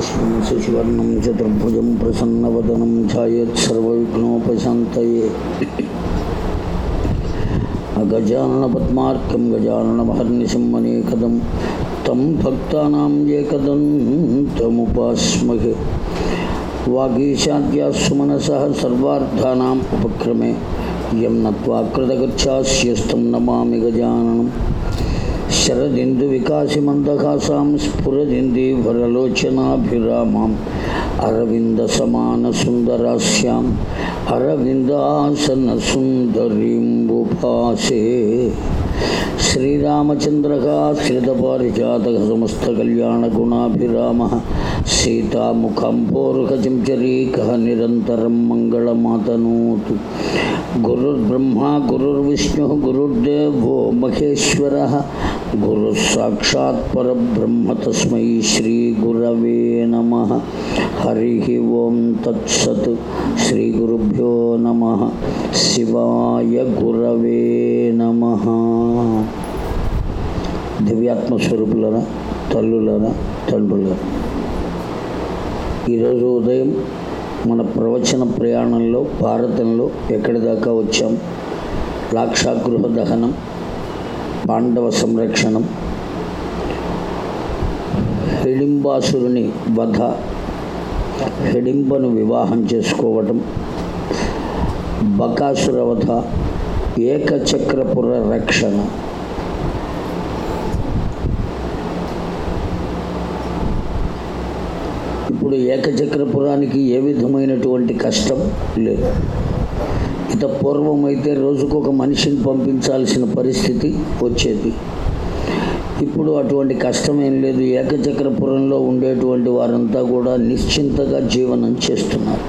విష్ణుం శశివర్ణం చతుర్భుజం ప్రసన్నవదనం ఛాయత్సర్వవిఘ్నోపశాంతయే అగజాననపద్మార్కం గజాననమహర్నిశం అనేకదం తం భక్తానాం ఏకదం తముపాస్మహే వాగీశాద్యాస్సు మనసः సర్వార్థానాం ఉపక్రమే. యం నత్వా కృతగచ్చాస్యస్తం నమామి గజాననం. శరదిందు వికాసిమందహాసాం స్ఫురదిందీవరలోచనాభిరామాం అరవింద సమాన సుందరాస్యాం అరవిందాసన సుందరింబుపాసే ఉపాసే శ్రీరామచంద్రకాశ్రితపారిజాత సమస్త కళ్యాణ గుణాభిరామ సీతాముఖంపోరుహచంచరీక నిరంతరం మంగళమాతనోతు గురుర్బ్రహ్మ గురుర్విష్ణు గురుర్దేవో మహేశ్వర గురు సాక్షాత్ పరబ్రహ్మ తస్మై శ్రీ గురవే నమ హరి ఓం తత్సత్ శ్రీ గురుభ్యో నమ శివాయ గురవే నమ దివ్యాత్మ స్వరూపులరా తల్లులరా తండ్రులరా। ఈరోజు ఉదయం మన ప్రవచన ప్రయాణంలో భారతంలో ఎక్కడి దాకా వచ్చాం? లాక్షాగృహ దహనం పాండవ సంరక్షణం హిడింబాసురుని వధ హిడింబను వివాహం చేసుకోవటం బకాసుర వధ ఏకచక్రపుర రక్షణ. ఇప్పుడు ఏకచక్రపురానికి ఏ విధమైనటువంటి కష్టం లేదు. ఇంత పూర్వం అయితే రోజుకు ఒక మనిషిని పంపించాల్సిన పరిస్థితి వచ్చేది. ఇప్పుడు అటువంటి కష్టం ఏం లేదు. ఏకచక్రపురంలో ఉండేటువంటి వారంతా కూడా నిశ్చింతగా జీవనం చేస్తున్నారు.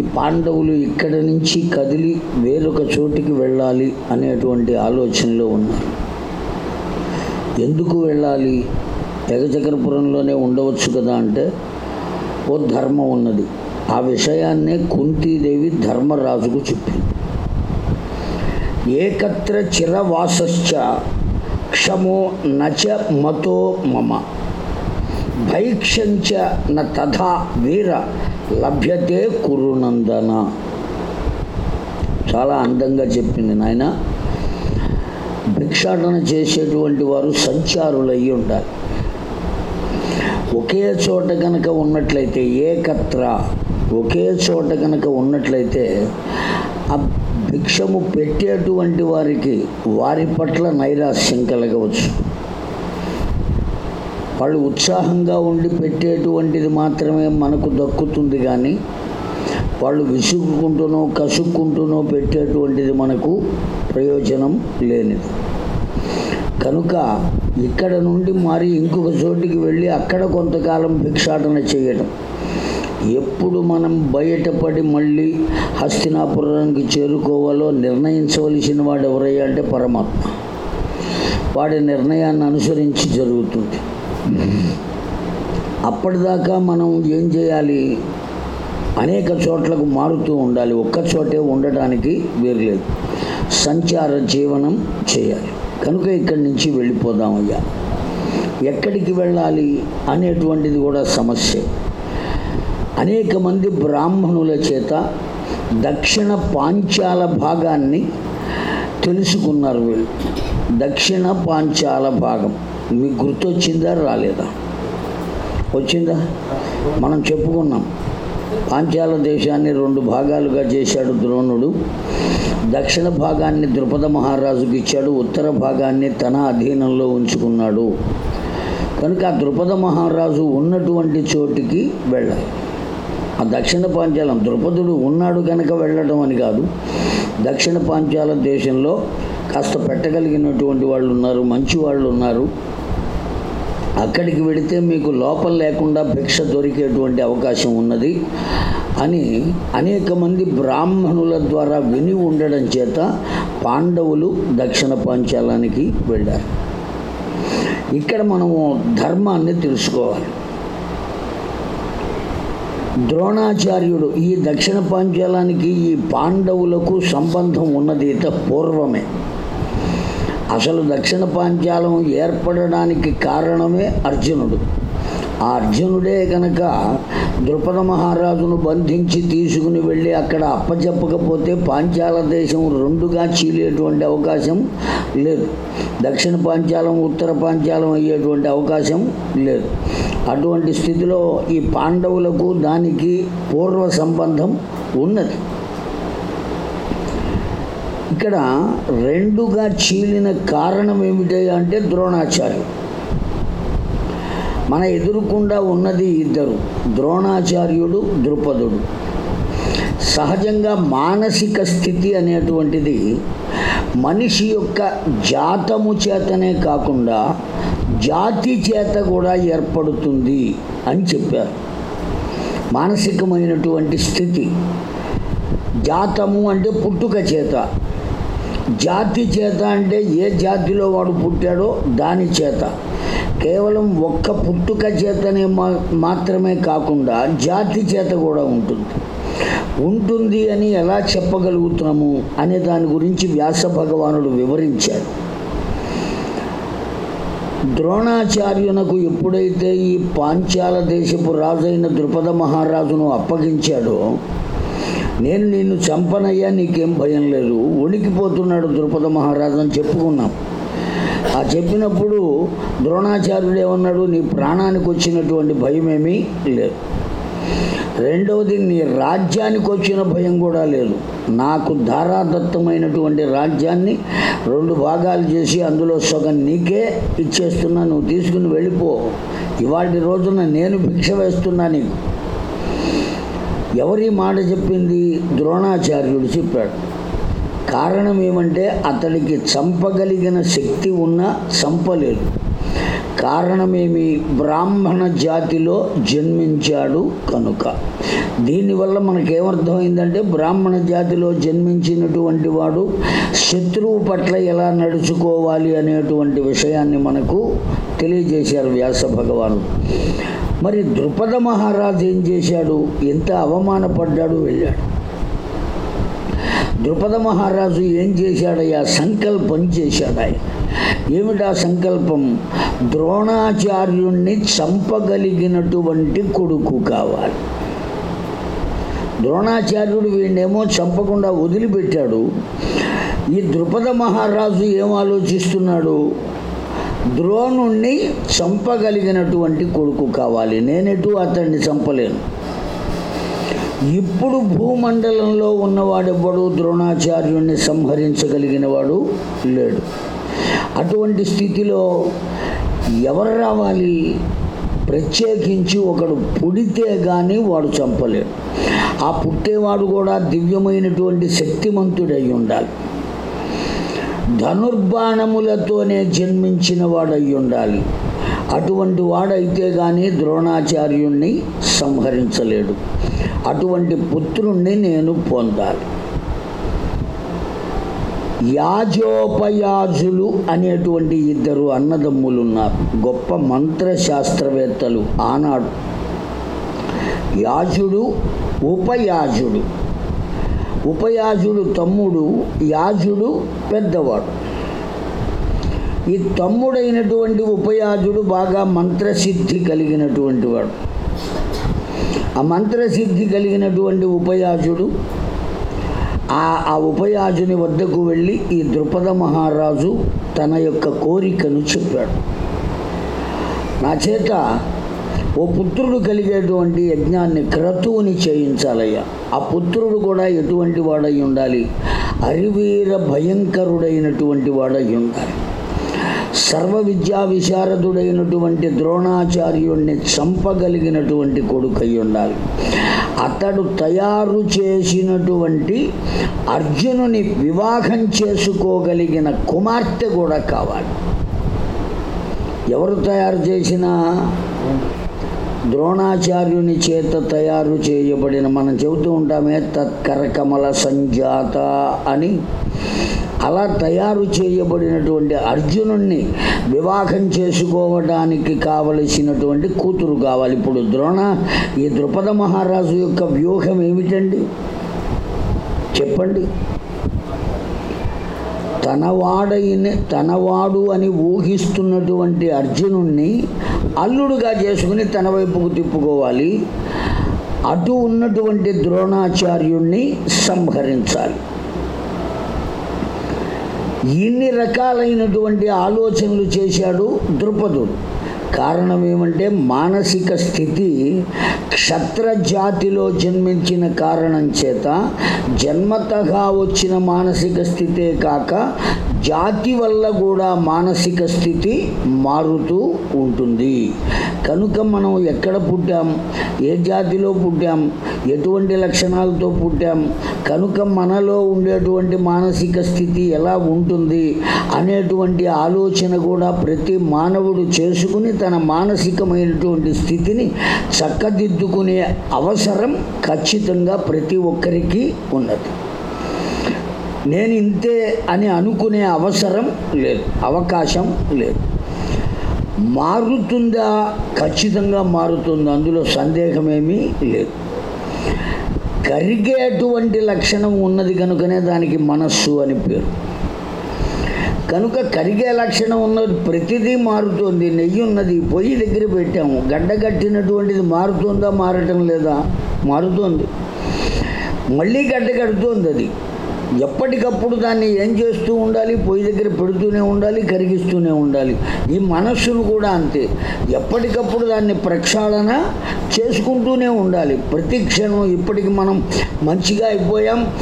ఈ పాండవులు ఇక్కడ నుంచి కదిలి వేరొక చోటికి వెళ్ళాలి అనేటువంటి ఆలోచనలో ఉన్నారు. ఎందుకు వెళ్ళాలి? ఏకచక్రపురంలోనే ఉండవచ్చు కదా అంటే ఓ ధర్మం ఉన్నది. ఆ విషయాన్నే కుంతీదేవి ధర్మరాజుకు చెప్పింది. ఏకత్ర చిరవాసశ్చ క్షమో నచ మతో మమ. భైక్షంచ న తథా వీర లభ్యతే కురునందన చాలా అందంగా చెప్పింది నాయన. భిక్షాటన చేసేటువంటి వారు సంచారులయ్యి ఉండాలి. ఒకే చోట కనుక ఉన్నట్లయితే ఏకత్ర ఒకే చోట కనుక ఉన్నట్లయితే ఆ భిక్షము పెట్టేటువంటి వారికి వారి పట్ల నైరాస్యం కలగవచ్చు. వాళ్ళు ఉత్సాహంగా ఉండి పెట్టేటువంటిది మాత్రమే మనకు దక్కుతుంది కానీ వాళ్ళు విసుగుకుంటూనో కసుక్కుంటూనో పెట్టేటువంటిది మనకు ప్రయోజనం లేనిది. కనుక ఇక్కడ నుండి మరి ఇంకొక చోటికి వెళ్ళి అక్కడ కొంతకాలం భిక్షాటన చేయడం. ఎప్పుడు మనం బయటపడి మళ్ళీ హస్తినాపురానికి చేరుకోవాలో నిర్ణయించవలసిన వాడు ఎవరయ్యా అంటే పరమాత్మ. వాడి నిర్ణయాన్ని అనుసరించి జరుగుతుంది. అప్పటిదాకా మనం ఏం చేయాలి? అనేక చోట్లకు మారుతూ ఉండాలి. ఒక్క చోటే ఉండటానికి వీరలేదు. సంచార జీవనం చేయాలి. కనుక ఇక్కడి నుంచి వెళ్ళిపోదామయ్యా. ఎక్కడికి వెళ్ళాలి అనేటువంటిది కూడా సమస్య. అనేక మంది బ్రాహ్మణుల చేత దక్షిణ పాంచాల భాగాన్ని తెలుసుకున్నారు వీళ్ళు. దక్షిణ పాంచాల భాగం. మీకు గుర్తొచ్చిందా రాలేదా? వచ్చిందా? మనం చెప్పుకున్నాం. పాంచాల దేశాన్ని రెండు భాగాలుగా చేశాడు ద్రోణుడు. దక్షిణ భాగాన్ని ద్రుపద మహారాజుకి ఇచ్చాడు. ఉత్తర భాగాన్ని తన అధీనంలో ఉంచుకున్నాడు. కనుక ఆ ద్రుపద మహారాజు ఉన్నటువంటి చోటికి వెళ్ళాలి. ఆ దక్షిణ పాంచాలం ద్రుపదుడు ఉన్నాడు కనుక వెళ్ళడం అని కాదు. దక్షిణ పాంచాల దేశంలో కాస్త పెట్టగలిగినటువంటి వాళ్ళు ఉన్నారు మంచి వాళ్ళు ఉన్నారు. అక్కడికి వెడితే మీకు లోపం లేకుండా భిక్ష దొరికేటువంటి అవకాశం ఉన్నది అని అనేక మంది బ్రాహ్మణుల ద్వారా విని ఉండడం చేత పాండవులు దక్షిణ పాంచాలానికి వెళ్ళారు. ఇక్కడ మనము ధర్మాన్ని తెలుసుకోవాలి. ద్రోణాచార్యుడు ఈ దక్షిణ పాంచాలానికి ఈ పాండవులకు సంబంధం ఉన్నది పూర్వమే. అసలు దక్షిణ పాంచాలం ఏర్పడడానికి కారణమే అర్జునుడు. ఆ అర్జునుడే కనుక ద్రుపద మహారాజును బంధించి తీసుకుని వెళ్ళి అక్కడ అప్పచెప్పకపోతే పాంచాల దేశం రెండుగా చీలేటువంటి అవకాశం లేదు. దక్షిణ పాంచాలం ఉత్తర పాంచాలం అయ్యేటువంటి అవకాశం లేదు. అటువంటి స్థితిలో ఈ పాండవులకు దానికి పూర్వ సంబంధం ఉన్నది. ఇక్కడ రెండుగా చీలిన కారణం ఏమిటి అంటే ద్రోణాచార్యుడు. మన ఎదురుకుండా ఉన్నది ఇద్దరు ద్రోణాచార్యుడు ద్రుపదుడు. సహజంగా మానసిక స్థితి అనేటువంటిది మనిషి యొక్క జాతము చేతనే కాకుండా జాతి చేత కూడా ఏర్పడుతుంది అని చెప్పారు. మానసికమైనటువంటి స్థితి. జాతము అంటే పుట్టుక చేత. జాతి చేత అంటే ఏ జాతిలో వాడు పుట్టాడో దాని చేత. కేవలం ఒక్క పుట్టుక చేతనే మా మాత్రమే కాకుండా జాతి చేత కూడా ఉంటుంది. ఉంటుంది అని ఎలా చెప్పగలుగుతున్నాము అనే దాని గురించి వ్యాస భగవానుడు వివరించాడు ద్రోణాచార్యునకు ఎప్పుడైతే ఈ పాంచాల దేశపు రాజైన ద్రుపద మహారాజును అప్పగించాడో నేను నిన్ను చంపనయ్యా నీకేం భయం లేదు వణికిపోతున్నాడు ద్రుపద మహారాజు అని చెప్పుకున్నాం. ఆ చెప్పినప్పుడు ద్రోణాచార్యుడు ఏమన్నాడు? నీ ప్రాణానికి వచ్చినటువంటి భయమేమీ లేదు. రెండవది నీ రాజ్యానికి వచ్చిన భయం కూడా లేదు. నాకు ధారాదత్తమైనటువంటి రాజ్యాన్ని రెండు భాగాలు చేసి అందులో సగం నీకే ఇచ్చేస్తున్నా. నువ్వు తీసుకుని వెళ్ళిపో. ఇవాటి రోజున నేను భిక్ష వేస్తున్నా నీకు. ఎవరి మాట చెప్పింది? ద్రోణాచార్యుడు చెప్పాడు. కారణం ఏమంటే అతడికి చంపగలిగిన శక్తి ఉన్నా చంపలేదు. కారణమేమి? బ్రాహ్మణ జాతిలో జన్మించాడు కనుక. దీనివల్ల మనకేమర్థమైందంటే బ్రాహ్మణ జాతిలో జన్మించినటువంటి వాడు శత్రువు పట్ల ఎలా నడుచుకోవాలి అనేటువంటి విషయాన్ని మనకు తెలియజేశారు వ్యాస భగవాను మరి ద్రుపద మహారాజు ఏం చేశాడు? ఎంత అవమానపడ్డాడు వెళ్ళాడు. ద్రుపద మహారాజు ఏం చేశాడయ్యా? సంకల్పం చేశాడాయ్. ఏమిటా సంకల్పం? ద్రోణాచార్యుణ్ణి చంపగలిగినటువంటి కొడుకు కావాలి. ద్రోణాచార్యుడు వీణేమో చంపకుండా వదిలిపెట్టాడు. ఈ ద్రుపద మహారాజు ఏం ఆలోచిస్తున్నాడు? ద్రోణుణ్ణి చంపగలిగినటువంటి కొడుకు కావాలి. నేనెటు అతన్ని చంపలేను. ఇప్పుడు భూమండలంలో ఉన్నవాడెవ్వడు ద్రోణాచార్యుణ్ణి సంహరించగలిగిన వాడు లేడు. అటువంటి స్థితిలో ఎవరు రావాలి? ప్రత్యేకించి ఒకడు పుడితే కానీ వాడు చంపలేడు. ఆ పుట్టేవాడు కూడా దివ్యమైనటువంటి శక్తిమంతుడై ఉండాలి ధనుర్బాణములతోనే జన్మించిన వాడై ఉండాలి అటువంటి వాడైతే కానీ ద్రోణాచార్యుణ్ణి సంహరించలేడు. అటువంటి పుత్రుణ్ణి నేను పొందాలి. యాజోపయాజులు అనేటువంటి ఇద్దరు అన్నదమ్ములు ఉన్నారు గొప్ప మంత్రశాస్త్రవేత్తలు ఆనాడు. యాజుడు ఉపయాజుడు. ఉపయాజుడు తమ్ముడు యాజుడు పెద్దవాడు. ఈ తమ్ముడైనటువంటి ఉపయాజుడు బాగా మంత్రసిద్ధి కలిగినటువంటి వాడు. ఆ మంత్రసిద్ధి కలిగినటువంటి ఉపయాజుడు ఆ ఆ ఉపయాజుని వద్దకు వెళ్ళి ఈ ద్రుపద మహారాజు తన యొక్క కోరికను చెప్పాడు. నా చేత ఓ పుత్రుడు కలిగేటువంటి యజ్ఞాన్ని క్రతువుని చేయించాలయ్యా. ఆ పుత్రుడు కూడా ఎటువంటి వాడై ఉండాలి? అరివీర భయంకరుడైనటువంటి వాడై ఉండాలి. సర్వ విద్యా విశారదుడైనటువంటి ద్రోణాచార్యుణ్ణి చంపగలిగినటువంటి కొడుకై ఉండాలి అతడు తయారు చేసినటువంటి అర్జునుని వివాహం చేసుకోగలిగిన కుమార్తె కూడా కావాలి. ఎవరు తయారు చేసిన ద్రోణాచార్యుని చేత తయారు చేయబడిన మనం చెబుతూ ఉంటామే తత్కరకమల సంజాత అని. అలా తయారు చేయబడినటువంటి అర్జునుణ్ణి వివాహం చేసుకోవడానికి కావలసినటువంటి కూతురు కావాలి. ఇప్పుడు ద్రోణ ఈ ద్రుపద మహారాజు యొక్క వ్యూహం ఏమిటండి? చెప్పండి. తనవాడైన తనవాడు అని ఊహిస్తున్నటువంటి అర్జునుణ్ణి అల్లుడుగా చేసుకుని తన వైపుకు తిప్పుకోవాలి. అటు ఉన్నటువంటి ద్రోణాచార్యుణ్ణి సంహరించాలి. ఇన్ని రకాలైనటువంటి ఆలోచనలు చేశాడు ద్రుపదుడు. కారణం ఏమంటే మానసిక స్థితి క్షత్రజాతిలో జన్మించిన కారణం చేత జన్మతగా వచ్చిన మానసిక స్థితే కాక జాతి వల్ల కూడా మానసిక స్థితి మారుతూ ఉంటుంది. కనుక మనం ఎక్కడ పుట్టాం? ఏ జాతిలో పుట్టాం? ఎటువంటి లక్షణాలతో పుట్టాం? కనుక మనలో ఉండేటువంటి మానసిక స్థితి ఎలా ఉంటుంది? అనేటువంటి ఆలోచన కూడా ప్రతి మానవుడు చేసుకుని తన మానసికమైనటువంటి స్థితిని చక్కదిద్దుకునే అవసరం ఖచ్చితంగా ప్రతి ఒక్కరికి ఉన్నది. నేను ఇంతే అని అనుకునే అవసరం లేదు అవకాశం లేదు. మారుతుందా? ఖచ్చితంగా మారుతుంది అందులో సందేహమేమీ లేదు. కరిగేటువంటి లక్షణం ఉన్నది కనుకనే దానికి మనస్సు అని పేరు. కనుక కరిగే లక్షణం ఉన్నది ప్రతిదీ మారుతోంది. నెయ్యి ఉన్నది పొయ్యి దగ్గర పెట్టాము. గడ్డ కట్టినటువంటిది మారుతుందా మారటం లేదా? మారుతుంది. మళ్ళీ గడ్డ కడుతుంది అది. ఎప్పటికప్పుడు దాన్ని ఏం చేస్తూ ఉండాలి? పొయ్యి దగ్గర పెడుతూనే ఉండాలి కరిగిస్తూనే ఉండాలి. ఈ మనస్సును కూడా అంతే. ఎప్పటికప్పుడు దాన్ని ప్రక్షాళన చేసుకుంటూనే ఉండాలి. ప్రతి క్షణం ఇప్పటికి మనం మంచిగా అయిపోయాం.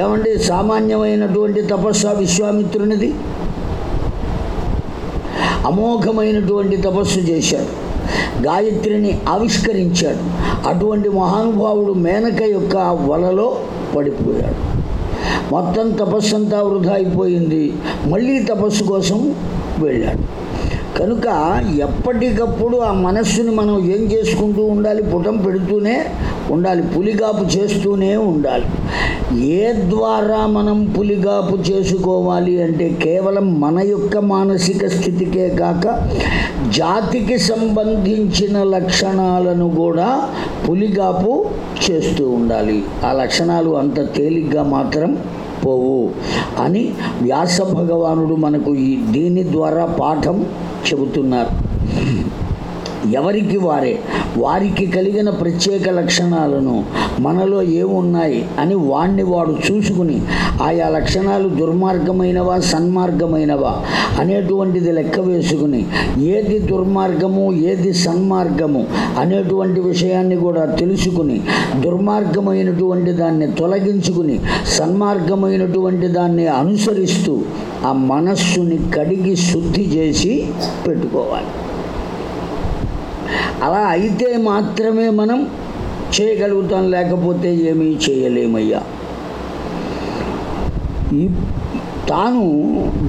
ఏమంటే సామాన్యమైనటువంటి తపస్సు విశ్వామిత్రునిది? అమోఘమైనటువంటి తపస్సు చేశాడు. గాయత్రిని ఆవిష్కరించాడు. అటువంటి మహానుభావుడు మేనక యొక్క వలలో పడిపోయాడు. మొత్తం తపస్సు అంతా వృధా అయిపోయింది. మళ్ళీ తపస్సు కోసం వెళ్ళాడు. కనుక ఎప్పటికప్పుడు ఆ మనస్సుని మనం ఏం చేసుకుంటూ ఉండాలి? పుటం పెడుతూనే ఉండాలి. పులిగాపు చేస్తూనే ఉండాలి. ఏ ద్వారా మనం పులిగాపు చేసుకోవాలి అంటే కేవలం మన యొక్క మానసిక స్థితికే కాక జాతికి సంబంధించిన లక్షణాలను కూడా పులిగాపు చేస్తూ ఉండాలి. ఆ లక్షణాలు అంత తేలిగ్గా మాత్రం పోవు అని వ్యాస భగవానుడు మనకు ఈ దీని ద్వారా పాఠం చెబుతున్నారు. ఎవరికి వారే? వారికి కలిగిన ప్రత్యేక లక్షణాలను మనలో ఏమున్నాయి అని వాణ్ణి వాడు చూసుకుని ఆయా లక్షణాలు దుర్మార్గమైనవా సన్మార్గమైనవా అనేటువంటిది లెక్క వేసుకుని ఏది దుర్మార్గము ఏది సన్మార్గము అనేటువంటి విషయాన్ని కూడా తెలుసుకుని దుర్మార్గమైనటువంటి దాన్ని తొలగించుకుని సన్మార్గమైనటువంటి దాన్ని అనుసరిస్తూ ఆ మనస్సుని కడిగి శుద్ధి చేసి పెట్టుకోవాలి. అలా అయితే మాత్రమే మనం చేయగలుగుతాం లేకపోతే ఏమీ చేయలేమయ్యా. ఈ తాను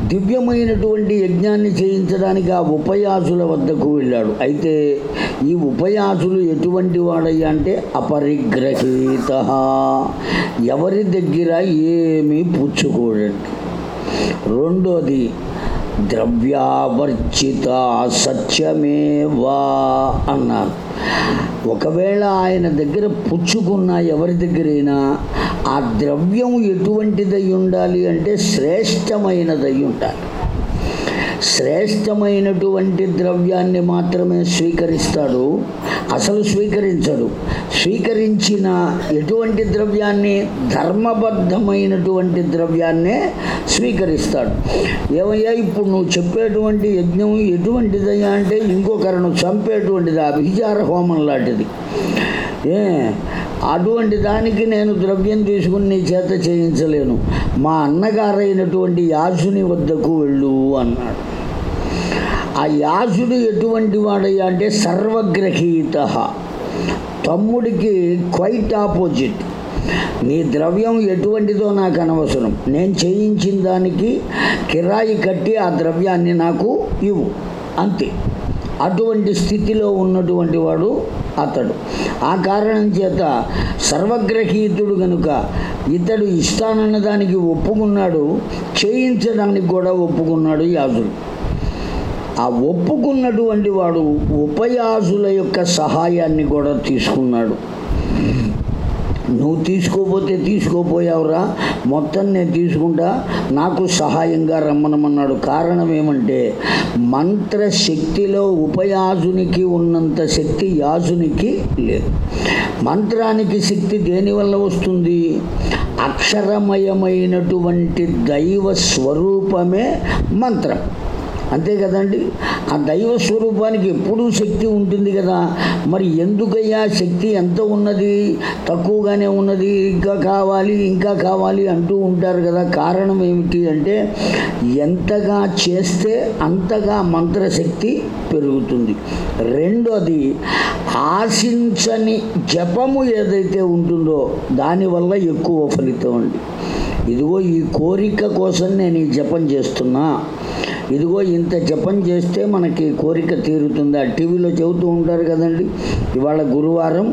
దివ్యమైనటువంటి యజ్ఞాన్ని చేయించడానికి ఆ ఉపయాసుల వద్దకు వెళ్ళాడు. అయితే ఈ ఉపయాసులు ఎటువంటి వాడయ్యా అంటే అపరిగ్రహీత ఎవరి దగ్గర ఏమీ పుచ్చుకోడండి. రెండోది ద్రవ్యావర్చిత సత్యమేవా అన్నారు. ఒకవేళ ఆయన దగ్గర పుచ్చుకున్న ఎవరి దగ్గరైనా ఆ ద్రవ్యం ఎటువంటిదై ఉండాలి అంటే శ్రేష్టమైనదై ఉండాలి. శ్రేష్టమైనటువంటి ద్రవ్యాన్ని మాత్రమే స్వీకరిస్తాడు అసలు స్వీకరించడు. స్వీకరించిన ఎటువంటి ద్రవ్యాన్ని? ధర్మబద్ధమైనటువంటి ద్రవ్యాన్నే స్వీకరిస్తాడు. ఏమయ్యా ఇప్పుడు నువ్వు చెప్పేటువంటి యజ్ఞం ఎటువంటిదయ్యా అంటే ఇంకొకరిను చంపేటువంటిది అభిచార హోమం లాంటిది. ఏ అటువంటి దానికి నేను ద్రవ్యం తీసుకుని నీ చేత చేయించలేను. మా అన్నగారైనటువంటి యాజుని వద్దకు వెళ్ళు అన్నాడు. ఆ యాజుడు ఎటువంటి వాడయ్యా అంటే సర్వగ్రహీత. తమ్ముడికి క్వైట్ ఆపోజిట్ నీ ద్రవ్యం ఎటువంటిదో నాకు అనవసరం. నేను చేయించిన దానికి కిరాయి కట్టి ఆ ద్రవ్యాన్ని నాకు ఇవ్వు. అంతే. అటువంటి స్థితిలో ఉన్నటువంటి వాడు అతడు. ఆ కారణం చేత సర్వగ్రహీతుడు కనుక ఇతడు ఇస్తానన్న దానికి ఒప్పుకున్నాడు చేయించడానికి కూడా ఒప్పుకున్నాడు యాజుడు. ఆ ఒప్పుకున్నటువంటి వాడు ఉపయాసుల యొక్క సహాయాన్ని కూడా తీసుకున్నాడు. నువ్వు తీసుకోపోతే తీసుకోపోయావురా మొత్తం నేను తీసుకుంటా నాకు సహాయంగా రమ్మనమన్నాడు. కారణం ఏమంటే మంత్రశక్తిలో ఉపయాజునికి ఉన్నంత శక్తి యాజునికి లేదు. మంత్రానికి శక్తి దేనివల్ల వస్తుంది? అక్షరమయమైనటువంటి దైవ స్వరూపమే మంత్రం. అంతే కదండి? ఆ దైవ స్వరూపానికి ఎప్పుడూ శక్తి ఉంటుంది కదా. మరి ఎందుకయ్యా శక్తి ఎంత ఉన్నది? తక్కువగానే ఉన్నది. ఇంకా కావాలి ఇంకా కావాలి అంటూ ఉంటారు కదా. కారణం ఏమిటి అంటే ఎంతగా చేస్తే అంతగా మంత్రశక్తి పెరుగుతుంది. రెండోది ఆశించని జపము ఏదైతే ఉంటుందో దానివల్ల ఎక్కువ ఫలితం అండి. ఇదిగో ఈ కోరిక కోసం నేను ఈ జపం చేస్తున్నా. ఇదిగో ఇంత జపం చేస్తే మనకి కోరిక తీరుతుంది. ఆ టీవీలో చెబుతూ ఉంటారు కదండి. ఇవాళ గురువారం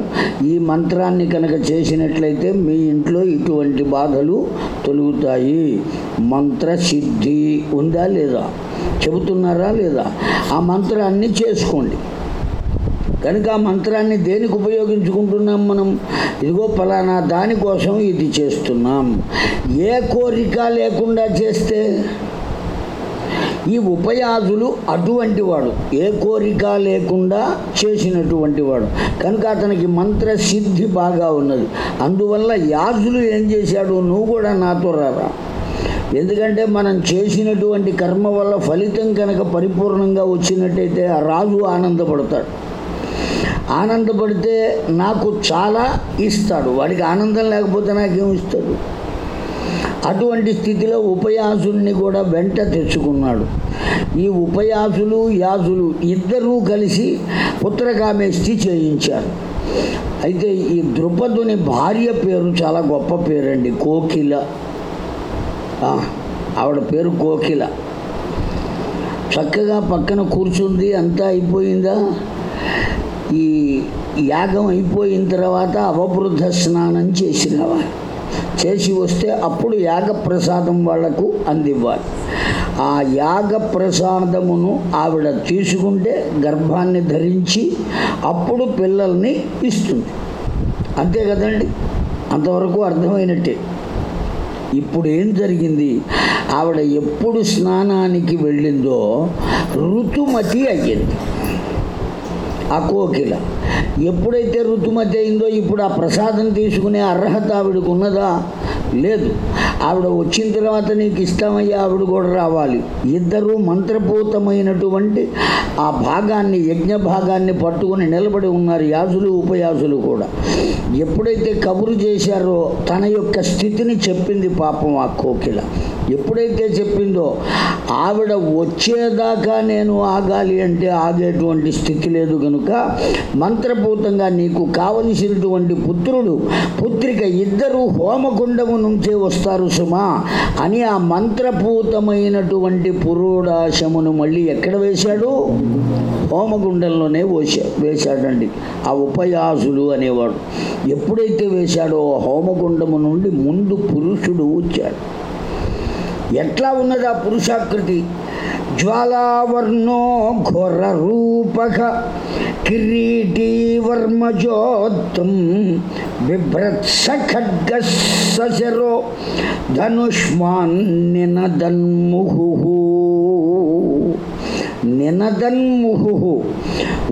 ఈ మంత్రాన్ని కనుక చేసినట్లయితే మీ ఇంట్లో ఇటువంటి బాధలు తొలుగుతాయి. మంత్ర సిద్ధి ఉందా లేదా? చెబుతున్నారా లేదా? ఆ మంత్రాన్ని చేసుకోండి. కనుక ఆ మంత్రాన్ని దేనికి ఉపయోగించుకుంటున్నాం మనం? ఇదిగో పలానా దానికోసం ఇది చేస్తున్నాం. ఏ కోరిక లేకుండా చేస్తే ఈ ఉపయాసులు అటువంటి వాడు. ఏ కోరిక లేకుండా చేసినటువంటి వాడు. కనుక అతనికి మంత్ర సిద్ధి బాగా ఉన్నది. అందువల్ల యాజులు ఏం చేశాడు? నువ్వు కూడా నాతో రారా. ఎందుకంటే మనం చేసినటువంటి కర్మ వల్ల ఫలితం కనుక పరిపూర్ణంగా వచ్చినట్టయితే ఆ రాజు ఆనందపడతాడు. ఆనందపడితే నాకు చాలా ఇస్తాడు. వాడికి ఆనందం లేకపోతే నాకేం ఇస్తాడు? అటువంటి స్థితిలో ఉపయాసుల్ని కూడా వెంట తెచ్చుకున్నాడు. ఈ ఉపయాసులు యాసులు ఇద్దరూ కలిసి పుత్రకామేష్టి చేయించారు. అయితే ఈ ద్రుపదుని భార్య పేరు చాలా గొప్ప పేరండి కోకిల. ఆవిడ పేరు కోకిల. చక్కగా పక్కన కూర్చుంది అంతా అయిపోయిందా? ఈ యాగం అయిపోయిన తర్వాత అవబృద్ధ స్నానం చేసి చేసి వస్తే అప్పుడు యాగ ప్రసాదం వాళ్ళకు అందివ్వాలి. ఆ యాగ ప్రసాదమును ఆవిడ తీసుకుంటే గర్భాన్ని ధరించి అప్పుడు పిల్లల్ని ఇస్తుంది. అంతే కదండి? అంతవరకు అర్థమైనట్టే. ఇప్పుడు ఏం జరిగింది? ఆవిడ ఎప్పుడు స్నానానికి వెళ్ళిందో ఋతుమతి అయ్యింది. ఆ కోకిల ఎప్పుడైతే ఋతుమతి అయిందో ఇప్పుడు ఆ ప్రసాదం తీసుకునే అర్హత ఆవిడకు ఉన్నదా? లేదు. ఆవిడ వచ్చిన తర్వాత నీకు ఇష్టమయ్యే ఆవిడ కూడా రావాలి. ఇద్దరు మంత్రపూతమైనటువంటి ఆ భాగాన్ని యజ్ఞ భాగాన్ని పట్టుకుని నిలబడి ఉన్నారు యాజులు ఉపయాసులు కూడా. ఎప్పుడైతే కబురు చేశారో తన యొక్క స్థితిని చెప్పింది పాపం ఆ కోకిల. ఎప్పుడైతే చెప్పిందో ఆవిడ వచ్చేదాకా నేను ఆగాలి అంటే ఆగేటువంటి స్థితి లేదు కనుక మంత్రపూతంగా నీకు కావలసినటువంటి పుత్రుడు పుత్రిక ఇద్దరు హోమగుండము నుంచే వస్తారు సుమా అని ఆ మంత్రపూతమైనటువంటి పురోడాశమును మళ్ళీ ఎక్కడ వేశాడు? హోమగుండంలోనే వేసా వేశాడండి. ఆ ఉపయాసుడు అనేవాడు. ఎప్పుడైతే వేశాడో హోమగుండము నుండి ముందు పురుషుడు వచ్చాడు. ఎట్లా ఉన్నది ఆ పురుషాకృతి? జ్వాలావర్ణో ఘోర రూపక కిరీటీ వర్మజోత్తం బిభ్రత్స ఖడ్గ సశరో ధనుష్మాన్నినదన్ముహు నినదన్ముహు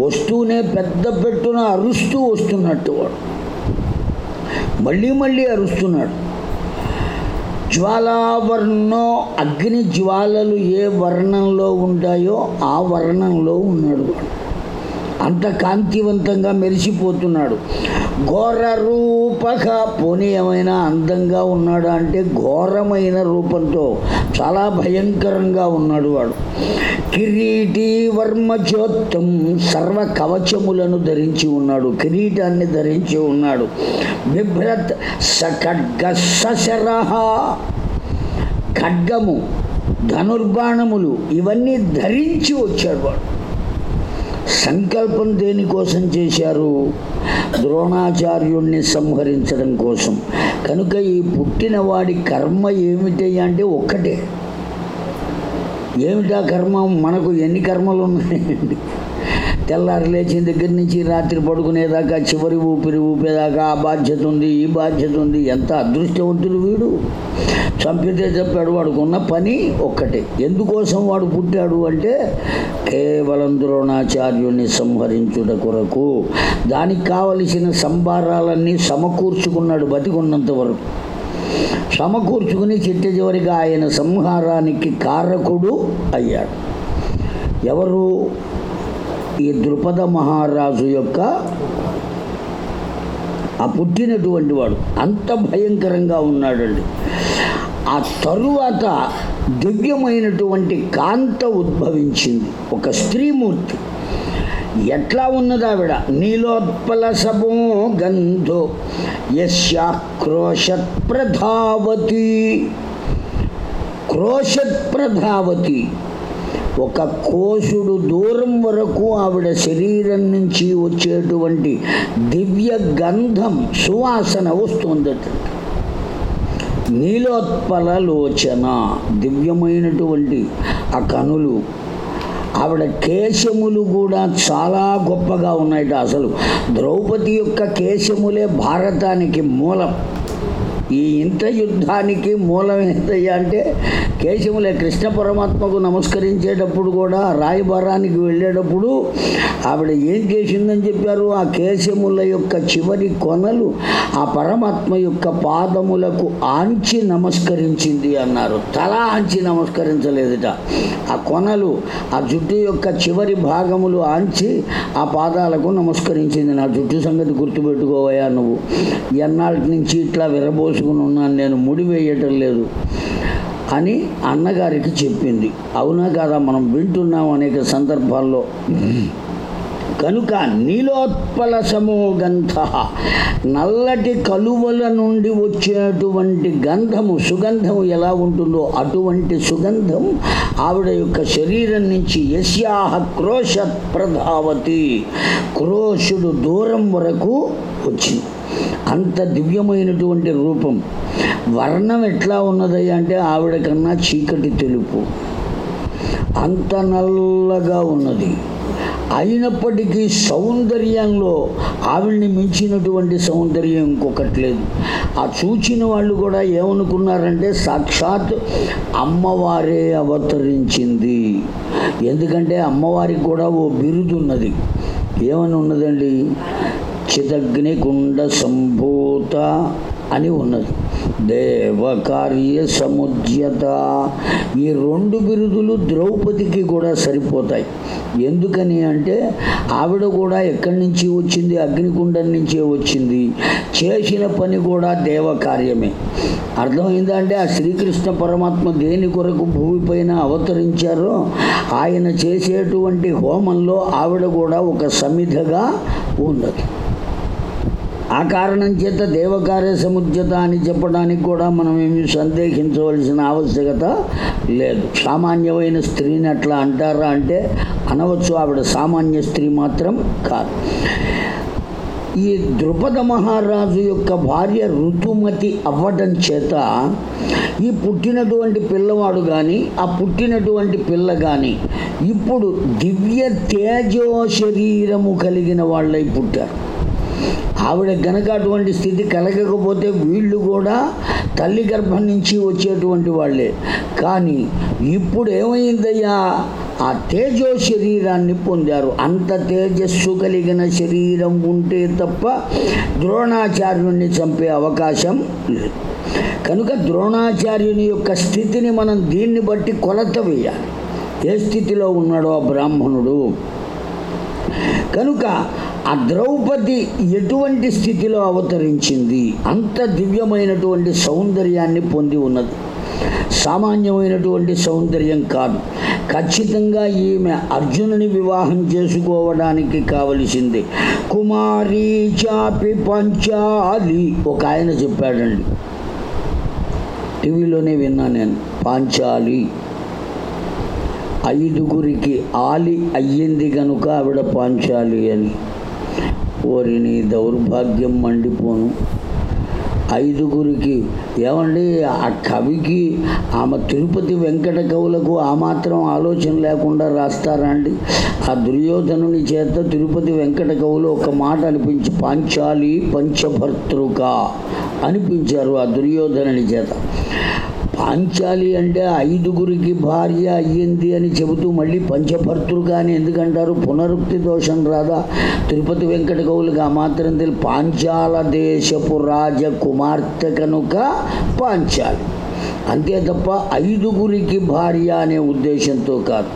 వస్తూనే పెద్ద పెట్టున అరుస్తూ వస్తున్నట్టు వాడు మళ్ళీ మళ్ళీ అరుస్తున్నాడు. జ్వాలావర్ణో అగ్ని జ్వాలలు ఏ వర్ణంలో ఉంటాయో ఆ వర్ణంలో ఉన్నాడు. వాడు అంత కాంతివంతంగా మెరిసిపోతున్నాడు. ఘోర రూపక పోనీ ఏమైనా అందంగా ఉన్నాడా అంటే ఘోరమైన రూపంతో చాలా భయంకరంగా ఉన్నాడు వాడు. కిరీటి వర్మజోత్తం సర్వ కవచములను ధరించి ఉన్నాడు. కిరీటాన్ని ధరించి ఉన్నాడు. బిభ్రత్ సఖడ్గ సశరహ ఖడ్గము ధనుర్బాణములు ఇవన్నీ ధరించి వచ్చాడు వాడు. సంకల్పం దేనికోసం చేశారు? ద్రోణాచార్యుణ్ణి సంహరించడం కోసం. కనుక ఈ పుట్టినవాడి కర్మ ఏమిటయ్యా అంటే ఒక్కటే. ఏమిటా కర్మ? మనకు ఎన్ని కర్మలు ఉన్నాయండి? తెల్లారి లేచిన దగ్గర నుంచి రాత్రి పడుకునేదాకా చివరి ఊపిరి ఊపేదాకా ఆ బాధ్యత ఉంది ఈ బాధ్యత ఉంది. ఎంత అదృష్టవంతుడు వీడు. చంపితే చెప్పాడు వాడుకున్న పని ఒక్కటే. ఎందుకోసం వాడు పుట్టాడు అంటే కేవలం ద్రోణాచార్యుని సంహరించుట కొరకు. దానికి కావలసిన సంభారాలన్నీ సమకూర్చుకున్నాడు బతికున్నంత వరకు. సమకూర్చుకుని చిట్ట చివరిగా ఆయన సంహారానికి కారకుడు అయ్యాడు. ఎవరు? ఈ ద్రుపద మహారాజు యొక్క ఆ పుట్టినటువంటి వాడు అంత భయంకరంగా ఉన్నాడండి. ఆ తరువాత దివ్యమైనటువంటి కాంత ఉద్భవించింది. ఒక స్త్రీమూర్తి. ఎట్లా ఉన్నది ఆవిడ? నీలోత్పల సభో గంధో యశాక్రోశత్ ప్రధావతి క్రోశత్ ప్రధావతి ఒక కోసుడు దూరం వరకు ఆవిడ శరీరం నుంచి వచ్చేటువంటి దివ్య గంధం సువాసన వస్తుందట. నీలోత్పల లోచన దివ్యమైనటువంటి ఆ కనులు. ఆవిడ కేశములు కూడా చాలా గొప్పగా ఉన్నాయట. అసలు ద్రౌపది యొక్క కేశములే భారతానికి మూలం. ఈ ఇంత యుద్ధానికి మూలం ఏంటయ్యా అంటే కేశములే కృష్ణ పరమాత్మకు నమస్కరించేటప్పుడు కూడా రాయబారానికి వెళ్ళేటప్పుడు ఆవిడ ఏం చేసిందని చెప్పారు? ఆ కేశముల యొక్క చివరి కొనలు ఆ పరమాత్మ యొక్క పాదములకు ఆంచి నమస్కరించింది అన్నారు. తల ఆంచి నమస్కరించలేదుట. ఆ కొనలు ఆ జుట్టు యొక్క చివరి భాగములు ఆంచి ఆ పాదాలకు నమస్కరించింది. నా జుట్టు సంగతి గుర్తుపెట్టుకోవయా నువ్వు. ఎన్నాళ్ళ నుంచి ఇట్లా విరబోసుకుని ఉన్నాను నేను ముడి వేయటం లేదు అని అన్నగారికి చెప్పింది. అవునా కాదా మనం వింటున్నాం అనేక సందర్భాల్లో. కనుక నీలోత్పల గంధ నల్లటి కలువల నుండి వచ్చేటువంటి గంధము సుగంధము ఎలా ఉంటుందో అటువంటి సుగంధం ఆవిడ యొక్క శరీరం నుంచి యస్యాహ క్రోశ ప్రధావతి. క్రోశుడు దూరం వరకు వచ్చింది. అంత దివ్యమైనటువంటి రూపం. వర్ణం ఎట్లా ఉన్నదయ్యా అంటే ఆవిడ కన్నా చీకటి తెలుపు. అంత నల్లగా ఉన్నది. అయినప్పటికీ సౌందర్యంలో ఆవిడ్ని మించినటువంటి సౌందర్యం ఇంకొకటి లేదు. ఆ చూచిన వాళ్ళు కూడా ఏమనుకున్నారంటే సాక్షాత్ అమ్మవారే అవతరించింది. ఎందుకంటే అమ్మవారికి కూడా ఓ బిరుదున్నది ఏమని ఉన్నదండి? చిదగ్నికుండ సంభూత అని ఉన్నది. దేవకార్య సముద్యత ఈ రెండు బిరుదులు ద్రౌపదికి కూడా సరిపోతాయి. ఎందుకని అంటే ఆవిడ కూడా ఎక్కడి నుంచి వచ్చింది? అగ్నికుండం నుంచే వచ్చింది. చేసిన పని కూడా దేవకార్యమే. అర్థమైందా అంటే ఆ శ్రీకృష్ణ పరమాత్మ దేని కొరకు భూమిపైన అవతరించారో ఆయన చేసేటువంటి హోమంలో ఆవిడ కూడా ఒక సమిధగా ఉన్నది. ఆ కారణం చేత దేవకార్య సముద్యత అని చెప్పడానికి కూడా మనం ఏమి సందేహించవలసిన ఆవశ్యకత లేదు. సామాన్యమైన స్త్రీని అట్లా అంటారా అంటే అనవచ్చు ఆవిడ సామాన్య స్త్రీ మాత్రం కాదు. ఈ ద్రుపద మహారాజు యొక్క భార్య ఋతుమతి అవ్వడం చేత ఈ పుట్టినటువంటి పిల్లవాడు కానీ ఆ పుట్టినటువంటి పిల్ల కానీ ఇప్పుడు దివ్య తేజో శరీరము కలిగిన వాళ్ళై పుట్టారు. ఆవిడ గనక అటువంటి స్థితి కలగకపోతే వీళ్ళు కూడా తల్లి గర్భం నుంచి వచ్చేటువంటి వాళ్ళే. కానీ ఇప్పుడు ఏమైందయ్యా? ఆ తేజో శరీరాన్ని పొందారు. అంత తేజస్సు కలిగిన శరీరం ఉంటే తప్ప ద్రోణాచార్యుణ్ణి చంపే అవకాశం లేదు. కనుక ద్రోణాచార్యుని యొక్క స్థితిని మనం దీన్ని బట్టి కొలత వేయాలి. ఏ స్థితిలో ఉన్నాడో ఆ బ్రాహ్మణుడు? కనుక ఆ ద్రౌపది ఎటువంటి స్థితిలో అవతరించింది? అంత దివ్యమైనటువంటి సౌందర్యాన్ని పొంది ఉన్నది. సామాన్యమైనటువంటి సౌందర్యం కాదు. ఖచ్చితంగా ఈమె అర్జునుని వివాహం చేసుకోవడానికి కావలసింది. కుమారి చాపి పంచాలి ఒక ఆయన చెప్పాడండి. టీవీలోనే విన్నా నేను పాంచాలి. ఐదుగురికి ఆలి అయ్యింది కనుక ఆవిడ పాంచాలి అని. ఓరి నీ దౌర్భాగ్యం మండిపోను. ఐదుగురికి ఏమండి ఆ కవికి ఆమె తిరుపతి వెంకట కవులకు ఆ మాత్రం ఆలోచన లేకుండా రాస్తారా అండి? ఆ దుర్యోధనుని చేత తిరుపతి వెంకట కవులు ఒక మాట అనిపించి పాంచాలి పంచభర్తృక అనిపించారు ఆ దుర్యోధనుని చేత. పాంచాలి అంటే ఐదుగురికి భార్య అయ్యింది అని చెబుతూ మళ్ళీ పంచభర్తులు అని ఎందుకంటారు? పునరుక్తి దోషం రాదా? తిరుపతి వెంకట కవులుగా మాత్రం తెలియదు పాంచాల దేశపు రాజకుమార్తె కనుక పాంచాలి. అంతే తప్ప ఐదుగురికి భార్య అనే ఉద్దేశంతో కాదు.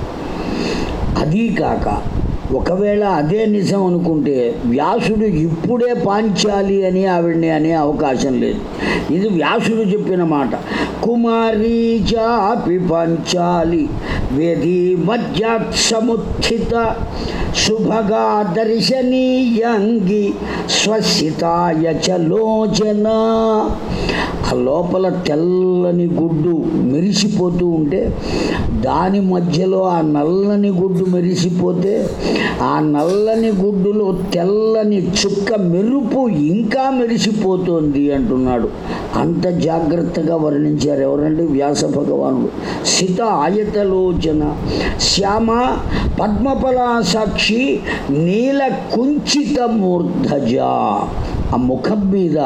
అదీ కాక ఒకవేళ అదే నిజం అనుకుంటే వ్యాసుడు ఇప్పుడే పాంచాలి అని ఆవిడ్ని అనే అవకాశం లేదు. ఇది వ్యాసుడు చెప్పిన మాట. కుమారీ చాపి పాంచాలి వేది మధ్యాత్ సముత్థిత శుభగా దర్శనీయంగి స్వసితాయ చలోచన లోపల తెల్లని గుడ్డు మెరిసిపోతూ ఉంటే దాని మధ్యలో ఆ నల్లని గుడ్డు మెరిసిపోతే ఆ నల్లని గుడ్డులో తెల్లని చుక్క మెరుపు ఇంకా మెరిసిపోతుంది అంటున్నాడు. అంత జాగ్రత్తగా వర్ణించారు ఎవరండి వ్యాస భగవానుడు? సిత ఆయతలోచన. శ్యామ పద్మపలా సాక్షి నీల కుంచిత మూర్ధజ ఆ ముఖం మీద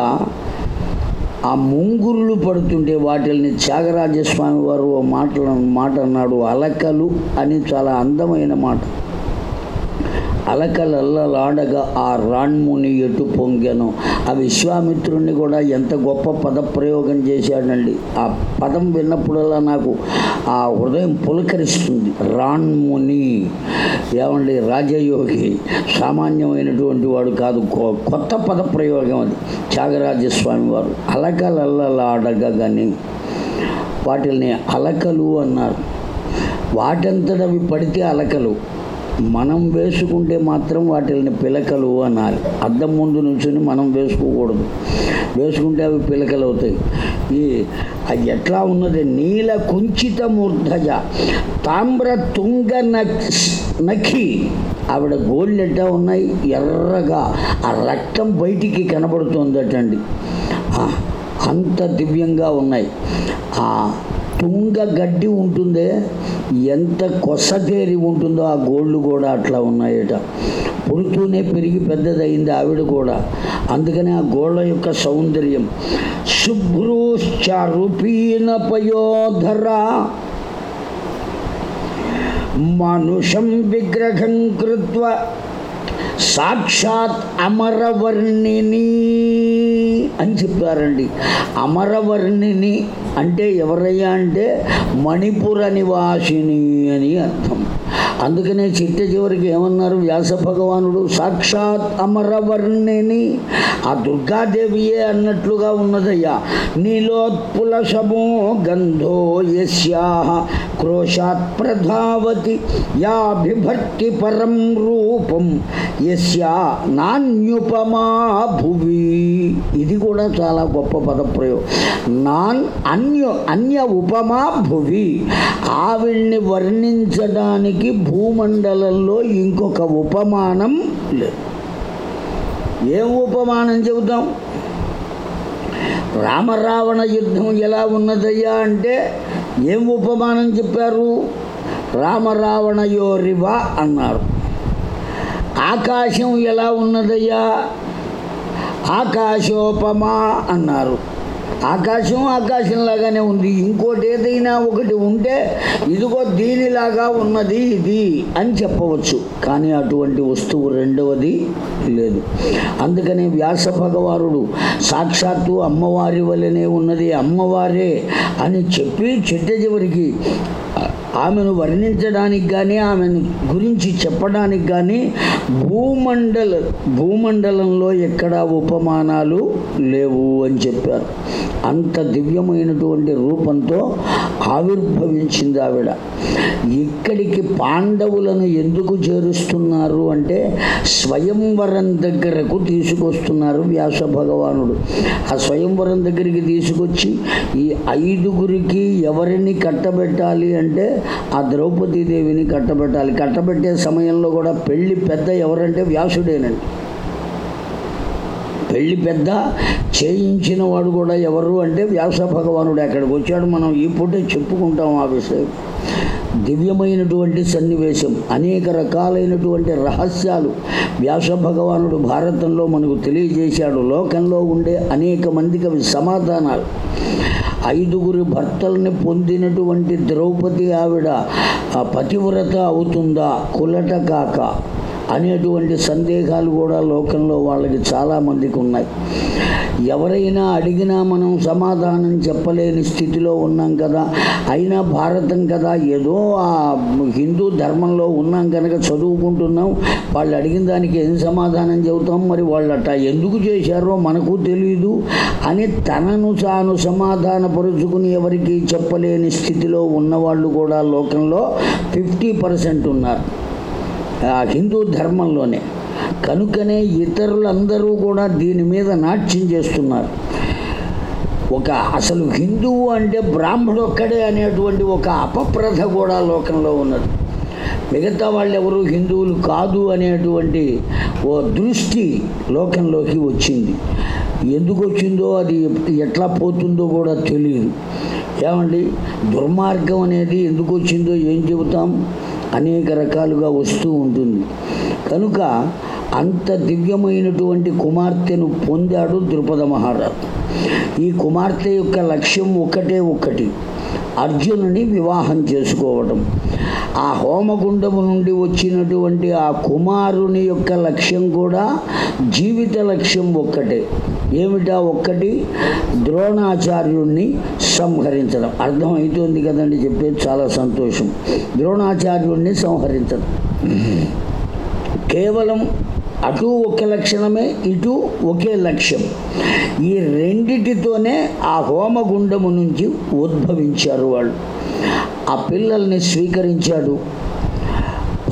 ఆ ముంగురులు పడుతుంటే వాటిల్ని త్యాగరాజస్వామి వారు ఓ మాటలు మాట అన్నాడు అలకలు అని చాలా అందమైన మాట. అలకలల్లలాడగా ఆ రాణ్ముని ఎటు పొంగెను. ఆ విశ్వామిత్రుణ్ణి కూడా ఎంత గొప్ప పదప్రయోగం చేశాడండి. ఆ పదం విన్నప్పుడల్లా నాకు ఆ హృదయం పులకరిస్తుంది. రాణ్ముని. ఏమండి రాజయోగి. సామాన్యమైనటువంటి వాడు కాదు. కొ- కొత్త పదప్రయోగం అది. త్యాగరాజస్వామి వారు. అలకలల్లలాడగా కానీ వాటిని అలకలు అన్నారు. వాటంతటవి పడితే అలకలు. మనం వేసుకుంటే మాత్రం వాటిని పిలకలు అనాలి. అద్దం ముందు నుంచుని మనం వేసుకోకూడదు. వేసుకుంటే అవి పిలకలు అవుతాయి. ఈ అది ఎట్లా ఉన్నది? నీల కుంచిత మూర్ధజ తామ్ర తుంగ నక్- నఖి. ఆవిడ గోళ్ళు ఎట్టా ఉన్నాయి? ఎర్రగా. ఆ రక్తం బయటికి కనబడుతుందటండి. అంత దివ్యంగా ఉన్నాయి. ఆ తుంగ గడ్డి ఉంటుందే? ఎంత కొసతేరి ఉంటుందో ఆ గోళ్ళు కూడా అట్లా ఉన్నాయట. పుడుతూనే పెరిగి పెద్దదయింది ఆవిడ కూడా. అందుకనే ఆ గోళ్ళ యొక్క సౌందర్యం. శుభ్రూశ్చారుపీన పయోధర మనుషం విగ్రహం కృత్వ సాక్షాత్ అమరవర్ణిని అని చెప్పారండి. అమరవర్ణిని అంటే ఎవరయ్యా అంటే మణిపుర నివాసిని అని అర్థం. అందుకనే చిట్ట చివరికి ఏమన్నారు? వ్యాస భగవానుడు సాక్షాత్ అమరవర్ణిని ఆ దుర్గాదేవియే అన్నట్లుగా ఉన్నదయ్యా. నీలోత్పుల శమో గంధో యస్యా క్రోశాత్ ప్రధావతి యా పరం రూపం యస్యా నాణ్యుపమా భువి. ఇది కూడా చాలా గొప్ప పదప్రయోగం. నాన్ అన్య అన్య ఉపమా భువి. ఆవిడ్ని వర్ణించడానికి భూమండలంలో ఇంకొక ఉపమానం లేదు. ఏం ఉపమానం చెబుతాం? రామరావణ యుద్ధం ఎలా ఉన్నదయ్యా అంటే ఏం ఉపమానం చెప్పారు? రామరావణయోరివ అన్నారు. ఆకాశం ఎలా ఉన్నదయ్యా? ఆకాశోపమా అన్నారు. ఆకాశం ఆకాశంలాగానే ఉంది. ఇంకోటి ఏదైనా ఒకటి ఉంటే ఇదిగో దీనిలాగా ఉన్నది ఇది అని చెప్పవచ్చు. కానీ అటువంటి వస్తువు రెండవది లేదు. అందుకనే వ్యాస భగవానుడు సాక్షాత్తు అమ్మవారి వల్లనే ఉన్నది. అమ్మవారే అని చెప్పి చిట్ట చివరికి ఆమెను వర్ణించడానికి కానీ ఆమెను గురించి చెప్పడానికి కానీ భూమండల భూమండలంలో ఎక్కడా ఉపమానాలు లేవు అని చెప్పారు. అంత దివ్యమైనటువంటి రూపంతో ఆవిర్భవించింది ఆవిడ. ఇక్కడికి పాండవులను ఎందుకు చేరుస్తున్నారు అంటే స్వయంవరం దగ్గరకు తీసుకొస్తున్నారు వ్యాస భగవానుడు. ఆ స్వయంవరం దగ్గరికి తీసుకొచ్చి ఈ ఐదుగురికి ఎవరిని కట్టబెట్టాలి అంటే ఆ ద్రౌపదీదేవిని కట్టబెట్టాలి. కట్టబెట్టే సమయంలో కూడా పెళ్ళి పెద్ద ఎవరంటే వ్యాసుడేనండి. పెళ్ళి పెద్ద చేయించిన వాడు కూడా ఎవరు అంటే వ్యాస భగవానుడు అక్కడికి వచ్చాడు. మనం ఈ పూటే చెప్పుకుంటాం ఆ విషయం. దివ్యమైనటువంటి సన్నివేశం అనేక రకాలైనటువంటి రహస్యాలు వ్యాస భగవానుడు భారతంలో మనకు తెలియజేశాడు. లోకంలో ఉండే అనేక మందికి అవి సమాధానాలు. ఐదుగురు భర్తల్ని పొందినటువంటి ద్రౌపది ఆవిడ పతివ్రత అవుతుందా? కులట కాక. అనేటువంటి సందేహాలు కూడా లోకంలో వాళ్ళకి చాలామందికి ఉన్నాయి. ఎవరైనా అడిగినా మనం సమాధానం చెప్పలేని స్థితిలో ఉన్నాం కదా అయినా భారతం కదా ఏదో ఆ హిందూ ధర్మంలో ఉన్నాం కనుక చదువుకుంటున్నాం వాళ్ళు అడిగిన దానికి ఏం సమాధానం చెబుతాం మరి వాళ్ళు అట్ట ఎందుకు చేశారో మనకు తెలియదు అని తనను తాను సమాధానపరుచుకుని ఎవరికి చెప్పలేని స్థితిలో ఉన్నవాళ్ళు కూడా లోకంలో ఫిఫ్టీ పర్సెంట్ ఉన్నారు. హిందూ ధర్మంలోనే. కనుకనే ఇతరులందరూ కూడా దీని మీద నాట్యం చేస్తున్నారు. ఒక అసలు హిందువు అంటే బ్రాహ్మడు ఒక్కడే అనేటువంటి ఒక అపప్రథ కూడా లోకంలో ఉన్నది. మిగతా వాళ్ళు ఎవరు హిందువులు కాదు అనేటువంటి ఓ దృష్టి లోకంలోకి వచ్చింది. ఎందుకు వచ్చిందో అది ఎట్లా పోతుందో కూడా తెలియదు ఏమండి? దుర్మార్గం అనేది ఎందుకు వచ్చిందో ఏం చెబుతాం? అనేక రకాలుగా వస్తూ ఉంటుంది. కనుక అంత దివ్యమైనటువంటి కుమార్తెను పొందాడు ద్రుపద మహారాజు. ఈ కుమార్తె యొక్క లక్ష్యం ఒకటే ఒకటి అర్జునుని వివాహం చేసుకోవడం. ఆ హోమగుండము నుండి వచ్చినటువంటి ఆ కుమారుని యొక్క లక్ష్యం కూడా జీవిత లక్ష్యం ఒక్కటే. ఏమిటా ఒక్కటి? ద్రోణాచార్యుణ్ణి సంహరించడం. అర్థమవుతుంది కదండి చెప్పేది చాలా సంతోషం. ద్రోణాచార్యుణ్ణి సంహరించడం. కేవలం అటు ఒక లక్షణమే ఇటు ఒకే లక్ష్యం. ఈ రెండిటితోనే ఆ హోమగుండము నుంచి ఉద్భవించారు వాళ్ళు. ఆ పిల్లల్ని స్వీకరించాడు.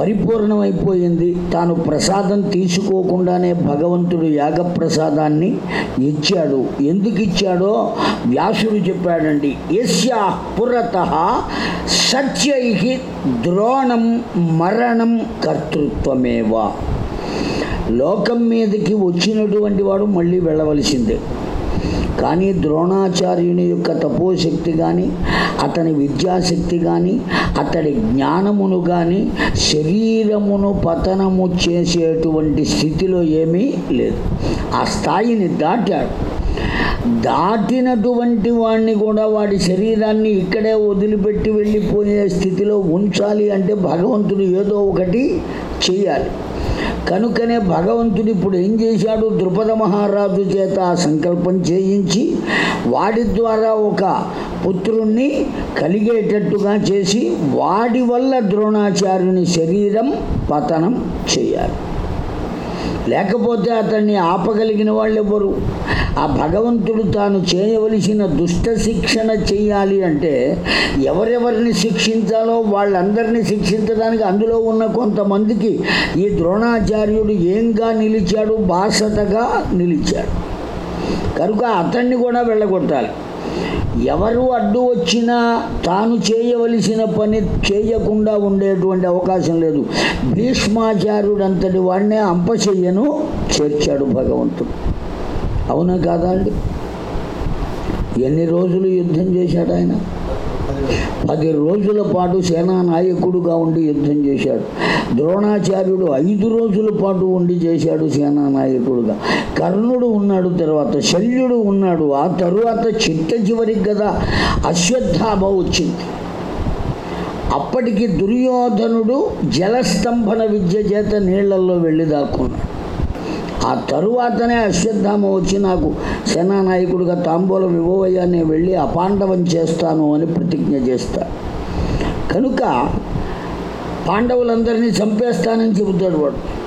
పరిపూర్ణమైపోయింది. తాను ప్రసాదం తీసుకోకుండానే భగవంతుడు యాగప్రసాదాన్ని ఇచ్చాడు. ఎందుకు ఇచ్చాడో వ్యాసుడు చెప్పాడండి. యస్యా పురత సత్యై ద్రోణం మరణం కర్తృత్వమేవా. లోకం మీదకి వచ్చినటువంటి వాడు మళ్ళీ వెళ్ళవలసిందే. కానీ ద్రోణాచార్యుని యొక్క తపోశక్తి కానీ అతని విద్యాశక్తి కానీ అతడి జ్ఞానమును కానీ శరీరమును పతనము చేసేటువంటి స్థితిలో ఏమీ లేదు. ఆ స్థాయిని దాటాడు. దాటినటువంటి వాడిని కూడా వాడి శరీరాన్ని ఇక్కడే వదిలిపెట్టి వెళ్ళిపోయే స్థితిలో ఉంచాలి అంటే భగవంతుడు ఏదో ఒకటి చేయాలి. కనుకనే భగవంతుడు ఇప్పుడు ఏం చేశాడు? ద్రుపద మహారాజు చేత సంకల్పం చేయించి వాడి ద్వారా ఒక పుత్రుణ్ణి కలిగేటట్టుగా చేసి వాడి వల్ల ద్రోణాచార్యుని శరీరం పతనం చేయాలి. లేకపోతే అతన్ని ఆపగలిగిన వాళ్ళు ఆ భగవంతుడు తాను చేయవలసిన దుష్ట శిక్షణ చేయాలి అంటే ఎవరెవరిని శిక్షించాలో వాళ్ళందరినీ శిక్షించడానికి అందులో ఉన్న కొంతమందికి ఈ ద్రోణాచార్యుడు ఏంగా నిలిచాడు బాసతగా నిలిచాడు. కనుక అతన్ని కూడా వెళ్ళగొట్టాలి. ఎవరు అడ్డు వచ్చినా తాను చేయవలసిన పని చేయకుండా ఉండేటువంటి అవకాశం లేదు. భీష్మాచార్యుడు అంతటి వాడినే అంపశయ్యను చేర్చాడు భగవంతుడు. అవునా కాదా అండి? ఎన్ని రోజులు యుద్ధం చేశాడు ఆయన? పది రోజుల పాటు సేనా నాయకుడుగా ఉండి యుద్ధం చేశాడు. ద్రోణాచార్యుడు ఐదు రోజుల పాటు ఉండి చేశాడు సేనా నాయకుడుగా. కర్ణుడు ఉన్నాడు తర్వాత శల్యుడు ఉన్నాడు. ఆ తరువాత చిట్ట చివరికి కదా అశ్వత్థామ వచ్చింది. అప్పటికి దుర్యోధనుడు జలస్తంభన విద్య చేత నీళ్ళలో వెళ్ళి దాక్కున్నాడు. ఆ తరువాతనే అశ్వత్థామ వచ్చి నాకు సేనానాయకుడిగా తాంబూలం ఇవ్వవయ్యా నేను వెళ్ళి అపాండవం చేస్తాను అని ప్రతిజ్ఞ చేస్తా. కనుక పాండవులందరినీ చంపేస్తానని చెబుతాడు వాడు.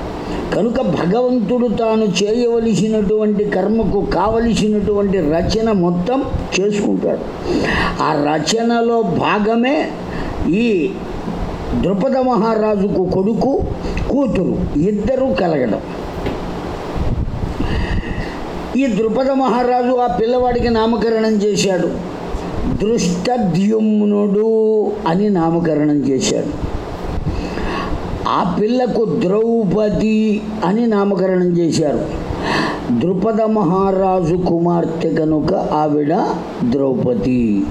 కనుక భగవంతుడు తాను చేయవలసినటువంటి కర్మకు కావలసినటువంటి రచన మొత్తం చేసుకుంటాడు. ఆ రచనలో భాగమే ఈ ద్రుపద మహారాజుకు కొడుకు కూతురు ఇద్దరూ కలగడం. ఈ ద్రుపద మహారాజు ఆ పిల్లవాడికి నామకరణం చేశాడు. దృష్టద్యుమ్నుడు అని నామకరణం చేశాడు. ఆ పిల్లకు ద్రౌపది అని నామకరణం చేశారు. ద్రుపద మహారాజు కుమార్తె కనుక ఆవిడ ద్రౌపది.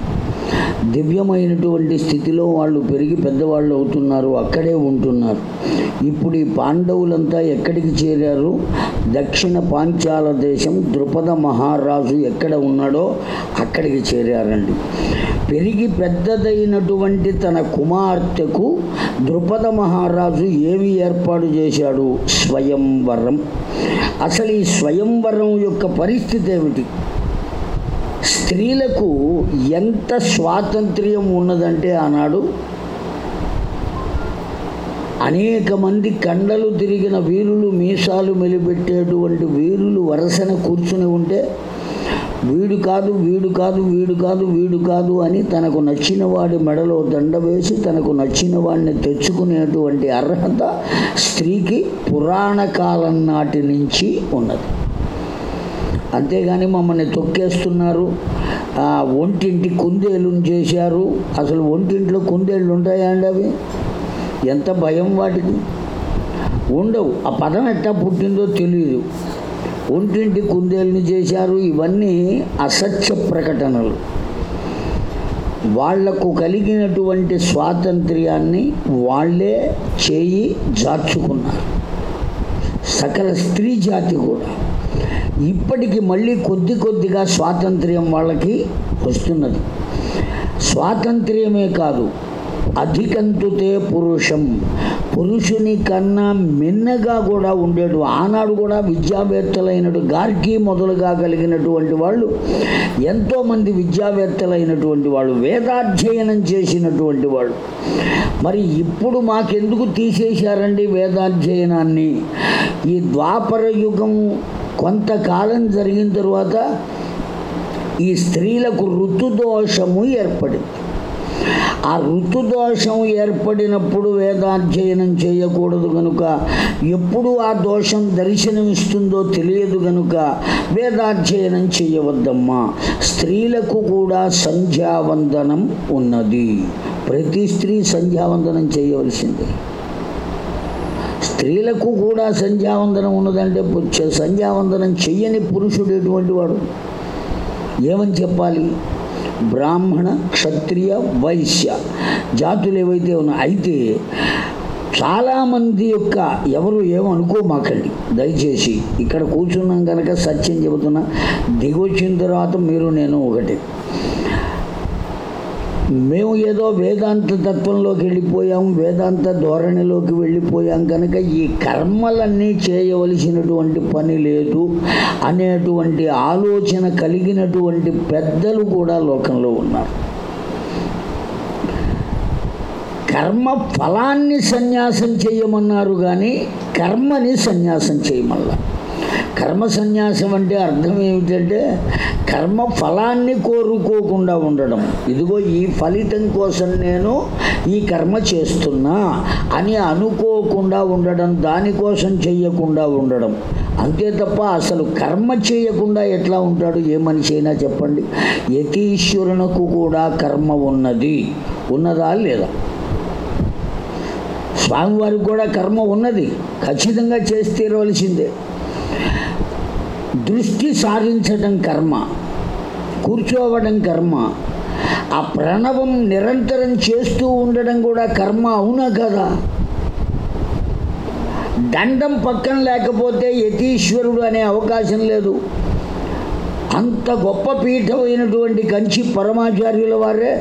దివ్యమైనటువంటి స్థితిలో వాళ్ళు పెరిగి పెద్దవాళ్ళు అవుతున్నారు అక్కడే ఉంటున్నారు. ఇప్పుడు ఈ పాండవులంతా ఎక్కడికి చేరారు? దక్షిణ పాంచాల దేశం ద్రుపద మహారాజు ఎక్కడ ఉన్నాడో అక్కడికి చేరారండి. పెరిగి పెద్దదైనటువంటి తన కుమార్తెకు ద్రుపద మహారాజు ఏమి ఏర్పాటు చేశాడు? స్వయంవరం. అసలు ఈ స్వయంవరం యొక్క పరిస్థితి ఏమిటి? స్త్రీలకు ఎంత స్వాతంత్ర్యం ఉన్నదంటే ఆనాడు అనేక మంది కండలు తిరిగిన వీరులు మీసాలు మెలిపెట్టేటువంటి వీరులు వరసన కూర్చుని ఉంటే వీడు కాదు వీడు కాదు వీడు కాదు వీడు కాదు అని తనకు నచ్చిన వాడి మెడలో దండ వేసి తనకు నచ్చిన వాడిని తెచ్చుకునేటువంటి అర్హత స్త్రీకి పురాణ కాలం నాటి నుంచి ఉన్నది. అంతేగాని మమ్మల్ని తొక్కేస్తున్నారు. ఒంటింటి కుందేలు చేశారు. అసలు ఒంటింట్లో కుందేళ్ళు ఉంటాయా అండి అవి? ఎంత భయం వాటికి? ఉండవు. ఆ పదం ఎట్టా పుట్టిందో తెలియదు ఒంటింటి కుందేళ్ళని చేశారు. ఇవన్నీ అసత్య ప్రకటనలు. వాళ్ళకు కలిగినటువంటి స్వాతంత్ర్యాన్ని వాళ్ళే చేయి జార్చుకున్నారు. సకల స్త్రీ జాతి కూడా. ఇప్పటికి మళ్ళీ కొద్ది కొద్దిగా స్వాతంత్ర్యం వాళ్ళకి వస్తున్నది. స్వాతంత్ర్యమే కాదు అధికంతుతే పురుషం. పురుషుని కన్నా మిన్నగా కూడా ఉండేటు ఆనాడు కూడా విద్యావేత్తలైనటు గార్కి మొదలుగా కలిగినటువంటి వాళ్ళు ఎంతోమంది విద్యావేత్తలైనటువంటి వాళ్ళు వేదాధ్యయనం చేసినటువంటి వాళ్ళు. మరి ఇప్పుడు మాకెందుకు తీసేశారండి వేదాధ్యయనాన్ని? ఈ ద్వాపర యుగం కొంతకాలం జరిగిన తరువాత ఈ స్త్రీలకు ఋతుదోషము ఏర్పడింది. ఆ ఋతుదోషం ఏర్పడినప్పుడు వేదాధ్యయనం చేయకూడదు కనుక ఎప్పుడు ఆ దోషం దర్శనమిస్తుందో తెలియదు కనుక వేదాధ్యయనం చేయవద్దమ్మా. స్త్రీలకు కూడా సంధ్యావందనం ఉన్నది. ప్రతి స్త్రీ సంధ్యావందనం చేయవలసిందే. స్త్రీలకు కూడా సంధ్యావందనం ఉన్నదంటే సంధ్యావందనం చెయ్యని పురుషుడు ఎటువంటి వాడు? ఏమని చెప్పాలి? బ్రాహ్మణ క్షత్రియ వైశ్య జాతులు ఏవైతే ఉన్నాయో అయితే చాలామంది యొక్క ఎవరు ఏమనుకోమాకండి దయచేసి ఇక్కడ కూర్చున్నాం కనుక సత్యం చెబుతున్నా. దిగొచ్చిన తర్వాత మీరు నేను ఒకటి. మేము ఏదో వేదాంత తత్వంలోకి వెళ్ళిపోయాం వేదాంత ధోరణిలోకి వెళ్ళిపోయాం కనుక ఈ కర్మలన్నీ చేయవలసినటువంటి పని లేదు. అనేటువంటి ఆలోచన కలిగినటువంటి పెద్దలు కూడా లోకంలో ఉన్నారు. కర్మ ఫలాన్ని సన్యాసం చేయమన్నారు కానీ కర్మని సన్యాసం చేయమల్లా కర్మ సన్యాసం అంటే అర్థం ఏమిటంటే కర్మ ఫలాన్ని కోరుకోకుండా ఉండడం. ఇదిగో ఈ ఫలితం కోసం నేను ఈ కర్మ చేస్తున్నా అని అనుకోకుండా ఉండడం దానికోసం చెయ్యకుండా ఉండడం. అంతే తప్ప అసలు కర్మ చేయకుండా ఎట్లా ఉంటాడు? ఏ మనిషి అయినా చెప్పండి. యతీశ్వరునకు కూడా కర్మ ఉన్నది. ఉన్నదా లేదా? స్వామివారికి కూడా కర్మ ఉన్నది. ఖచ్చితంగా చేసి తీరవలసిందే. దృష్టి సాధించడం కర్మ కూర్చోవడం కర్మ ఆ ప్రణవం నిరంతరం చేస్తూ ఉండడం కూడా కర్మ అవునా కదా? దండం పక్కన లేకపోతే యతీశ్వరుడు అనే అవకాశం లేదు. అంత గొప్ప పీఠమైనటువంటి కంచి పరమాచార్యుల వారే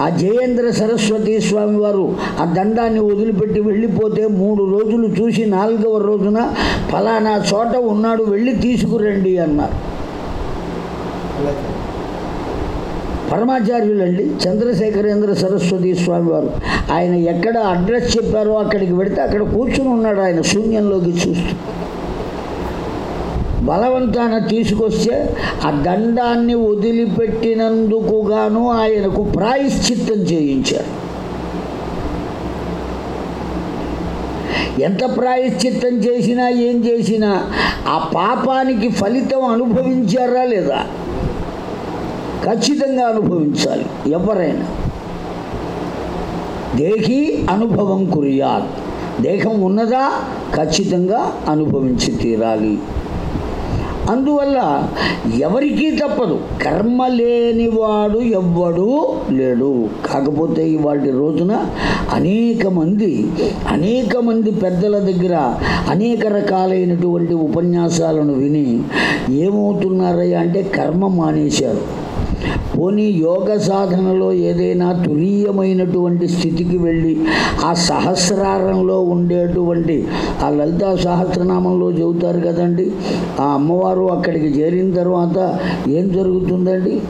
ఆ జయేంద్ర సరస్వతి స్వామి వారు ఆ దండాన్ని వదిలిపెట్టి వెళ్ళిపోతే మూడు రోజులు చూసి నాలుగవ రోజున ఫలానా చోట ఉన్నాడు వెళ్ళి తీసుకురండి అన్నారు. పరమాచార్యులండి చంద్రశేఖరేంద్ర సరస్వతి స్వామి వారు. ఆయన ఎక్కడ అడ్రస్ చెప్పారో అక్కడికి వెడితే అక్కడ కూర్చుని ఉన్నాడు ఆయన శూన్యంలోకి చూస్తూ. బలవంతాన తీసుకొస్తే ఆ దండాన్ని వదిలిపెట్టినందుకు గాను ఆయనకు ప్రాయశ్చిత్తం చేయించారు. ఎంత ప్రాయశ్చిత్తం చేసినా ఏం చేసినా ఆ పాపానికి ఫలితం అనుభవించారా లేదా? ఖచ్చితంగా అనుభవించాలి ఎవరైనా. దేహి అనుభవం కురియాలి దేహం ఉన్నదా? ఖచ్చితంగా అనుభవించి తీరాలి. అందువల్ల ఎవరికీ తప్పదు. కర్మ లేనివాడు ఎవ్వడు లేడు. కాకపోతే ఇవాటి రోజున అనేక మంది అనేక మంది పెద్దల దగ్గర అనేక రకాలైనటువంటి ఉపన్యాసాలను విని ఏమవుతున్నారయ్యా అంటే కర్మ మానేశారు. పోనీ యోగ సాధనలో ఏదైనా తురీయమైనటువంటి స్థితికి వెళ్ళి ఆ సహస్రారంలో ఉండేటువంటి ఆ లలితా సహస్రనామంలో చెబుతారు కదండి. ఆ అమ్మవారు అక్కడికి చేరిన తర్వాత ఏం జరుగుతుందండి?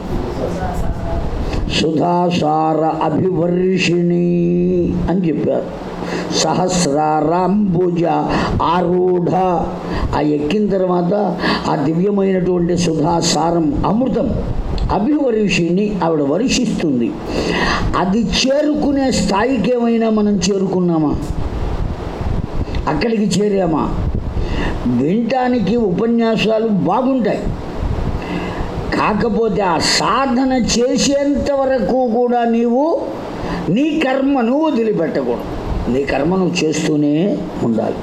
సుధాసార అభివర్షిణి అని చెప్పారు. సహస్రారాంబుజ ఆరూఢ. ఆ ఎక్కిన తర్వాత ఆ దివ్యమైనటువంటి సుధాసారం అమృతం. అభివర్షిణి ఆవిడ వర్షిస్తుంది. అది చేరుకునే స్థాయికి ఏమైనా మనం చేరుకున్నామా? అక్కడికి చేరామా? వినటానికి ఉపన్యాసాలు బాగుంటాయి. కాకపోతే ఆ సాధన చేసేంత వరకు కూడా నీవు నీ కర్మను వదిలిపెట్టకూడదు. నీ కర్మను చేస్తూనే ఉండాలి.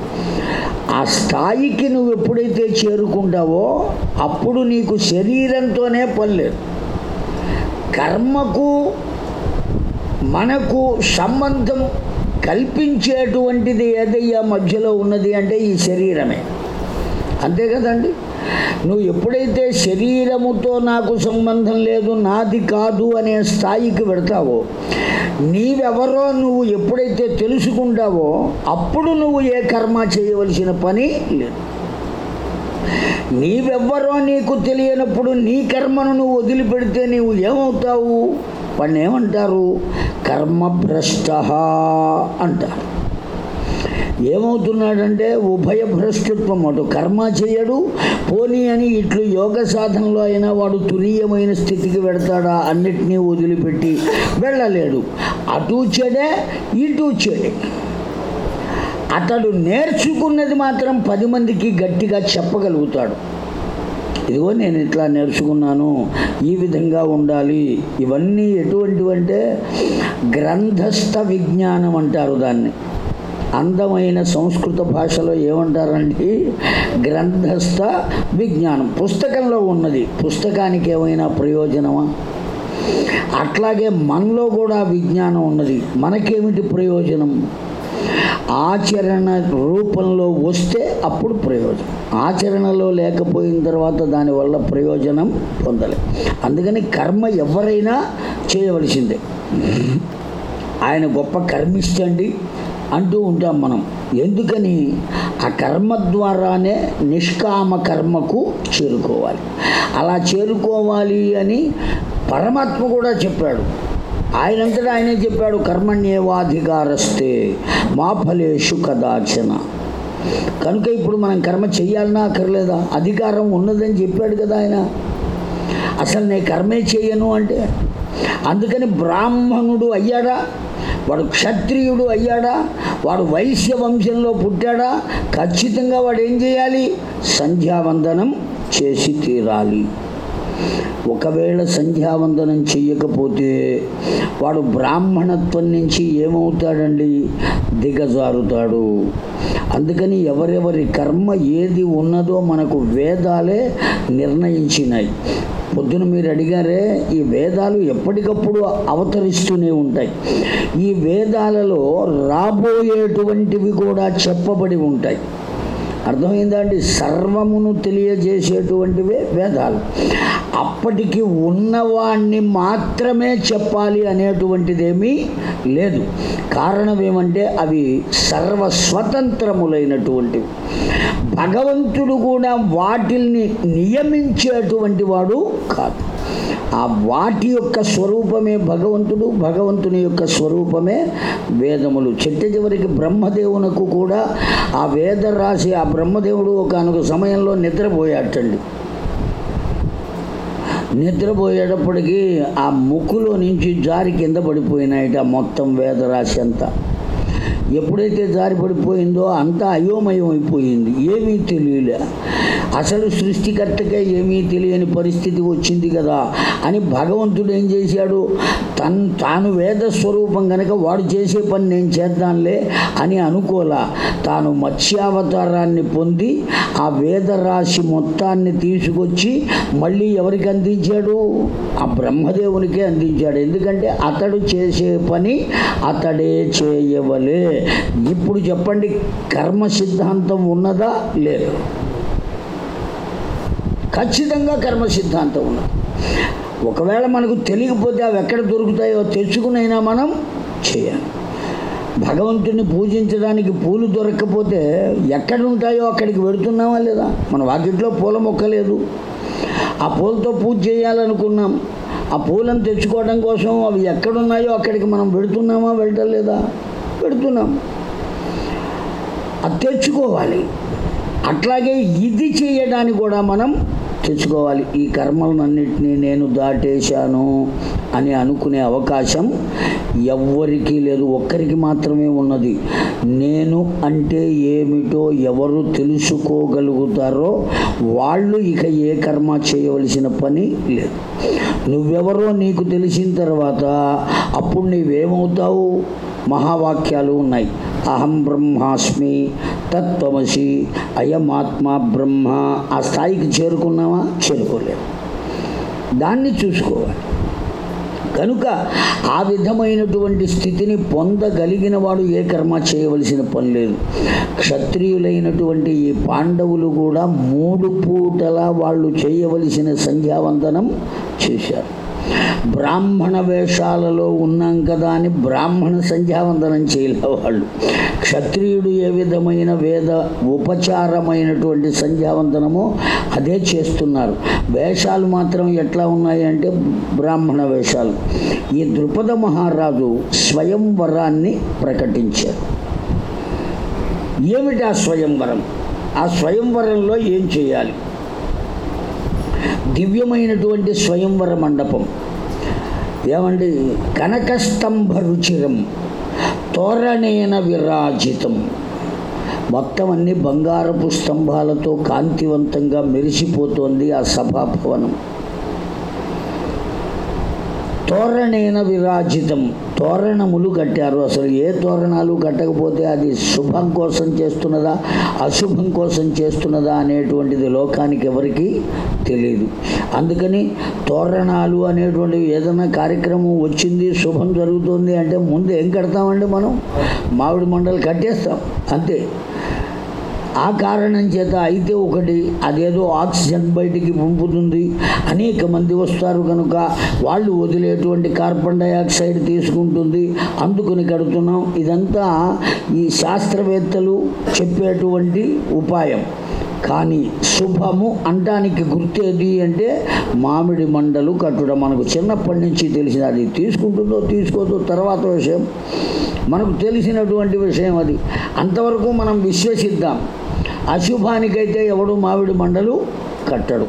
ఆ స్థాయికి నువ్వు ఎప్పుడైతే చేరుకుంటావో అప్పుడు నీకు శరీరంతోనే పనిలేదు కర్మకు మనకు సంబంధం కల్పించేటువంటిది ఏదయ్యా మధ్యలో ఉన్నది అంటే ఈ శరీరమే. అంతే కదండి? నువ్వు ఎప్పుడైతే శరీరముతో నాకు సంబంధం లేదు నాది కాదు అనే స్థాయికి పెడతావో నీవెవరో నువ్వు ఎప్పుడైతే తెలుసుకుంటావో అప్పుడు నువ్వు ఏ కర్మ చేయవలసిన పని లేదు. నీవెవ్వరో నీకు తెలియనప్పుడు నీ కర్మను నువ్వు వదిలిపెడితే నీవు ఏమవుతావు? వాడిని ఏమంటారు? కర్మభ్రష్ట అంటారు. ఏమవుతున్నాడంటే ఉభయ భ్రష్టత్వం అటు కర్మ చేయడు పోనీ అని ఇట్లు యోగ సాధనలో అయినా వాడు తునీయమైన స్థితికి వెడతాడా? అన్నిటినీ వదిలిపెట్టి వెళ్ళలేడు. అటు చెడే ఇటు చెడే. అతడు నేర్చుకున్నది మాత్రం పది మందికి గట్టిగా చెప్పగలుగుతాడు. ఇదిగో నేను ఇట్లా నేర్చుకున్నాను ఈ విధంగా ఉండాలి. ఇవన్నీ ఎటువంటివంటే గ్రంథస్థ విజ్ఞానం అంటారు దాన్ని. అందమైన సంస్కృత భాషలో ఏమంటారండి? గ్రంథస్థ విజ్ఞానం. పుస్తకంలో ఉన్నది. పుస్తకానికి ఏమైనా ప్రయోజనమా? అట్లాగే మనలో కూడా విజ్ఞానం ఉన్నది. మనకేమిటి ప్రయోజనం? ఆచరణ రూపంలో వస్తే అప్పుడు ప్రయోజనం. ఆచరణలో లేకపోయిన తర్వాత దానివల్ల ప్రయోజనం పొందలే. అందుకని కర్మ ఎవరైనా చేయవలసిందే. ఆయన గొప్ప కర్మిస్తండి అంటూ ఉంటాం మనం. ఎందుకని? ఆ కర్మ ద్వారానే నిష్కామ కర్మకు చేరుకోవాలి. అలా చేరుకోవాలి అని పరమాత్మ కూడా చెప్పాడు. ఆయనంతటా ఆయనే చెప్పాడు కర్మణ్యేవాధికారస్తే మా ఫలేషు కదాచన. కనుక ఇప్పుడు మనం కర్మ చెయ్యాలన్నా అక్కర్లేదా? అధికారం ఉన్నదని చెప్పాడు కదా ఆయన. అసలు నేను కర్మే చేయను అంటే అందుకని బ్రాహ్మణుడు అయ్యాడా? వాడు క్షత్రియుడు అయ్యాడా? వాడు వైశ్య వంశంలో పుట్టాడా? ఖచ్చితంగా వాడు ఏం చేయాలి? సంధ్యావందనం చేసి తీరాలి. ఒకవేళ సంధ్యావందనం చెయ్యకపోతే వాడు బ్రాహ్మణత్వం నుంచి ఏమవుతాడండి? దిగజారుతాడు. అందుకని ఎవరెవరి కర్మ ఏది ఉన్నదో మనకు వేదాలే నిర్ణయించినాయి. పొద్దున మీరు అడిగారే ఈ వేదాలు ఎప్పటికప్పుడు అవతరిస్తూనే ఉంటాయి. ఈ వేదాలలో రాబోయేటువంటివి కూడా చెప్పబడి ఉంటాయి. అర్థమైందా అండి సర్వమును తెలియజేసేటువంటివే వేదాలు. అప్పటికి ఉన్నవాణ్ణి మాత్రమే చెప్పాలి అనేటువంటిదేమీ లేదు. కారణం ఏమంటే అవి సర్వస్వతంత్రములైనటువంటివి. భగవంతుడు కూడా వాటిల్ని నియమించేటువంటి వాడు కాదు. ఆ వాటి యొక్క స్వరూపమే భగవంతుడు భగవంతుని యొక్క స్వరూపమే వేదములు. చెట్ట చివరికి బ్రహ్మదేవునకు కూడా ఆ వేద రాసి ఆ బ్రహ్మదేవుడు ఒకనొక సమయంలో నిద్రపోయాటండి నిద్రపోయేటప్పటికీ ఆ ముక్కులో నుంచి జారి కింద పడిపోయినాయట మొత్తం వేదరాశి అంతా. ఎప్పుడైతే జారిపడిపోయిందో అంతా అయోమయం అయిపోయింది ఏమీ తెలియలే. అసలు సృష్టికర్తకే ఏమీ తెలియని పరిస్థితి వచ్చింది కదా అని భగవంతుడు ఏం చేశాడు? తన్ తాను వేద స్వరూపం కనుక వాడు చేసే పని నేను చేద్దాంలే అని అనుకోలా. తాను మత్స్యావతారాన్ని పొంది ఆ వేదరాశి మొత్తాన్ని తీసుకొచ్చి మళ్ళీ ఎవరికి అందించాడు? ఆ బ్రహ్మదేవునికే అందించాడు. ఎందుకంటే అతడు చేసే పని అతడే చేయవలే. ఇప్పుడు చెప్పండి కర్మ సిద్ధాంతం ఉన్నదా? లేదు. ఖచ్చితంగా కర్మ సిద్ధాంతం ఉన్నది. ఒకవేళ మనకు తెలియకపోతే అవి ఎక్కడ దొరుకుతాయో తెచ్చుకునైనా మనం చేయాలి. భగవంతుని పూజించడానికి పూలు దొరకకపోతే ఎక్కడ ఉంటాయో అక్కడికి వెడుతున్నామా లేదా? మన వాకిట్లో పూల మొక్క లేదు. ఆ పూలతో పూజ చేయాలనుకున్నాం. ఆ పూలను తెచ్చుకోవడం కోసం అవి ఎక్కడున్నాయో అక్కడికి మనం వెడుతున్నామా వెళ్ళలేదా పెడుతున్నాం అది తెచ్చుకోవాలి. అట్లాగే ఇది చేయడానికి కూడా మనం తెచ్చుకోవాలి ఈ కర్మలన్నింటినీ నేను దాటేశాను అని అనుకునే అవకాశం ఎవ్వరికీ లేదు. ఒక్కరికి మాత్రమే ఉన్నది. నేను అంటే ఏమిటో ఎవరు తెలుసుకోగలుగుతారో వాళ్ళు ఇక ఏ కర్మ చేయవలసిన పని లేదు. నువ్వెవరో నీకు తెలిసిన తర్వాత అప్పుడు నీవేమవుతావు? మహావాక్యాలు ఉన్నాయి. అహం బ్రహ్మాస్మి తత్వమసి అయమాత్మ బ్రహ్మ. ఆ స్థాయికి చేరుకున్నావా? చేరుకోలేదు. దాన్ని చూసుకోవాలి. కనుక ఆ విధమైనటువంటి స్థితిని పొందగలిగిన వాడు ఏ కర్మ చేయవలసిన పని లేదు. క్షత్రియులైనటువంటి ఈ పాండవులు కూడా మూడు పూటలా వాళ్ళు చేయవలసిన సంధ్యావందనం చేశారు. బ్రాహ్మణ వేషాలలో ఉన్నాం కదా అని బ్రాహ్మణ సంధ్యావందనం చేయలే వాళ్ళు క్షత్రియుడు ఏ విధమైన వేద ఉపచారమైనటువంటి సంధ్యావందనమో అదే చేస్తున్నారు. వేషాలు మాత్రం ఎట్లా ఉన్నాయంటే బ్రాహ్మణ వేషాలు. ఈ ద్రుపద మహారాజు స్వయంవరాన్ని ప్రకటించారు. ఏమిటి ఆ స్వయంవరం? ఆ స్వయంవరంలో ఏం చేయాలి? దివ్యమైనటువంటి స్వయంవర మండపం. ఏమండి? కనకస్తంభ రుచిరం తోరణేన విరాజితం. మొత్తం అన్ని బంగారపు స్తంభాలతో కాంతివంతంగా మెరిసిపోతోంది ఆ సభాభవనం. తోరణేన విరాజితం. తోరణములు కట్టారు అసలు. ఏ తోరణాలు కట్టకపోతే అది శుభం కోసం చేస్తున్నదా అశుభం కోసం చేస్తున్నదా అనేటువంటిది లోకానికి ఎవరికి తెలియదు అందుకని తోరణాలు అనేటువంటివి ఏదైనా కార్యక్రమం వచ్చింది శుభం జరుగుతుంది అంటే ముందు ఏం కడతామండి మనం? మామిడి మండలు కట్టేస్తాం అంతే. ఆ కారణం చేత అయితే ఒకటి అదేదో ఆక్సిజన్ బయటికి పంపుతుంది. అనేక మంది వస్తారు కనుక వాళ్ళు వదిలేటువంటి కార్బన్ డైఆక్సైడ్ తీసుకుంటుంది. అందుకుని కడుతున్నాం. ఇదంతా ఈ శాస్త్రవేత్తలు చెప్పేటువంటి ఉపాయం. కానీ శుభము అంటానికి గుర్తేది అంటే మామిడి మండలు కట్టడం మనకు చిన్నప్పటి నుంచి తెలిసిన అది తీసుకుంటుందో తీసుకోదో తర్వాత విషయం. మనకు తెలిసినటువంటి విషయం అది. అంతవరకు మనం విశ్వసిద్దాం. అశుభానికైతే ఎవడు మామిడి మండలు కట్టడు.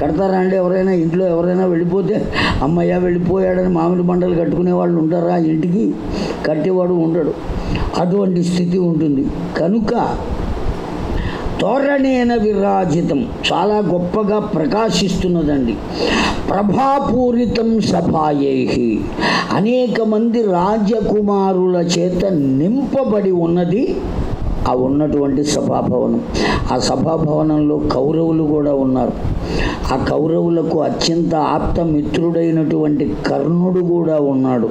కడతారా అండి ఎవరైనా? ఇంట్లో ఎవరైనా వెళ్ళిపోతే అమ్మయ్య వెళ్ళిపోయాడని మామిడి మండలు కట్టుకునే వాళ్ళు ఉంటారా? ఇంటికి కట్టేవాడు ఉండడు. అటువంటి స్థితి ఉంటుంది. కనుక తోరణేన విరాజితం. చాలా గొప్పగా ప్రకాశిస్తున్నదండి. ప్రభాపూరితం సభాయేహి. అనేక మంది రాజకుమారుల చేత నింపబడి ఉన్నది ఆ ఉన్నటువంటి సభాభవనం. ఆ సభాభవనంలో కౌరవులు కూడా ఉన్నారు. ఆ కౌరవులకు అత్యంత ఆప్తమిత్రుడైనటువంటి కర్ణుడు కూడా ఉన్నాడు.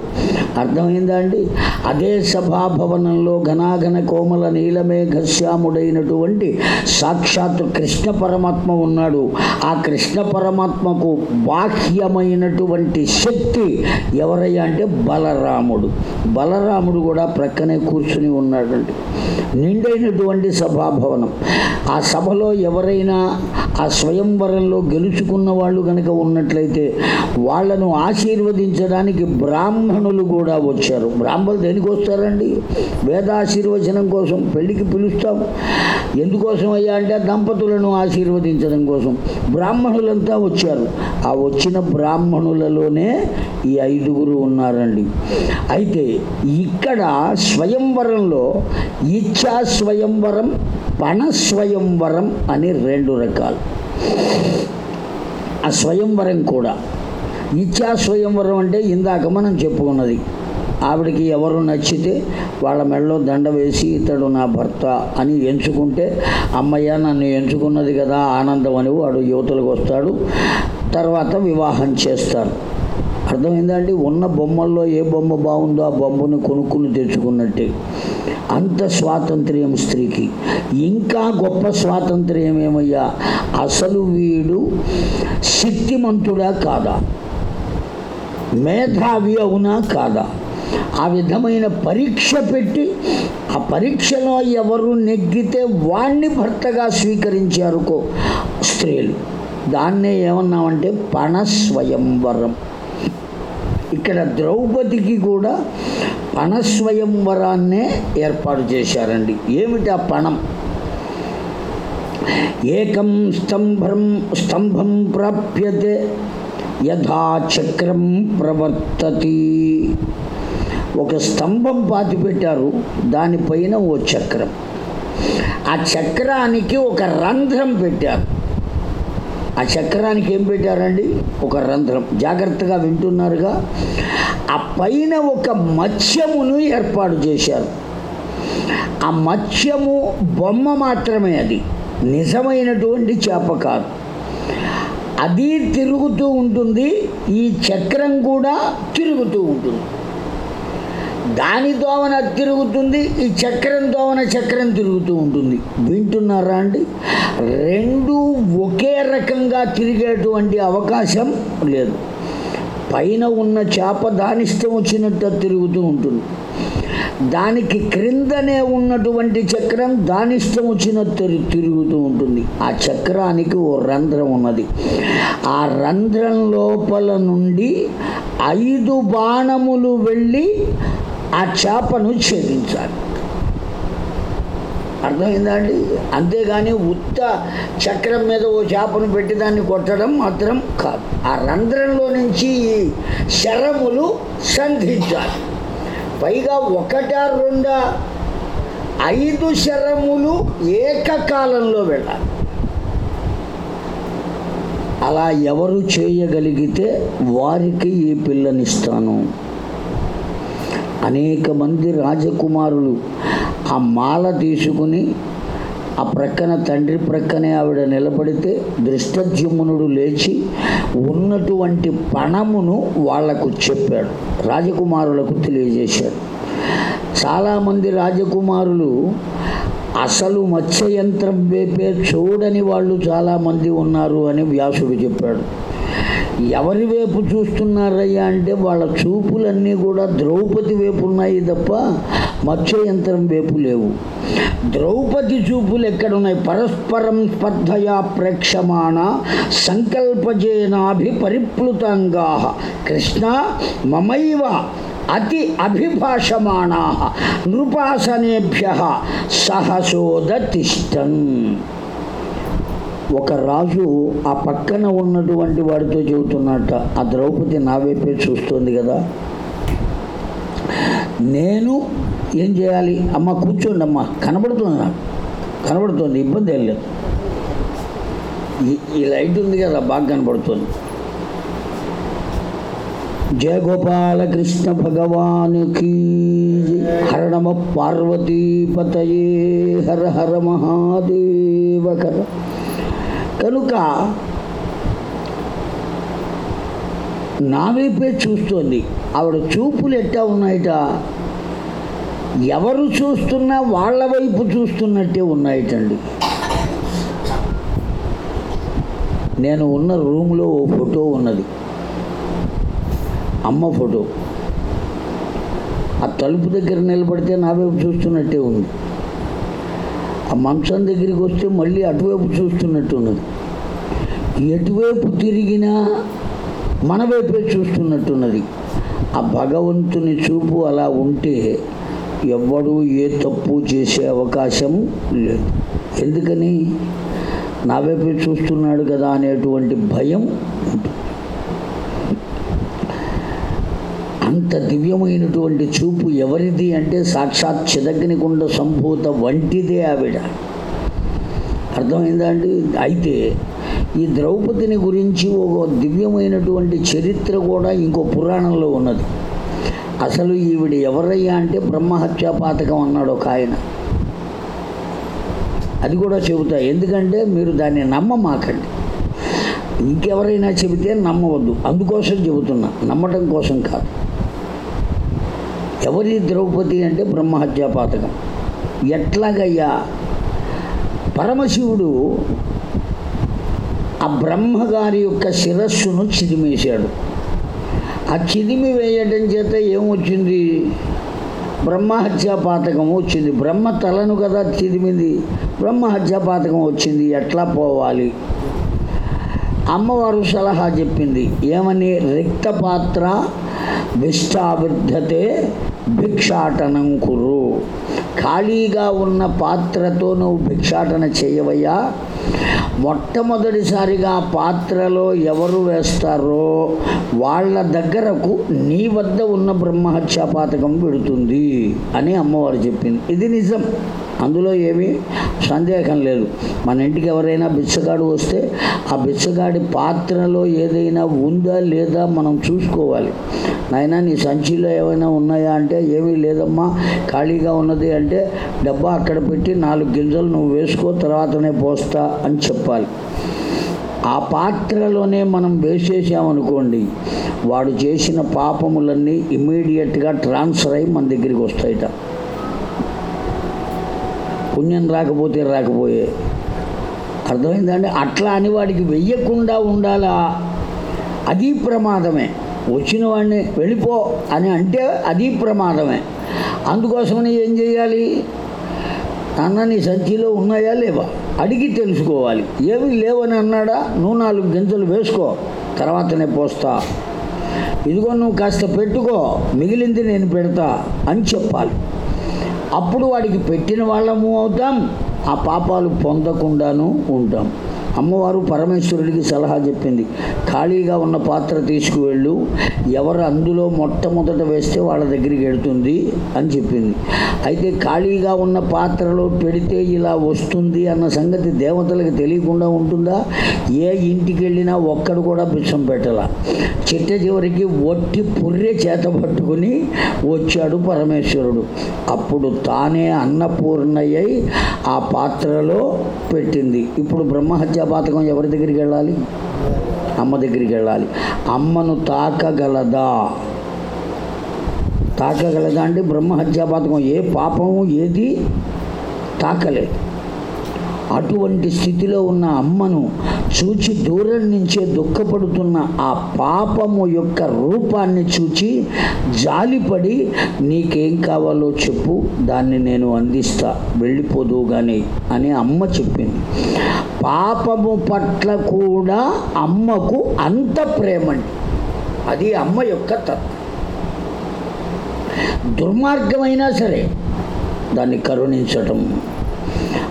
అర్థమైందా అండి అదే సభాభవనంలో ఘనాఘన కోమల నీలమే ఘశ్యాముడైనటువంటి సాక్షాత్ కృష్ణ పరమాత్మ ఉన్నాడు. ఆ కృష్ణ పరమాత్మకు బాహ్యమైనటువంటి శక్తి ఎవరయ్యా అంటే బలరాముడు. బలరాముడు కూడా ప్రక్కనే కూర్చుని ఉన్నాడండి. నిండైనటువంటి సభాభవనం. ఆ సభలో ఎవరైనా ఆ స్వయంవరంలో గెలుచుకున్న వాళ్ళు కనుక ఉన్నట్లయితే వాళ్ళను ఆశీర్వదించడానికి బ్రాహ్మణులు కూడా కూడా వచ్చారు. బ్రాహ్మణులు దేనికి వస్తారండి? వేదాశీర్వచనం కోసం పెళ్ళికి పిలుస్తాం. ఎందుకోసం అయ్యా అంటే దంపతులను ఆశీర్వదించడం కోసం. బ్రాహ్మణులంతా వచ్చారు. ఆ వచ్చిన బ్రాహ్మణులలోనే ఈ ఐదుగురు ఉన్నారండి. అయితే ఇక్కడ స్వయంవరంలో ఇచ్ఛా స్వయంవరం పణ స్వయంవరం అని రెండు రకాలు. ఆ స్వయంవరం కూడా నిత్యా స్వయంవరం అంటే ఇందాక మనం చెప్పుకున్నది. ఆవిడకి ఎవరు నచ్చితే వాళ్ళ మెడలో దండ వేసి ఇతడు నా భర్త అని ఎంచుకుంటే అమ్మయ్య నన్ను ఎంచుకున్నది కదా ఆనందం అని వాడు యువతలకు వస్తాడు. తర్వాత వివాహం చేస్తారు. అర్థమైందండి? ఉన్న బొమ్మల్లో ఏ బొమ్మ బాగుందో ఆ బొమ్మను కొనుక్కుని తెచ్చుకున్నట్టే. అంత స్వాతంత్ర్యం స్త్రీకి. ఇంకా గొప్ప స్వాతంత్ర్యం ఏమయ్యా? అసలు వీడు శక్తిమంతుడా కాదా? మేధావి అవునా కాదా? ఆ విధమైన పరీక్ష పెట్టి ఆ పరీక్షలో ఎవరు నెగ్గితే వాణ్ణి భర్తగా స్వీకరించారుకో స్త్రీలు. దాన్నే ఏమన్నామంటే పణస్వయంవరం. ఇక్కడ ద్రౌపదికి కూడా పణస్వయంవరాన్నే ఏర్పాటు చేశారండి. ఏమిటి ఆ పణం? ఏకం స్తంభం స్తంభం ప్రాప్యతే. యథా చక్రం ప్రవర్తతి. ఒక స్తంభం పాతి పెట్టారు దానిపైన ఓ చక్రం. ఆ చక్రానికి ఒక రంధ్రం పెట్టారు. ఆ చక్రానికి ఏం పెట్టారండి? ఒక రంధ్రం. జాగ్రత్తగా వింటున్నారుగా. ఆ పైన ఒక మత్స్యమును ఏర్పాటు చేశారు. ఆ మత్స్యము బొమ్మ మాత్రమే అది. నిజమైనటువంటి చేప కాదు. అది తిరుగుతూ ఉంటుంది ఈ చక్రం కూడా తిరుగుతూ ఉంటుంది. దాని దోవన తిరుగుతుంది ఈ చక్రం దోవన చక్రం తిరుగుతూ ఉంటుంది. వింటున్నారా అండి? రెండు ఒకే రకంగా తిరిగేటువంటి అవకాశం లేదు. పైన ఉన్న చేప దాని ఇష్టం వచ్చినట్టు తిరుగుతూ ఉంటుంది. దానికి క్రిందనే ఉన్నటువంటి చక్రం దాని ఇష్టం వచ్చినట్టు తిరుగుతూ ఉంటుంది. ఆ చక్రానికి ఓ రంధ్రం ఉన్నది. ఆ రంధ్రం లోపల నుండి ఐదు బాణములు వెళ్ళి ఆ చేపను ఛేదించాలి. అర్థమైందా అండి అంతేగాని ఉత్త చక్రం మీద ఓ చేపను పెట్టి దాన్ని కొట్టడం మాత్రం కాదు. ఆ రంధ్రంలో నుంచి ఈ శరములు సంధించాలి. పైగా ఒకటా రెండు ఐదు శరములు ఏకకాలంలో వెళ్ళాలి. అలా ఎవరు చేయగలిగితే వారికి ఈ పిల్లనిస్తాను అనేక మంది రాజకుమారులు ఆ మాల తీసుకుని ఆ ప్రక్కన తండ్రి ప్రక్కనే ఆవిడ నిలబడితే దృష్టజ్యుమ్నుడు లేచి ఉన్నటువంటి పణమును వాళ్ళకు చెప్పాడు రాజకుమారులకు తెలియజేశాడు. చాలామంది రాజకుమారులు అసలు మత్స్య యంత్రం వేపే చూడని వాళ్ళు చాలామంది ఉన్నారు అని వ్యాసుడు చెప్పాడు. ఎవరి వైపు చూస్తున్నారయ్యా అంటే వాళ్ళ చూపులన్నీ కూడా ద్రౌపది వైపు ఉన్నాయి తప్ప మత్స్య యంత్రం వైపు లేవు. ద్రౌపది చూపులు ఎక్కడున్నాయి? పరస్పరం స్పర్ధయా ప్రేక్షమాణ సంకల్పజేనాభి పరిప్లుతంగా. కృష్ణ మమైవ అతి అభిభాషమాణా. నృపాసనేభ్య సహసోదతిష్టన్ ఒక రాజు ఆ పక్కన ఉన్నటువంటి వాడితో చెబుతున్నట్ట ఆ ద్రౌపది నా వైపే చూస్తోంది కదా. నేను ఏం చేయాలి? అమ్మ కూర్చోండి అమ్మ కనబడుతుంది నాకు కనబడుతుంది ఇబ్బంది ఏం లేదు. ఈ- లైట్ ఉంది కదా బాగా కనబడుతుంది. జయగోపాలకృష్ణ భగవానుకి కృష్ణ హర నమ పార్వతీపతయే హర హర మహాదేవ కనుక నా వైపే చూస్తోంది. ఆవిడ చూపులు ఎట్టా ఉన్నాయట? ఎవరు చూస్తున్నా వాళ్ళ వైపు చూస్తున్నట్టే ఉన్నాయటండి. నేను ఉన్న రూమ్లో ఓ ఫోటో ఉన్నది. అమ్మ ఫోటో. ఆ తలుపు దగ్గర నిలబడితే నా వైపు చూస్తున్నట్టే ఉంది. ఆ మంచం దగ్గరికి వస్తే మళ్ళీ అటువైపు చూస్తున్నట్టు ఉన్నది ఎటువైపు తిరిగినా మన వైపే చూస్తున్నట్టున్నది. ఆ భగవంతుని చూపు అలా ఉంటే ఎవ్వడూ ఏ తప్పు చేసే అవకాశం లేదు. ఎందుకని? నా వైపు చూస్తున్నాడు కదా అనేటువంటి భయం ఉంటుంది. అంత దివ్యమైనటువంటి చూపు ఎవరిది అంటే సాక్షాత్ చిదగ్నికుండ సంభూత వంటిదే ఆవిడ. అర్థమైందా అండి? అయితే ఈ ద్రౌపదిని గురించి ఒక దివ్యమైనటువంటి చరిత్ర కూడా ఇంకో పురాణంలో ఉన్నది. అసలు ఈవిడ ఎవరయ్యా అంటే బ్రహ్మహత్యాపాతకం అన్నాడు ఒక ఆయన. అది కూడా చెబుతా. ఎందుకంటే మీరు దాన్ని నమ్మమాకండి. ఇంకెవరైనా చెబితే నమ్మవద్దు. అందుకోసం చెబుతున్నా. నమ్మటం కోసం కాదు. ఎవరి ద్రౌపది అంటే బ్రహ్మహత్యాపాతకం ఎట్లాగయ్యా? పరమశివుడు ఆ బ్రహ్మగారి యొక్క శిరస్సును చిదిమేశాడు. ఆ చిదిమి వేయడం చేత ఏమొచ్చింది? బ్రహ్మహత్యాపాతకం వచ్చింది. బ్రహ్మ తలను కదా చిదిమింది. బ్రహ్మహత్యాపాతకం వచ్చింది. ఎట్లా పోవాలి? అమ్మవారు సలహా చెప్పింది. ఏమని? రిక్త పాత్ర భిక్షాటనం కురు. ఖాళీగా ఉన్న పాత్రతో నువ్వు భిక్షాటన చేయవయ్యా. మొట్టమొదటిసారిగా పాత్రలో ఎవరు వేస్తారో వాళ్ళ దగ్గరకు నీ వద్ద ఉన్న బ్రహ్మహత్యా పాతకం పెడుతుంది అని అమ్మవారు చెప్పింది. ఇది నిజం. అందులో ఏమీ సందేహం లేదు. మన ఇంటికి ఎవరైనా బిచ్చగాడు వస్తే ఆ బిచ్చగాడి పాత్రలో ఏదైనా ఉందా లేదా మనం చూసుకోవాలి. నాయనా నీ సంచిలో ఏమైనా ఉన్నాయా అంటే ఏమీ లేదమ్మా. ఖాళీగా ఉన్నది అంటే డబ్బా అక్కడ పెట్టి నాలుగు గింజలు నువ్వు వేసుకో తర్వాతనే పోస్తా అని చెప్పాలి. ఆ పాత్రలోనే మనం వేసేసామనుకోండి వాడు చేసిన పాపములన్నీ ఇమీడియట్గా ట్రాన్స్ఫర్ అయ్యి మన దగ్గరికి వస్తాయిట. పుణ్యం రాకపోతే రాకపోయే. అర్థమైందండి అట్లా అని వాడికి వెయ్యకుండా ఉండాలా? అది ప్రమాదమే. వచ్చిన వాడిని వెళ్ళిపో అని అంటే అది ప్రమాదమే. అందుకోసమని ఏం చేయాలి అన్న నీ సంచిలో ఉన్నాయా లేవా? అడిగి తెలుసుకోవాలి. ఏమీ లేవని అన్నాడా? నువ్వు నాలుగు గింజలు వేసుకో. తర్వాతనే పోస్తా. ఇదిగో నువ్వు కాస్త పెట్టుకో. మిగిలింది నేను పెడతా అని చెప్పాలి. అప్పుడు వాడికి పెట్టిన వాళ్ళము అవుతాం ఆ పాపాలు పొందకుండాను ఉంటాం. అమ్మవారు పరమేశ్వరుడికి సలహా చెప్పింది. ఖాళీగా ఉన్న పాత్ర తీసుకువెళ్ళు. ఎవరు అందులో మొట్టమొదట వేస్తే వాళ్ళ దగ్గరికి వెళ్తుంది అని చెప్పింది. అయితే ఖాళీగా ఉన్న పాత్రలో పెడితే ఇలా వస్తుంది అన్న సంగతి దేవతలకు తెలియకుండా ఉంటుందా? ఏ ఇంటికి వెళ్ళినా ఒక్కడు కూడా బిచ్చం పెట్టాల. చిట్ట చివరికి ఒట్టి పుర్రె చేత పట్టుకుని వచ్చాడు పరమేశ్వరుడు. అప్పుడు తానే అన్నపూర్ణయ్యై ఆ పాత్రలో పెట్టింది. ఇప్పుడు బ్రహ్మహత్య పాతకం ఎవరి దగ్గరికి వెళ్ళాలి? అమ్మ దగ్గరికి వెళ్ళాలి. అమ్మను తాకగలదా? తాకగలదా అంటే బ్రహ్మహత్యాపాతకం ఏ పాపము ఏది తాకలేదు అటువంటి స్థితిలో ఉన్న అమ్మను చూచి దూరం నుంచే దుఃఖపడుతున్న ఆ పాపము యొక్క రూపాన్ని చూచి జాలిపడి నీకేం కావాలో చెప్పు దాన్ని నేను అందిస్తా వెళ్ళిపోదు కానీ అని అమ్మ చెప్పింది. పాపము పట్ల కూడా అమ్మకు అంత ప్రేమండి. అది అమ్మ యొక్క తత్వం. దుర్మార్గమైనా సరే దాన్ని కరుణించటం.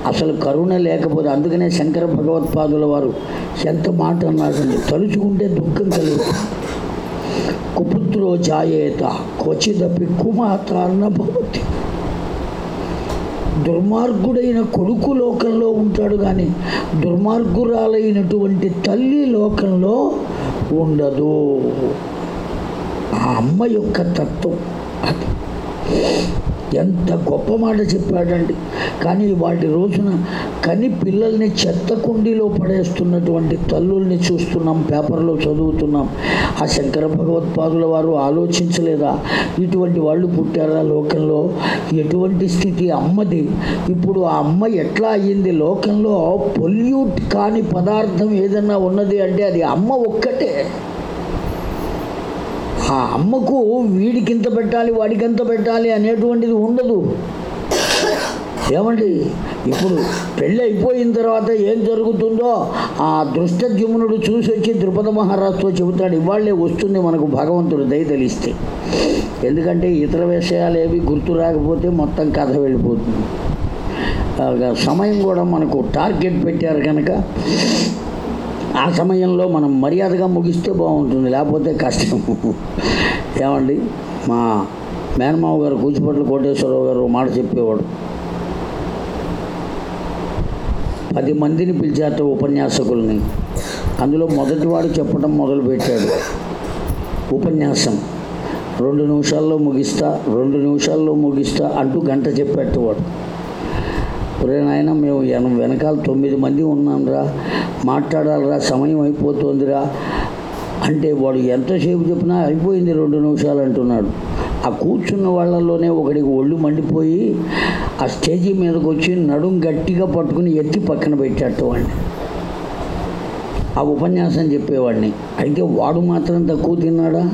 అసలు కరుణ లేకపోతే అందుకనే శంకర భగవత్పాదుల వారు ఎంత మాట అన్నారండి. తలుచుకుంటే దుఃఖం కలుగుతుంది. కుపుత్రో జాయేత క్వచిదపి కుమాతారణ భవతి. దుర్మార్గుడైన కొడుకు లోకంలో ఉంటాడు కానీ దుర్మార్గురాలైనటువంటి తల్లి లోకంలో ఉండదు. ఆ అమ్మ యొక్క తత్వం అది. ఎంత గొప్ప మాట చెప్పాడండి. కానీ వాటి రోజున కని పిల్లల్ని చెత్త కుండీలో పడేస్తున్నటువంటి తల్లుల్ని చూస్తున్నాం పేపర్లో చదువుతున్నాం. ఆ శంకర భగవత్పాదుల వారు ఆలోచించలేదా? ఇటువంటి వాళ్ళు పుట్టారా లోకంలో? ఎటువంటి స్థితి? అమ్మది. ఇప్పుడు ఆ అమ్మ ఎట్లా అయ్యింది? లోకంలో పొల్యూట్ కాని పదార్థం ఏదన్నా ఉన్నది అంటే అది అమ్మ ఒక్కటే. ఆ అమ్మకు వీడికి ఇంత పెట్టాలి వాడికి ఎంత పెట్టాలి అనేటువంటిది ఉండదు. ఏమండి? ఇప్పుడు పెళ్ళి అయిపోయిన తర్వాత ఏం జరుగుతుందో ఆ దృష్టద్యుమ్నుడు చూసి వచ్చి ద్రుపద మహారాజుతో చెబుతాడు ఇవాళ్ళే వస్తుంది మనకు భగవంతుడు దయ తెలిస్తే. ఎందుకంటే ఇతర విషయాలు ఏవి గుర్తు రాకపోతే మొత్తం కథ వెళ్ళిపోతుంది. సమయం కూడా మనకు టార్గెట్ పెట్టారు కనుక ఆ సమయంలో మనం మర్యాదగా ముగిస్తే బాగుంటుంది లేకపోతే కష్టం. ఏమండి? మా మేనమావ గారు కూచిపట్ల కోటేశ్వరరావు గారు మాట చెప్పేవాడు. పది మందిని పిలిచాట ఉపన్యాసకుల్ని. అందులో మొదటివాడు చెప్పడం మొదలుపెట్టాడు. ఉపన్యాసం. రెండు నిమిషాల్లో ముగిస్తా రెండు నిమిషాల్లో ముగిస్తా అంటూ గంట చెప్పేటవాడు. ఒరే నాయన మేము ఎన- వెనకాల తొమ్మిది మంది ఉన్నాంరా. మాట్లాడాలిరా సమయం అయిపోతుందిరా. అంటే వాడు ఎంతసేపు చెప్పినా అయిపోయింది రెండు నిమిషాలు అంటున్నాడు. ఆ కూర్చున్న వాళ్ళలోనే ఒకడికి ఒళ్ళు మండిపోయి ఆ స్టేజీ మీదకి వచ్చి నడుం గట్టిగా పట్టుకుని ఎత్తి పక్కన పెట్టేటవాడిని ఆ ఉపన్యాసం చెప్పేవాడిని. అయితే వాడు మాత్రం తక్కువ తిన్నాడా?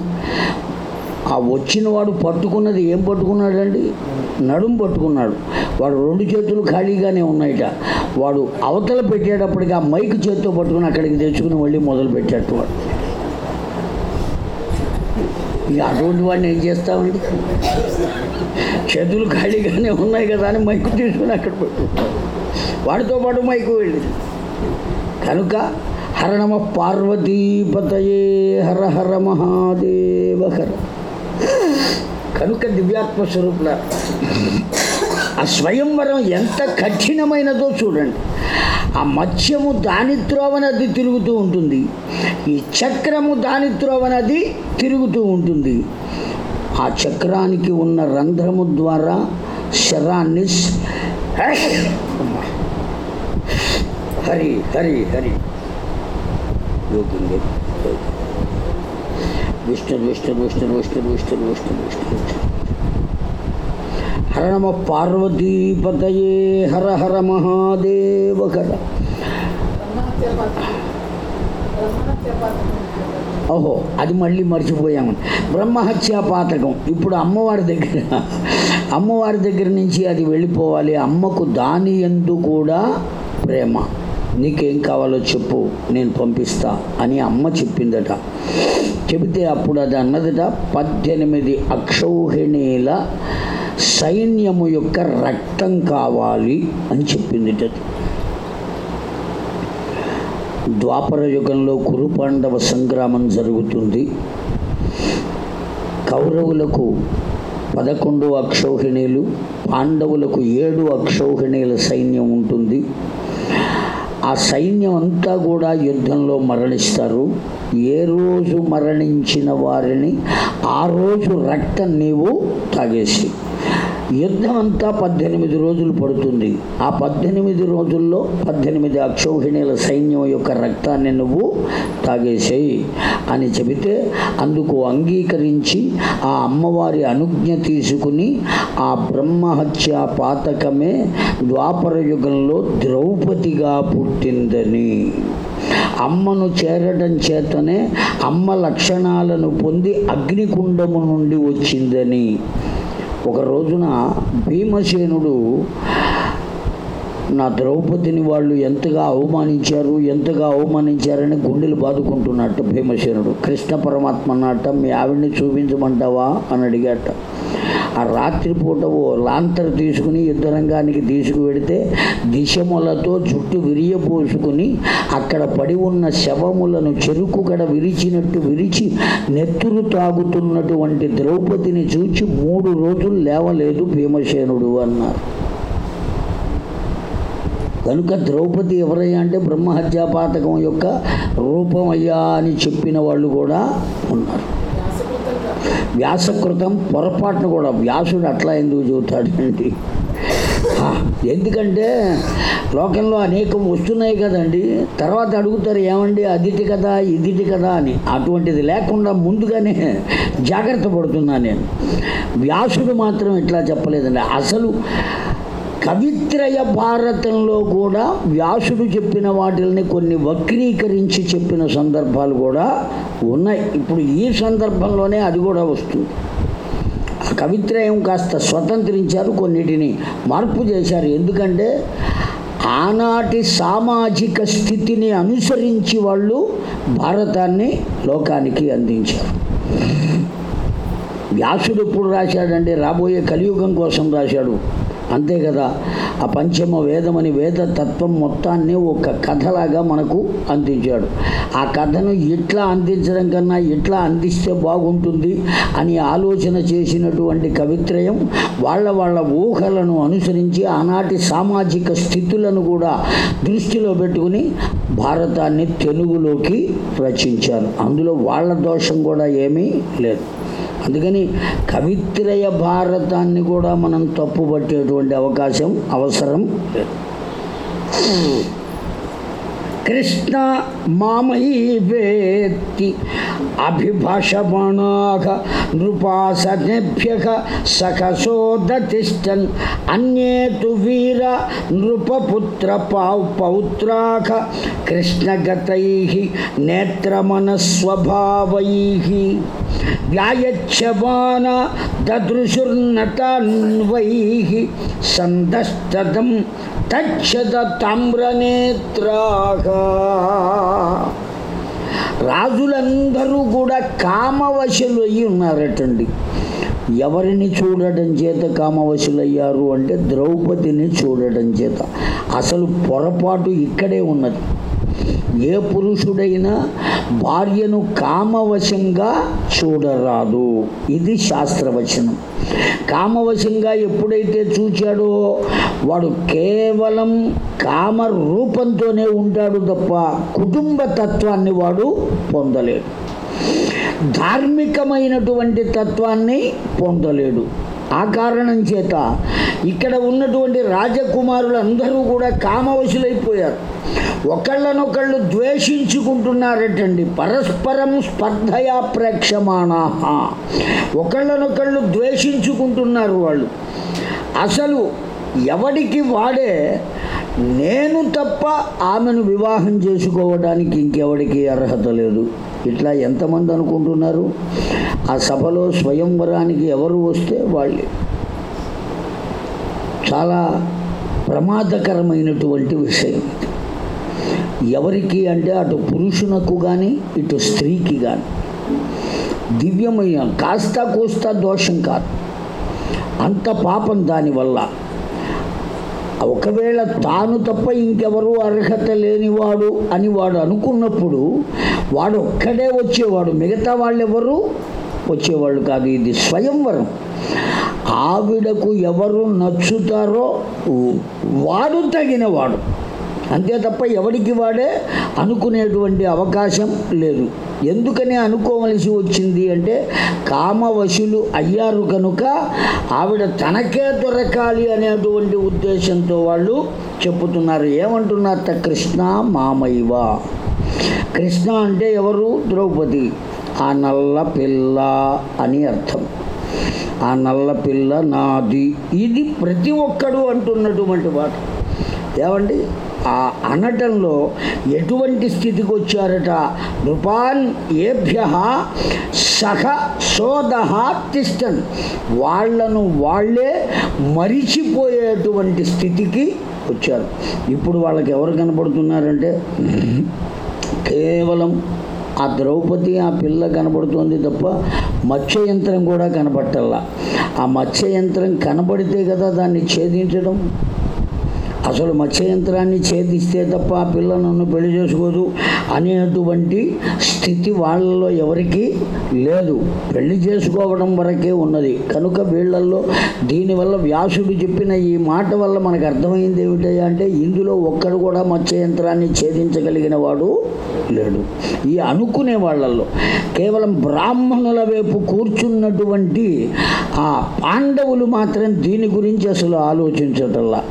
ఆ వచ్చిన వాడు పట్టుకున్నది ఏం పట్టుకున్నాడండి? నడుం పట్టుకున్నాడు. వాడు రెండు చేతులు ఖాళీగానే ఉన్నాయిట. వాడు అవతల పెట్టేటప్పటికి ఆ మైక్ చేత్తో పట్టుకుని అక్కడికి తెచ్చుకుని మళ్ళీ మొదలు పెట్టేట్టు వాడు. ఇక అటువంటి వాడిని ఏం చేస్తామండి? చేతులు ఖాళీగానే ఉన్నాయి కదా అని మైకు తీసుకుని అక్కడ పెట్టుకుంటాడు. వాడితో పాటు మైకు వెళ్ళింది. కనుక హర నమ పార్వతీపతయే హర హర మహాదేవ. హర కనుక దివ్యాత్మ స్వరూపుల ఆ స్వయంవరం ఎంత కఠినమైనదో చూడండి. ఆ మత్స్యము దాని త్రోవనది తిరుగుతూ ఉంటుంది. ఈ చక్రము దాని త్రోవనది తిరుగుతూ ఉంటుంది. ఆ చక్రానికి ఉన్న రంధ్రము ద్వారా శరాన్ని హరి హరి హరి. యోగింగే విష్ణు విష్ణు విష్ణు విష్ణు విష్ణు విష్ణు విష్ణు విష్ణు. హర నమ పార్వతీపతయే హర హర మహాదేవ హర ఓహో అది మళ్ళీ మర్చిపోయాము. బ్రహ్మహత్యా పాతకం. ఇప్పుడు అమ్మవారి దగ్గర అమ్మవారి దగ్గర నుంచి అది వెళ్ళిపోవాలి. అమ్మకు దాని ఎందు కూడా ప్రేమ. నీకేం కావాలో చెప్పు నేను పంపిస్తా అని అమ్మ చెప్పిందట. చెబితే అప్పుడు అది అన్నదట పద్దెనిమిది అక్షౌహిణీల సైన్యము యొక్క రక్తం కావాలి అని చెప్పింది ద్వాపర యుగంలో కురుపాండవ సంగ్రామం జరుగుతుంది. కౌరవులకు పదకొండు అక్షౌహిణీలు పాండవులకు ఏడు అక్షౌహిణీల సైన్యం ఉంటుంది. ఆ సైన్యం అంతా కూడా యుద్ధంలో మరణిస్తారు. ఏ రోజు మరణించిన వారిని ఆ రోజు రక్తం నీవు తాగేసి యుద్ధం అంతా పద్దెనిమిది రోజులు పడుతుంది. ఆ పద్దెనిమిది రోజుల్లో పద్దెనిమిది అక్షౌహిణీల సైన్యం యొక్క రక్తాన్ని నువ్వు తాగేసేయి అని చెబితే అందుకు అంగీకరించి ఆ అమ్మవారి అనుజ్ఞ తీసుకుని ఆ బ్రహ్మహత్య పాతకమే ద్వాపర యుగంలో ద్రౌపదిగా పుట్టిందని. అమ్మను చేరడం చేతనే అమ్మ లక్షణాలను పొంది అగ్నికుండము నుండి వచ్చిందని. ఒక రోజున భీమసేనుడు నా ద్రౌపదిని వాళ్ళు ఎంతగా అవమానించారు ఎంతగా అవమానించారని గుండెలు బాదుకుంటున్నట్టు భీమసేనుడు. కృష్ణ పరమాత్మ అన్నట్ట మీ ఆవిడ్ని చూపించమంటావా? అని అడిగాట. ఆ రాత్రిపూట ఓ లాంతర్ తీసుకుని యుద్ధరంగానికి తీసుకువెడితే దిశములతో జుట్టు విరియపోసుకుని అక్కడ పడి ఉన్న శవములను చెరుకు గడ విరిచినట్టు విరిచి నెత్తురు తాగుతున్నటువంటి ద్రౌపదిని చూచి మూడు రోజులు లేవలేదు భీమసేనుడు అన్నారు. కనుక ద్రౌపది ఎవరయ్యా అంటే బ్రహ్మహత్యాపాతకం యొక్క రూపమయ్యా అని చెప్పిన వాళ్ళు కూడా ఉన్నారు. వ్యాసకృతం పొరపాటును కూడా వ్యాసుడు అట్లా ఎందుకు చెబుతాడండి ఎందుకంటే లోకంలో అనేకం వస్తున్నాయి కదండి. తర్వాత అడుగుతారు ఏమండి అదిటి కదా ఇదిటి కదా అని. అటువంటిది లేకుండా ముందుగానే జాగ్రత్త పడుతున్నా నేను. వ్యాసుడు మాత్రం ఇట్లా చెప్పలేదండి. అసలు కవిత్రయ భారతంలో కూడా వ్యాసుడు చెప్పిన వాటిల్ని కొన్ని వక్రీకరించి చెప్పిన సందర్భాలు కూడా ఉన్నాయి. ఇప్పుడు ఈ సందర్భంలోనే అది కూడా వస్తుంది. కవిత్రయం కాస్త స్వతంత్రించారు కొన్నిటిని మార్పు చేశారు. ఎందుకంటే ఆనాటి సామాజిక స్థితిని అనుసరించి వాళ్ళు భారతాన్ని లోకానికి అందించారు. వ్యాసుడు ఎప్పుడు రాశాడంటే రాబోయే కలియుగం కోసం రాశాడు. అంతే కదా? ఆ పంచమ వేదమని వేద తత్వం మొత్తాన్ని ఒక కథలాగా మనకు అందించాడు. ఆ కథను ఎట్లా అందించడం కన్నా ఎట్లా అందిస్తే బాగుంటుంది అని ఆలోచన చేసినటువంటి కవిత్రయం వాళ్ళ వాళ్ళ ఊహలను అనుసరించి ఆనాటి సామాజిక స్థితులను కూడా దృష్టిలో పెట్టుకుని భారతాన్ని తెలుగులోకి రచించారు. అందులో వాళ్ళ దోషం కూడా ఏమీ లేదు. అందుకని కవిత్రయ భారతాన్ని కూడా మనం తప్పుపట్టేటువంటి అవకాశం అవసరం. లేదు కృష్ణ మామయీ వేత్తి అభిభాషమాణాక నృపాసనేభ్య సఖసోదతిష్టన్ అన్యే తు వీర నృపపుత్ర పౌ పౌత్రాక కృష్ణగతై నేత్రమనస్వభావై వ్యాయచ్చమాన దదృశుర్నటన్వై సందస్తదం తచ్చద తామ్రనేత్రాగా రాజులందరూ కూడా కామవశులు అయి ఉన్నారటండి. ఎవరిని చూడటం చేత కామవశులయ్యారు అంటే ద్రౌపదిని చూడటం చేత. అసలు పొరపాటు ఇక్కడే ఉన్నది. ఏ పురుషుడైనా భార్యను కామవశంగా చూడరాదు. ఇది శాస్త్రవచనం. కామవశంగా ఎప్పుడైతే చూచాడో వాడు కేవలం కామ రూపంతోనే ఉంటాడు తప్ప కుటుంబ తత్వాన్ని వాడు పొందలేడు. ధార్మికమైనటువంటి తత్వాన్ని పొందలేడు. ఆ కారణం చేత ఇక్కడ ఉన్నటువంటి రాజకుమారులు అందరూ కూడా కామవశులైపోయారు. ఒకళ్ళనొకళ్ళు ద్వేషించుకుంటున్నారటండి. పరస్పరం స్పర్ధయా ప్రేక్షమాణా ఒకళ్ళనొకళ్ళు ద్వేషించుకుంటున్నారు వాళ్ళు. అసలు ఎవడికి వాడే నేను తప్ప ఆమెను వివాహం చేసుకోవడానికి ఇంకెవడికి అర్హత లేదు. ఇట్లా ఎంతమంది అనుకుంటున్నారు? ఆ సభలో స్వయంవరానికి ఎవరు వస్తే వాళ్ళే. చాలా ప్రమాదకరమైనటువంటి విషయం ఇది. ఎవరికి అంటే అటు పురుషునకు కానీ ఇటు స్త్రీకి కానీ దివ్యమైన కాస్త కోస్తా దోషం కాదు. అంత పాపం దానివల్ల ఒకవేళ తాను తప్ప ఇంకెవరు అర్హత లేనివాడు అని వాడు అనుకున్నప్పుడు వాడు ఒక్కడే వచ్చేవాడు. మిగతా వాళ్ళెవరు? వచ్చేవాళ్ళు కాదు. ఇది స్వయంవరం. ఆవిడకు ఎవరు నచ్చుతారో వాడు తగినవాడు. అంతే తప్ప ఎవడికి వాడే అనుకునేటువంటి అవకాశం లేదు. ఎందుకని అనుకోవలసి వచ్చింది అంటే కామవశులు అయ్యారు కనుక ఆవిడ తనకే దొరకాలి అనేటువంటి ఉద్దేశంతో వాళ్ళు చెప్పుతున్నారు. ఏమంటున్నారట కృష్ణ మామైవ కృష్ణ అంటే ఎవరు? ద్రౌపది. ఆ నల్ల పిల్ల అని అర్థం. ఆ నల్ల పిల్ల నాది. ఇది ప్రతి ఒక్కడు అంటున్నటువంటి మాట. ఏమండి? ఆ అనటంలో ఎటువంటి స్థితికి వచ్చారట? నృపాన్ ఏభ్య సహ సోదహ తిష్టన్. వాళ్ళను వాళ్ళే మరిచిపోయేటువంటి స్థితికి వచ్చారు. ఇప్పుడు వాళ్ళకి ఎవరు కనపడుతున్నారంటే కేవలం ఆ ద్రౌపది ఆ పిల్ల కనబడుతోంది తప్ప మత్స్య యంత్రం కూడా కనబట్టల్లా ఆ మత్స్య యంత్రం కనబడితే కదా దాన్ని ఛేదించడం? అసలు మత్స్య యంత్రాన్ని ఛేదిస్తే తప్ప ఆ పిల్ల నన్ను పెళ్ళి చేసుకోదు అనేటువంటి స్థితి వాళ్ళలో ఎవరికి లేదు. పెళ్ళి చేసుకోవడం వరకే ఉన్నది. కనుక వీళ్ళల్లో దీనివల్ల వ్యాసుడు చెప్పిన ఈ మాట వల్ల మనకు అర్థమైంది ఏమిటయ్యా అంటే ఇందులో ఒక్కడు కూడా మత్స్య యంత్రాన్ని ఛేదించగలిగిన వాడు లేడు. ఈ అనుకునే వాళ్ళల్లో కేవలం బ్రాహ్మణుల వైపు కూర్చున్నటువంటి ఆ పాండవులు మాత్రం దీని గురించి అసలు ఆలోచించటల్లా.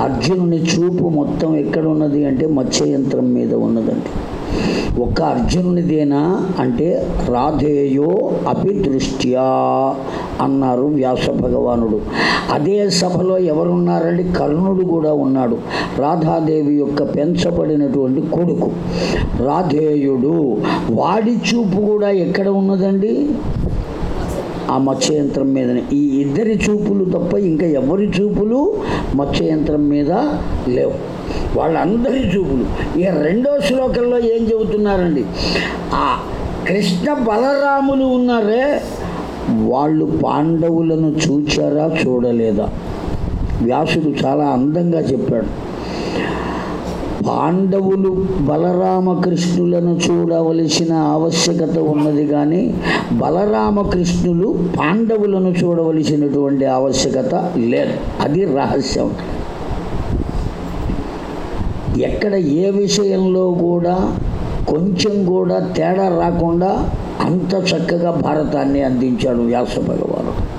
అర్జునుని చూపు మొత్తం ఎక్కడ ఉన్నది అంటే మత్స్య యంత్రం మీద ఉన్నదండి. ఒక్క అర్జునునిదేనా అంటే రాధేయో అపి దృష్ట్యా అన్నారు వ్యాస భగవానుడు అదే సభలో ఎవరున్నారండి? కర్ణుడు కూడా ఉన్నాడు. రాధాదేవి యొక్క పెంచబడినటువంటి కొడుకు. రాధేయుడు వాడి చూపు కూడా ఎక్కడ ఉన్నదండి? ఆ మత్స్య యంత్రం మీదనే ఈ ఇద్దరి చూపులు తప్ప ఇంకా ఎవరి చూపులు మత్స్య యంత్రం మీద లేవు. వాళ్ళందరి చూపులు. ఇక రెండో శ్లోకంలో ఏం చెబుతున్నారండి? ఆ కృష్ణ బలరాములు ఉన్నారే వాళ్ళు పాండవులను చూచారా చూడలేదా? వ్యాసుడు చాలా అందంగా చెప్పాడు. పాండవులు బలరామకృష్ణులను చూడవలసిన ఆవశ్యకత ఉన్నది కానీ బలరామకృష్ణులు పాండవులను చూడవలసినటువంటి ఆవశ్యకత లేదు. అది రహస్యం. ఎక్కడ ఏ విషయంలో కూడా కొంచెం కూడా తేడా రాకుండా అంత చక్కగా భారతాన్ని అందించాడు వ్యాస భగవాను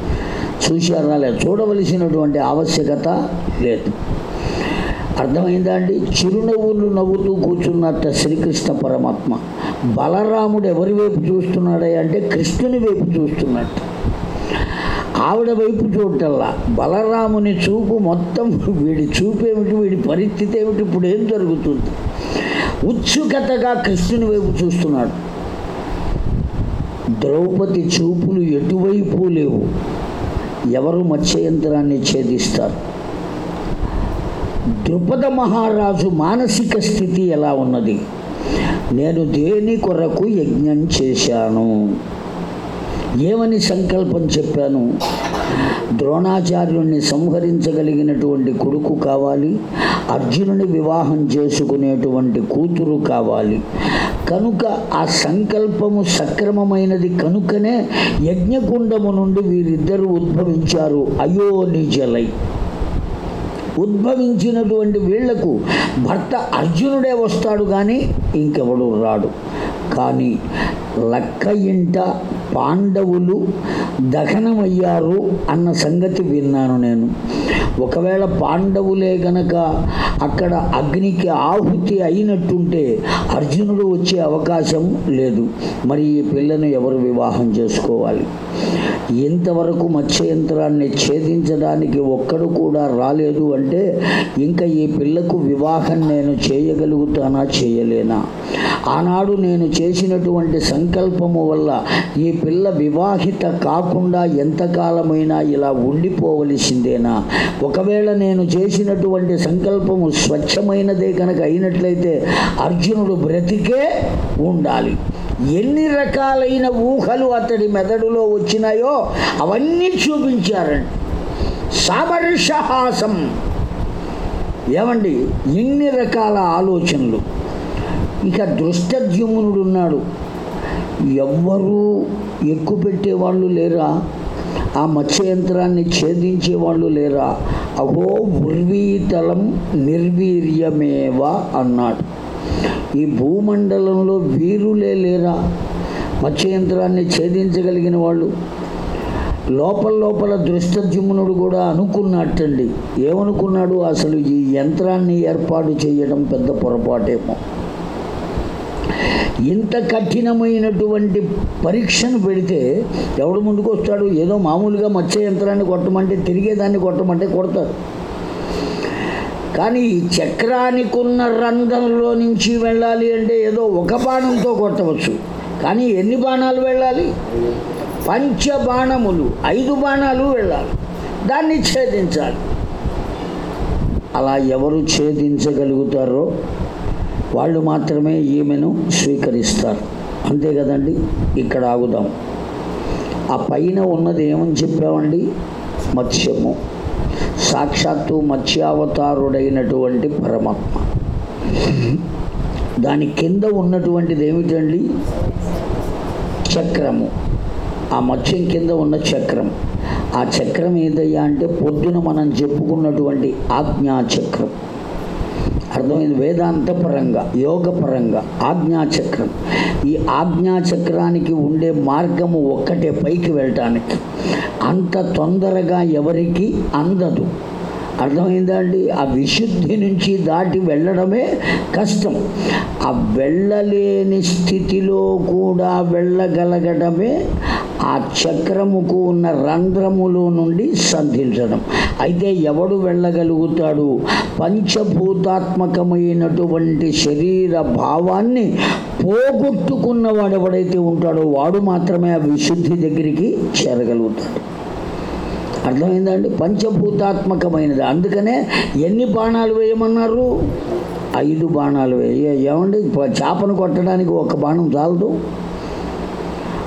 చూశారా లేదు? చూడవలసినటువంటి ఆవశ్యకత లేదు. అర్థమైందా అండి చిరునవ్వులు నవ్వుతూ కూర్చున్నట్ట శ్రీకృష్ణ పరమాత్మ. బలరాముడు ఎవరి వైపు చూస్తున్నాడే అంటే కృష్ణుని వైపు చూస్తున్నట్టు. ఆవిడ వైపు చూడటల్లా బలరాముని చూపు మొత్తం వీడి చూపు ఏమిటి వీడి పరిస్థితి ఏమిటి ఇప్పుడు ఏం జరుగుతుంది? ఉత్సుకతగా కృష్ణుని వైపు చూస్తున్నాడు. ద్రౌపది చూపులు ఎటువైపు లేవు? ఎవరు మత్స్య యంత్రాన్ని ఛేదిస్తారు? ద్రుపద మహారాజు మానసిక స్థితి ఎలా ఉన్నది? నేను దేని కొరకు యజ్ఞం చేశాను? ఏమని సంకల్పం చెప్పాను? ద్రోణాచార్యుణ్ణి సంహరించగలిగినటువంటి కొడుకు కావాలి అర్జునుని వివాహం చేసుకునేటువంటి కూతురు కావాలి. కనుక ఆ సంకల్పము సక్రమమైనది కనుకనే యజ్ఞకుండము నుండి వీరిద్దరూ ఉద్భవించారు అయోనిజలై. ఉద్భవించినటువంటి వీళ్ళకు భర్త అర్జునుడే వస్తాడు కానీ ఇంకెవడు రాడు. కానీ లక్క ఇంట పాండవులు దహనమయ్యారు అన్న సంగతి విన్నాను నేను. ఒకవేళ పాండవులే గనక అక్కడ అగ్నికి ఆహుతి అయినట్టుంటే అర్జునుడు వచ్చే అవకాశం లేదు. మరి ఈ పిల్లను ఎవరు వివాహం చేసుకోవాలి? ఇంతవరకు మత్స్యయంత్రాన్ని ఛేదించడానికి ఒక్కడు కూడా రాలేదు అంటే ఇంకా ఈ పిల్లకు వివాహం నేను చేయగలుగుతానా చేయలేనా? ఆనాడు నేను చేసినటువంటి సంకల్పము వల్ల ఈ పిల్ల వివాహిత కాకుండా ఎంతకాలమైనా ఇలా ఉండిపోవలసిందేనా? ఒకవేళ నేను చేసినటువంటి సంకల్పము స్వచ్ఛమైనదే కనుక అయినట్లయితే అర్జునుడు బ్రతికే ఉండాలి. ఎన్ని రకాలైన ఊహలు అతడి మెదడులో వచ్చినాయో అవన్నీ చూపించారండి సామర్షహాసం. ఏమండి? ఎన్ని రకాల ఆలోచనలు. ఇక దృష్టద్యుమ్నుడు ఉన్నాడు. ఎవ్వరూ ఎక్కువ పెట్టేవాళ్ళు లేరా? ఆ మత్స్యయంత్రాన్ని ఛేదించే వాళ్ళు లేరా? అహో ఉర్వీతలం నిర్వీర్యమేవ అన్నాడు. ఈ భూమండలంలో వీరులే లేరా? మత్స్యంత్రాన్ని ఛేదించగలిగిన వాళ్ళు. లోపల లోపల దృష్టజుమ్నుడు కూడా అనుకున్నట్టండి. ఏమనుకున్నాడు? అసలు ఈ యంత్రాన్ని ఏర్పాటు చేయడం పెద్ద పొరపాటేమో. ఇంత కఠినమైనటువంటి పరీక్షను పెడితే ఎవడు ముందుకు వస్తాడు ఏదో మామూలుగా మత్స్య యంత్రాన్ని కొట్టమంటే తిరిగేదాన్ని కొట్టమంటే కొడతారు. కానీ ఈ చక్రానికి ఉన్న రంధ్రంలో నుంచి వెళ్ళాలి అంటే ఏదో ఒక బాణంతో కొట్టవచ్చు. కానీ ఎన్ని బాణాలు వెళ్ళాలి? పంచ బాణములు ఐదు బాణాలు వెళ్ళాలి. దాన్ని ఛేదించాలి. అలా ఎవరు ఛేదించగలుగుతారో వాళ్ళు మాత్రమే ఈమెను స్వీకరిస్తారు. అంతే కదండి? ఇక్కడ ఆగుదాం. ఆ పైన ఉన్నది ఏమని చెప్పామండి? మత్స్యము. సాక్షాత్తు మత్స్యావతారుడైనటువంటి పరమాత్మ. దాని కింద ఉన్నటువంటిది ఏమిటండి? చక్రము. ఆ మత్స్యం కింద ఉన్న చక్రం. ఆ చక్రం ఏదయ్యా అంటే పొద్దున మనం చెప్పుకున్నటువంటి ఆజ్ఞా చక్రం అర్థమైంది? వేదాంత పరంగా యోగ పరంగా ఆజ్ఞాచక్రం. ఈ ఆజ్ఞాచక్రానికి ఉండే మార్గము ఒక్కటే పైకి వెళ్ళటానికి. అంత తొందరగా ఎవరికి అందదు. అర్థమైందా అండి? ఆ విశుద్ధి నుంచి దాటి వెళ్ళడమే కష్టం. ఆ వెళ్ళలేని స్థితిలో కూడా వెళ్ళగలగడమే ఆ చక్రముకు ఉన్న రంధ్రములో నుండి సంధించడం. అయితే ఎవడు వెళ్ళగలుగుతాడు? పంచభూతాత్మకమైనటువంటి శరీర భావాన్ని పోగొట్టుకున్నవాడు ఎవడైతే ఉంటాడో వాడు మాత్రమే ఆ విశుద్ధి దగ్గరికి చేరగలుగుతాడు. అర్థమైందండి? పంచభూతాత్మకమైనది. అందుకనే ఎన్ని బాణాలు వేయమన్నారు? ఐదు బాణాలు వేయ. ఏమండి? చేపను కొట్టడానికి ఒక బాణం చాలదు?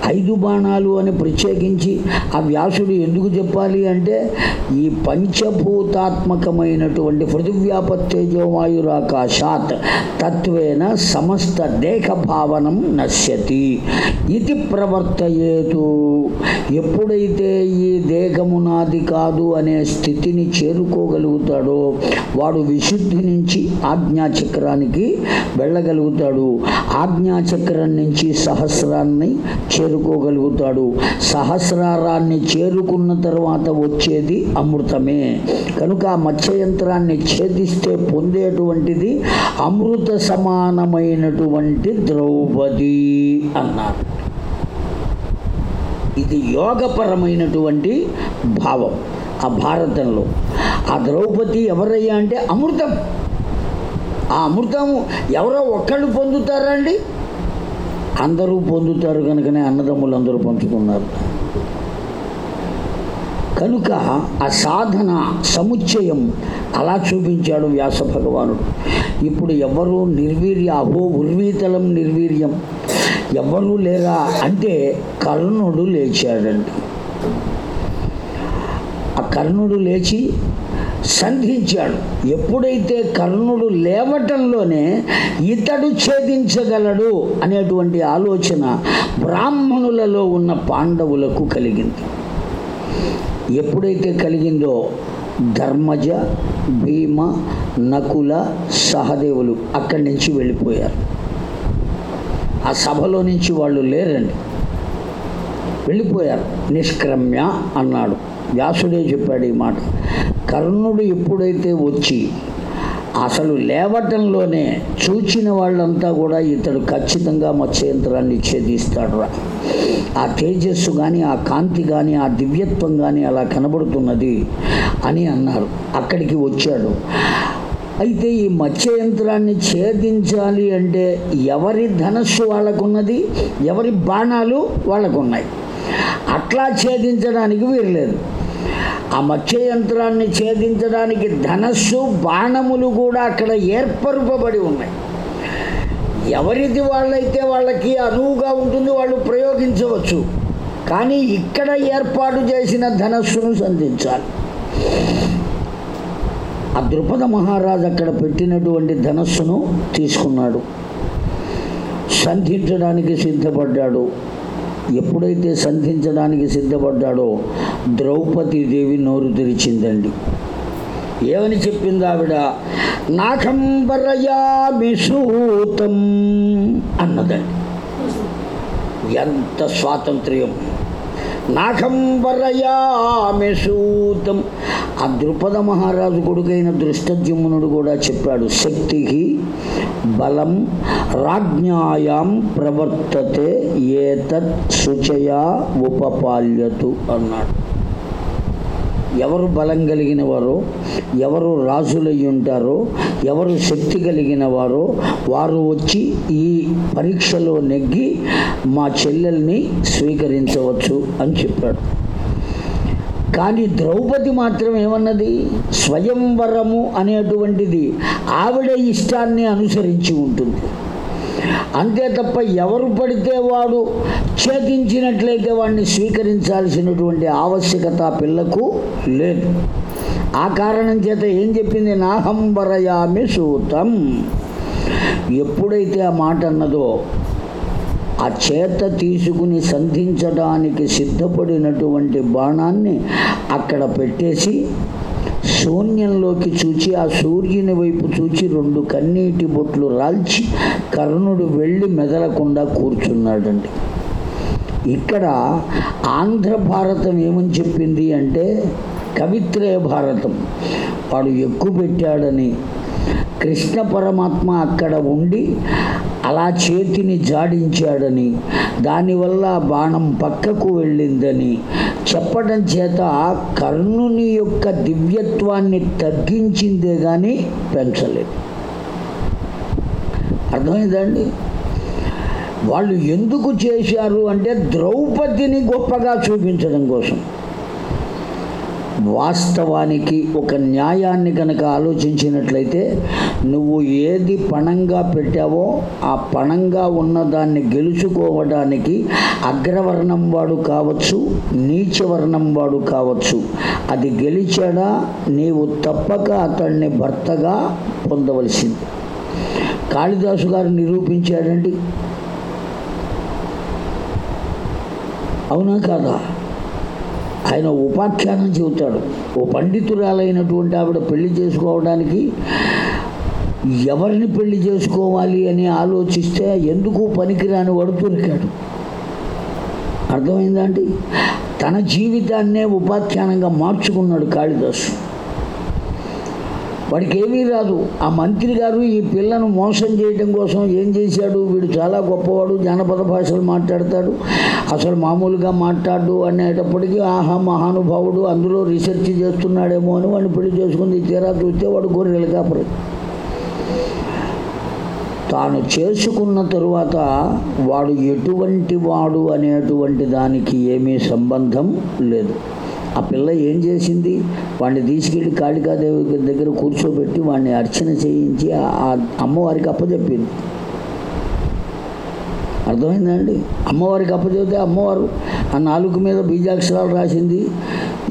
ఐదు బాణాలు అని ప్రత్యేకించి ఆ వ్యాసుడు ఎందుకు చెప్పాలి అంటే ఈ పంచభూతాత్మకమైనటువంటి పృథివ్యాపత్తేజోవాయురాకాశాత్ తత్వేన సమస్త దేహ భావనం నశ్యతి. ఇది ప్రవర్తయేతు. ఎప్పుడైతే ఈ దేహము నాది కాదు అనే స్థితిని చేరుకోగలుగుతాడో వాడు విశుద్ధి నుంచి ఆజ్ఞాచక్రానికి వెళ్ళగలుగుతాడు. ఆజ్ఞాచక్రం నుంచి సహస్రాన్ని చేరుకోగలుగుతాడు సహస్రారాన్ని చేరుకున్న తర్వాత వచ్చేది అమృతమే. కనుక ఆ మత్స్యయంత్రాన్ని ఛేదిస్తే పొందేటువంటిది అమృత సమానమైనటువంటి ద్రౌపది అన్నారు ఇది యోగపరమైనటువంటి భావం ఆ భారతంలో. ఆ ద్రౌపది ఎవరయ్యా అంటే అమృతం. ఆ అమృతం ఎవరో ఒక్కళ్ళు పొందుతారా అండి అందరూ పొందుతారు కనుకనే అన్నదమ్ములు అందరూ పంచుకున్నారు. కనుక ఆ సాధన సముచ్చయం అలా చూపించాడు వ్యాస భగవానుడు. ఇప్పుడు ఎవరు నిర్వీర్య అహో ఉర్వీతలం నిర్వీర్యం. ఎవరు లేరా అంటే కర్ణుడు లేచాడండి. ఆ కర్ణుడు లేచి సంధించాడు. ఎప్పుడైతే కర్ణుడు లేవటంలోనే ఇతడు ఛేదించగలడు అనేటువంటి ఆలోచన బ్రాహ్మణులలో ఉన్న పాండవులకు కలిగింది. ఎప్పుడైతే కలిగిందో ధర్మజ భీమ నకుల సహదేవులు అక్కడి నుంచి వెళ్ళిపోయారు. ఆ సభలో నుంచి వాళ్ళు లేరండి. వెళ్ళిపోయారు. నిష్క్రమ్య అన్నాడు. వ్యాసుడే చెప్పాడు ఈ మాట. కర్ణుడు ఎప్పుడైతే వచ్చి అసలు లేవటంలోనే చూచిన వాళ్ళంతా కూడా ఇతడు ఖచ్చితంగా మత్స్యంత్రాన్ని ఛేదిస్తాడు రా. ఆ తేజస్సు కానీ ఆ కాంతి కానీ ఆ దివ్యత్వం కానీ అలా కనబడుతున్నది అని అన్నారు. అక్కడికి వచ్చాడు. అయితే ఈ మత్స్యయంత్రాన్ని ఛేదించాలి అంటే ఎవరి ధనస్సు వాళ్ళకున్నది ఎవరి బాణాలు వాళ్ళకున్నాయి. అట్లా ఛేదించడానికి వీరలేదు ఆ మత్స్య యంత్రాన్ని ఛేదించడానికి ధనస్సు బాణములు కూడా అక్కడ ఏర్పరుపబడి ఉన్నాయి. ఎవరిది వాళ్ళైతే వాళ్ళకి అనువుగా ఉంటుంది వాళ్ళు ప్రయోగించవచ్చు. కానీ ఇక్కడ ఏర్పాటు చేసిన ధనస్సును సంధించాలి. ఆ ద్రుపద మహారాజు అక్కడ పెట్టినటువంటి ధనస్సును తీసుకున్నాడు. సంధించడానికి సిద్ధపడ్డాడు. ఎప్పుడైతే సంధించడానికి సిద్ధపడ్డాడో ద్రౌపది దేవి నోరు తెరిచిందండి. ఏమని చెప్పింది ఆవిడ? నాకంబరయాభిసూతం అన్నదండి. ఎంత స్వాతంత్ర్యం! నాకంబరయామి సూతం. ఆ ద్రుపద మహారాజు కొడుకైన దృష్టజ్యమునుడు కూడా చెప్పాడు శక్తి బలం రాజ్ఞాయాం ప్రవర్తతే ఏతత్ శుచయా ఉపపాల్యతు అన్నాడు. ఎవరు బలం కలిగిన వారో ఎవరు రాజులై ఉంటారో ఎవరు శక్తి కలిగిన వారో వారు వచ్చి ఈ పరీక్షలో నెగ్గి మా చెల్లెల్ని స్వీకరించవచ్చు అని చెప్పాడు. కానీ ద్రౌపది మాత్రం ఏమన్నది? స్వయంవరము అనేటువంటిది ఆవిడ ఇష్టాన్ని అనుసరించి ఉంటుంది. అంతే తప్ప ఎవరు పడితే వాడు ఛేదించినట్లయితే వాడిని స్వీకరించాల్సినటువంటి ఆవశ్యకత పిల్లకు లేదు. ఆ కారణం చేత ఏం చెప్పింది? నాహంబరయామి సూతం. ఎప్పుడైతే ఆ మాట అన్నదో ఆ చేత తీసుకుని సంధించడానికి సిద్ధపడినటువంటి బాణాన్ని అక్కడ పెట్టేసి శూన్యంలోకి చూచి ఆ సూర్యుని వైపు చూచి రెండు కన్నీటి బొట్లు రాల్చి కర్ణుడు వెళ్ళి మెదలకుండా కూర్చున్నాడండి. ఇక్కడ ఆంధ్ర భారతం ఏమని చెప్పింది అంటే కవిత్రయ భారతం. వాడు ఎక్కువ పెట్టాడని కృష్ణ పరమాత్మ అక్కడ ఉండి అలా చేతిని జాడించాడని దానివల్ల బాణం పక్కకు వెళ్ళిందని చెప్పడం చేత కర్ణుని యొక్క దివ్యత్వాన్ని తగ్గించిందే కానీ పెంచలేదు. అర్థమైందండి వాళ్ళు ఎందుకు చేశారు అంటే ద్రౌపదిని గొప్పగా చూపించడం కోసం. వాస్తవానికి ఒక న్యాయాన్ని కనుక ఆలోచించినట్లయితే నువ్వు ఏది పణంగా పెట్టావో ఆ పణంగా ఉన్నదాన్ని గెలుచుకోవడానికి అగ్రవర్ణం వాడు కావచ్చు నీచవర్ణం వాడు కావచ్చు. అది గెలిచాడా నీవు తప్పక అతన్ని భర్తగా పొందవలసింది. కాళిదాసు గారు నిరూపించాడండి. అవునా కాదా? ఆయన ఉపాఖ్యానం చెబుతాడు. ఓ పండితురాలైనటువంటి ఆవిడ పెళ్ళి చేసుకోవడానికి ఎవరిని పెళ్ళి చేసుకోవాలి అని ఆలోచిస్తే ఎందుకు పనికిరాని వాడు దొరికాడు. అర్థమైందా అండి? తన జీవితాన్నే ఉపాఖ్యానంగా మార్చుకున్నాడు కాళిదాసు. వాడికి ఏమీ రాదు. ఆ మంత్రి గారు ఈ పిల్లను మోసం చేయడం కోసం ఏం చేశాడు? వీడు చాలా గొప్పవాడు జానపద భాషలు మాట్లాడతాడు. అసలు మామూలుగా మాట్లాడు అనేటప్పటికీ ఆహా మహానుభావుడు అందులో రీసెర్చ్ చేస్తున్నాడేమో అని వాడిని పెళ్ళి చేసుకుంది తీరా చూస్తే వాడు గొర్రెలు కాపరి. తాను చేసుకున్న తరువాత వాడు ఎటువంటి వాడు అనేటువంటి దానికి ఏమీ సంబంధం లేదు. ఆ పిల్ల ఏం చేసింది? వాడిని తీసుకెళ్ళి కాళికాదేవి దగ్గర కూర్చోబెట్టి వాడిని అర్చన చేయించి ఆ- అమ్మవారికి అప్పచెప్పింది అర్థమైందండి అమ్మవారికి అప్పచెప్తే అమ్మవారు ఆ నాలుగు మీద బీజాక్షరాలు రాసింది.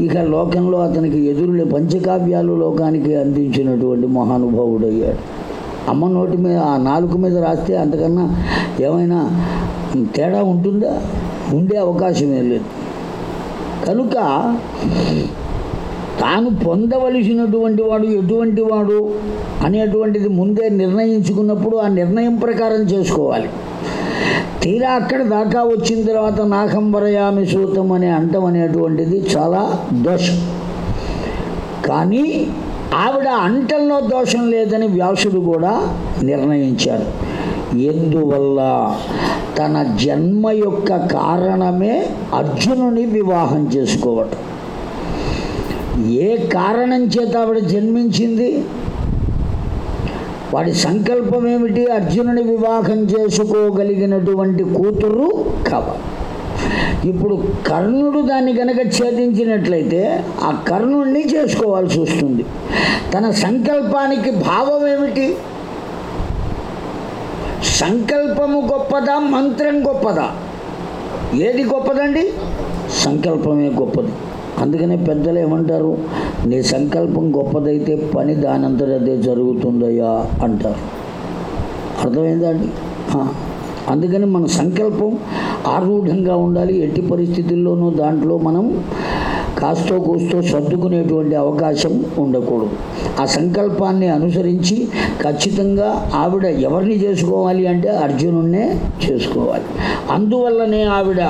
ఇక లోకంలో అతనికి ఎదురులే పంచకావ్యాలు లోకానికి అందించినటువంటి మహానుభావుడు అయ్యాడు అమ్మ నోటి మీద ఆ నాలుగు మీద రాస్తే అంతకన్నా ఏమైనా తేడా ఉంటుందా? ఉండే అవకాశమే లేదు. కనుక తాను పొందవలసినటువంటి వాడు ఎటువంటి వాడు అనేటువంటిది ముందే నిర్ణయించుకున్నప్పుడు ఆ నిర్ణయం ప్రకారం చేసుకోవాలి. తీరా అక్కడ దాకా వచ్చిన తర్వాత నాకంబరయామి సూతం అనే అంటం అనేటువంటిది చాలా దోషం. కానీ ఆవిడ అంటల్లో దోషం లేదని వ్యాసుడు కూడా నిర్ణయించాడు. ఎందువల్ల తన జన్మ యొక్క కారణమే అర్జునుని వివాహం చేసుకోవటం? ఏ కారణం చేత ఆవిడ జన్మించింది? వాడి సంకల్పం ఏమిటి? అర్జునుని వివాహం చేసుకోగలిగినటువంటి కూతురు కవ. ఇప్పుడు కర్ణుడు దాన్ని కనుక ఛేదించినట్లయితే ఆ కర్ణుడిని చేసుకోవాల్సి వస్తుంది. తన సంకల్పానికి భావం ఏమిటి? సంకల్పము గొప్పదా మంత్రం గొప్పదా? ఏది గొప్పదండి? సంకల్పమే గొప్పది. అందుకనే పెద్దలు ఏమంటారు? నీ సంకల్పం గొప్పదైతే పని దానంతట అదే జరుగుతుందయ్యా అంటారు. అర్థమైందండి? అందుకని మన సంకల్పం ఆరూఢంగా ఉండాలి. ఎట్టి పరిస్థితుల్లోనూ దాంట్లో మనం కాస్తో కూస్తో సర్దుకునేటువంటి అవకాశం ఉండకూడదు. ఆ సంకల్పాన్ని అనుసరించి ఖచ్చితంగా ఆవిడ ఎవరిని చేసుకోవాలి అంటే అర్జునుడినే చేసుకోవాలి. అందువల్లనే ఆవిడ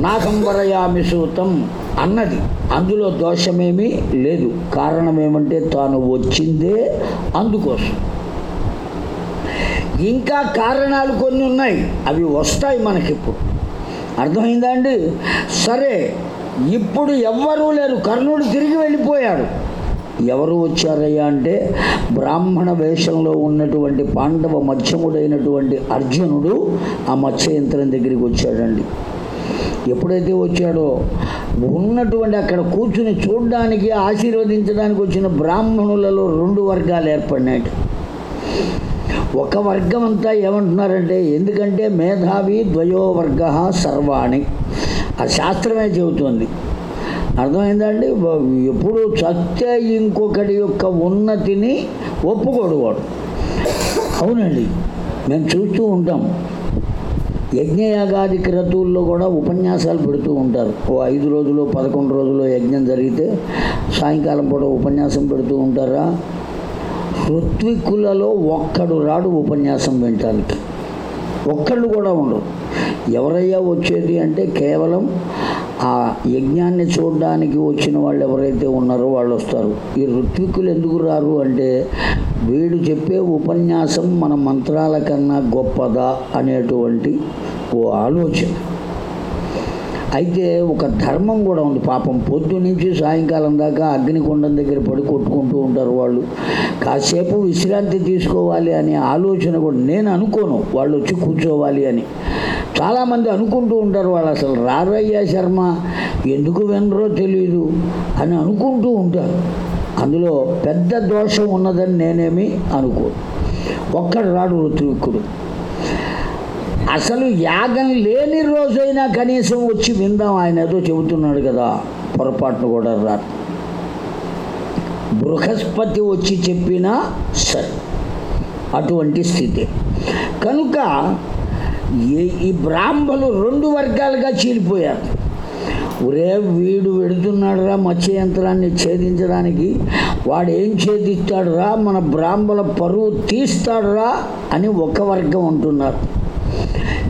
నాకంబరయామి సూతం అన్నది. అందులో దోషమేమీ లేదు. కారణం ఏమంటే తాను వచ్చిందే అందుకోసం. ఇంకా కారణాలు కొన్ని ఉన్నాయి. అవి వస్తాయి మనకిప్పుడు. అర్థమైందా అండి? సరే ఇప్పుడు ఎవ్వరూ లేరు. కర్ణుడు తిరిగి వెళ్ళిపోయాడు. ఎవరు వచ్చారయ్యా అంటే బ్రాహ్మణ వేషంలో ఉన్నటువంటి పాండవ మత్స్యముడైనటువంటి అర్జునుడు ఆ మత్స్య యంత్రం దగ్గరికి వచ్చాడండి. ఎప్పుడైతే వచ్చాడో ఉన్నటువంటి అక్కడ కూర్చుని చూడడానికి ఆశీర్వదించడానికి వచ్చిన బ్రాహ్మణులలో రెండు వర్గాలు ఏర్పడినాయి. ఒక వర్గం అంతా ఏమంటున్నారంటే ఎందుకంటే మేధావి ద్వయోవర్గ సర్వాణి. ఆ శాస్త్రమే చెబుతుంది. అర్థమైందండి? ఎప్పుడు చస్తే ఇంకొకటి యొక్క ఉన్నతిని ఒప్పుకోడు వాడు. అవునండి. మేము చూస్తూ ఉంటాం. యజ్ఞయాగాది క్రతువుల్లో కూడా ఉపన్యాసాలు పెడుతూ ఉంటారు. ఓ ఐదు రోజులు పదకొండు రోజులు యజ్ఞం జరిగితే సాయంకాలం పూట ఉపన్యాసం పెడుతూ ఉంటారా? ఋత్వికులలో ఒక్కడు రాడు ఉపన్యాసం వినటానికి. ఒక్కళ్ళు కూడా ఉండరు. ఎవరయ్యా వచ్చేది అంటే కేవలం ఆ యజ్ఞాన్ని చూడడానికి వచ్చిన వాళ్ళు ఎవరైతే ఉన్నారో వాళ్ళు వస్తారు. ఈ ఋత్వికులు ఎందుకు రారు అంటే వీడు చెప్పే ఉపన్యాసం మన మంత్రాల కన్నా గొప్పదా అనేటువంటి ఓ ఆలోచన. అయితే ఒక ధర్మం కూడా ఉంది. పాపం పొద్దు నుంచి సాయంకాలం దాకా అగ్నికొండం దగ్గర పడి కొట్టుకుంటూ ఉంటారు వాళ్ళు. కాసేపు విశ్రాంతి తీసుకోవాలి అనే ఆలోచన కూడా నేను అనుకోను. వాళ్ళు వచ్చి కూర్చోవాలి అని. చాలామంది అనుకుంటూ ఉంటారు వాళ్ళు అసలు రారయ్య శర్మ ఎందుకు వినరో తెలియదు అని అనుకుంటూ ఉంటారు. అందులో పెద్ద దోషం ఉన్నదని నేనేమి అనుకో ఒక్కడు రాడు ఋతువిక్కుడు. అసలు యాగం లేని రోజైనా కనీసం వచ్చి విందాం ఆయన ఏదో చెబుతున్నాడు కదా పొరపాటును కూడా రా బృహస్పతి వచ్చి చెప్పినా సరే అటువంటి స్థితి. కనుక ఈ- ఈ బ్రాహ్మలు రెండు వర్గాలుగా చీలిపోయారు. ఒరే వీడు వెడుతున్నాడురా మత్స్య యంత్రాన్ని ఛేదించడానికి. వాడు ఏం ఛేదిస్తాడురా? మన బ్రాహ్మల పరువు తీస్తాడురా అని ఒక వర్గం అంటున్నారు.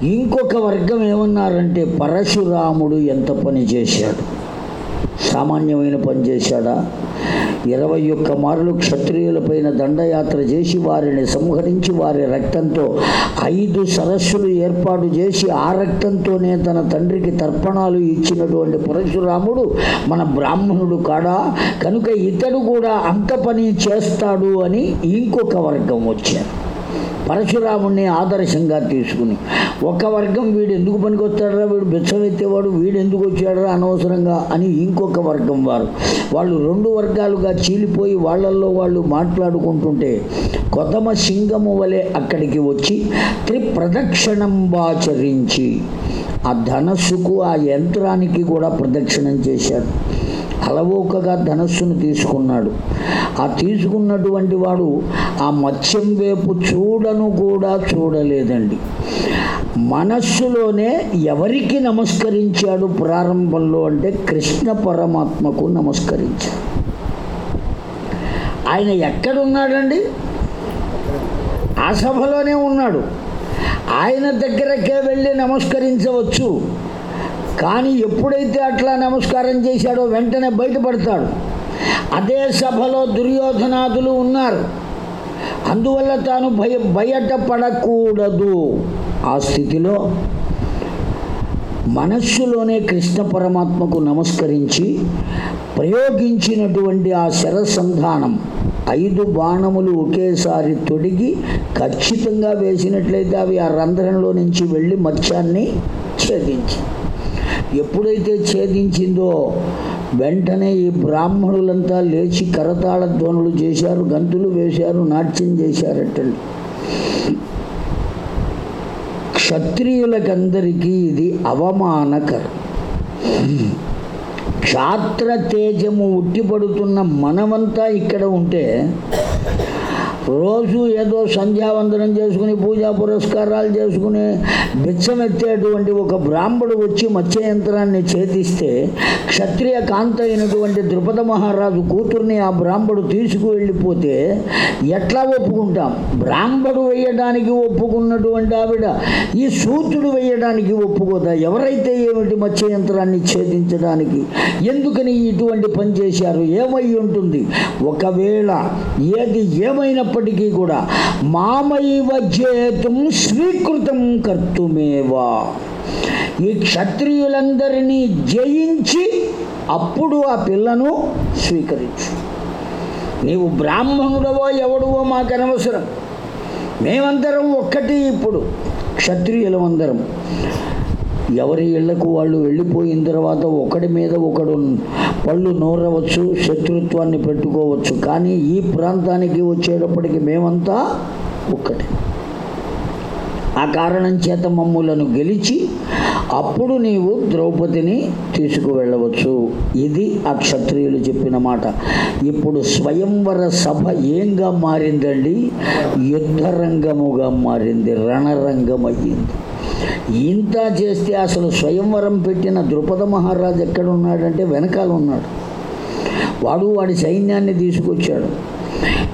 ఇంకొక వర్గం ఏమన్నారంటే పరశురాముడు ఎంత పని చేశాడు? సామాన్యమైన పని చేశాడా? ఇరవై ఒక్క మార్లు క్షత్రియులపైన దండయాత్ర చేసి వారిని సంహరించి వారి రక్తంతో ఐదు సరస్సులు ఏర్పాటు చేసి ఆ రక్తంతోనే తన తండ్రికి తర్పణాలు ఇచ్చినటువంటి పరశురాముడు మన బ్రాహ్మణుడు కాడా? కనుక ఇతడు కూడా అంత పని చేస్తాడు అని ఇంకొక వర్గం వచ్చారు. పరశురాముణ్ణి ఆదర్శంగా తీసుకుని ఒక వర్గం వీడు ఎందుకు పనికొస్తాడరా? వీడు బిచ్చం ఎత్తేవాడు వీడు ఎందుకు వచ్చాడరా అనవసరంగా? అని ఇంకొక వర్గం వారు. వాళ్ళు రెండు వర్గాలుగా చీలిపోయి వాళ్ళల్లో వాళ్ళు మాట్లాడుకుంటుంటే కొతమ సింగము వలె అక్కడికి వచ్చి త్రిప్రదక్షిణంబాచరించి ఆ ధనస్సుకు ఆ యంత్రానికి కూడా ప్రదక్షిణం చేశారు. అలవోకగా ధనస్సును తీసుకున్నాడు. ఆ తీసుకున్నటువంటి వాడు ఆ మత్స్యం వైపు చూడను కూడా చూడలేదండి. మనస్సులోనే ఎవరికి నమస్కరించాడు ప్రారంభంలో అంటే కృష్ణ పరమాత్మకు నమస్కరించాడు. ఆయన ఎక్కడున్నాడండి? ఆ సభలోనే ఉన్నాడు. ఆయన దగ్గరకే వెళ్ళి నమస్కరించవచ్చు. కానీ ఎప్పుడైతే అట్లా నమస్కారం చేశాడో వెంటనే బయటపడతాడు. అదే సభలో దుర్యోధనాదులు ఉన్నారు. అందువల్ల తాను భయ బయటపడకూడదు ఆ స్థితిలో మనస్సులోనే కృష్ణ పరమాత్మకు నమస్కరించి ప్రయోగించినటువంటి ఆ శరసంధానం ఐదు బాణములు ఒకేసారి తొడిగి ఖచ్చితంగా వేసినట్లయితే అవి ఆ రంధ్రంలో నుంచి వెళ్ళి మత్స్యాన్ని ఛేదించి ఎప్పుడైతే ఛేదించిందో వెంటనే ఈ బ్రాహ్మణులంతా లేచి కరతాళ ధ్వనులు చేశారు గంతులు వేశారు నాట్యం చేశారటండి. క్షత్రియులకందరికీ ఇది అవమానకరం. క్షాత్ర తేజము ఉట్టిపడుతున్న మనమంతా ఇక్కడ ఉంటే రోజు ఏదో సంధ్యావందనం చేసుకుని పూజా పురస్కారాలు చేసుకుని బిచ్చమెత్తేటువంటి ఒక బ్రాహ్మడు వచ్చి మత్స్య యంత్రాన్ని ఛేదిస్తే క్షత్రియ కాంత అయినటువంటి ద్రుపద మహారాజు కూతుర్ని ఆ బ్రాహ్మడు తీసుకువెళ్ళిపోతే ఎట్లా ఒప్పుకుంటాం? బ్రాహ్మడు వేయడానికి ఒప్పుకున్నటువంటి ఆవిడ ఈ సూతుడు వేయడానికి ఒప్పుకోదా? ఎవరైతే ఏమిటి మత్స్య యంత్రాన్ని ఛేదించడానికి? ఎందుకని ఇటువంటి పని చేశారు? ఏమై ఉంటుంది? ఒకవేళ ఏది ఏమైనప్పటికీ కూడా మామైవ చేతుం స్వీకృతం కర్తుమేవా. ఈ క్షత్రియులందరినీ జయించి అప్పుడు ఆ పిల్లను స్వీకరించు. నీవు బ్రాహ్మణుడవో ఎవడువో మాకనవసరం. మేమందరం ఒక్కటి ఇప్పుడు క్షత్రియులం అందరం ఎవరి ఇళ్ళకు వాళ్ళు వెళ్ళిపోయిన తర్వాత ఒకడి మీద ఒకడు పళ్ళు నూరవచ్చు శత్రుత్వాన్ని పెట్టుకోవచ్చు. కానీ ఈ ప్రాంతానికి వచ్చేటప్పటికి మేమంతా ఒక్కటే. ఆ కారణం చేత మమ్ములను గెలిచి అప్పుడు నీవు ద్రౌపదిని తీసుకువెళ్ళవచ్చు. ఇది ఆ క్షత్రియులు చెప్పిన మాట. ఇప్పుడు స్వయంవర సభ ఏంగా మారిందండి? యుద్ధరంగముగా మారింది రణరంగం అయ్యింది ఇంత చేస్తే అసలు స్వయంవరం పెట్టిన ద్రుపద మహారాజు ఎక్కడ ఉన్నాడంటే వెనకాల ఉన్నాడు. వాడు వాడి సైన్యాన్ని తీసుకొచ్చాడు.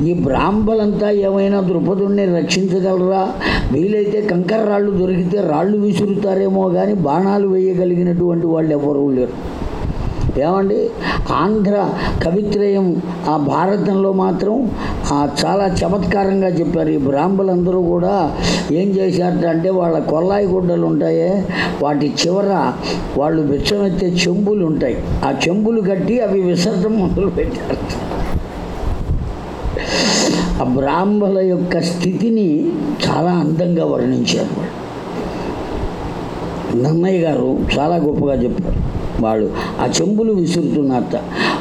ఈ బ్రాహ్మలంతా ఏమైనా ద్రుపదుణ్ణి రక్షించగలరా? వీలైతే కంకర రాళ్ళు దొరికితే రాళ్ళు విసురుతారేమో కానీ బాణాలు వేయగలిగినటువంటి వాళ్ళు ఎవరూ లేరు. ఏమండి? ఆంధ్ర కవిత్రయం ఆ భారతంలో మాత్రం చాలా చమత్కారంగా చెప్పారు. ఈ బ్రాహ్మలందరూ కూడా ఏం చేశారు అంటే వాళ్ళ కొల్లాయి గుడ్డలు ఉంటాయే వాటి చివర వాళ్ళు విచ్చమెత్తే చెంబులు ఉంటాయి. ఆ చెంబులు కట్టి అవి విసర్జం మొదలు పెట్టారు. ఆ బ్రాహ్మల యొక్క స్థితిని చాలా అందంగా వర్ణించారు వాళ్ళు. నన్నయ్య గారు చాలా గొప్పగా చెప్పారు. వాళ్ళు ఆ చెంబులు విసురుతున్నారట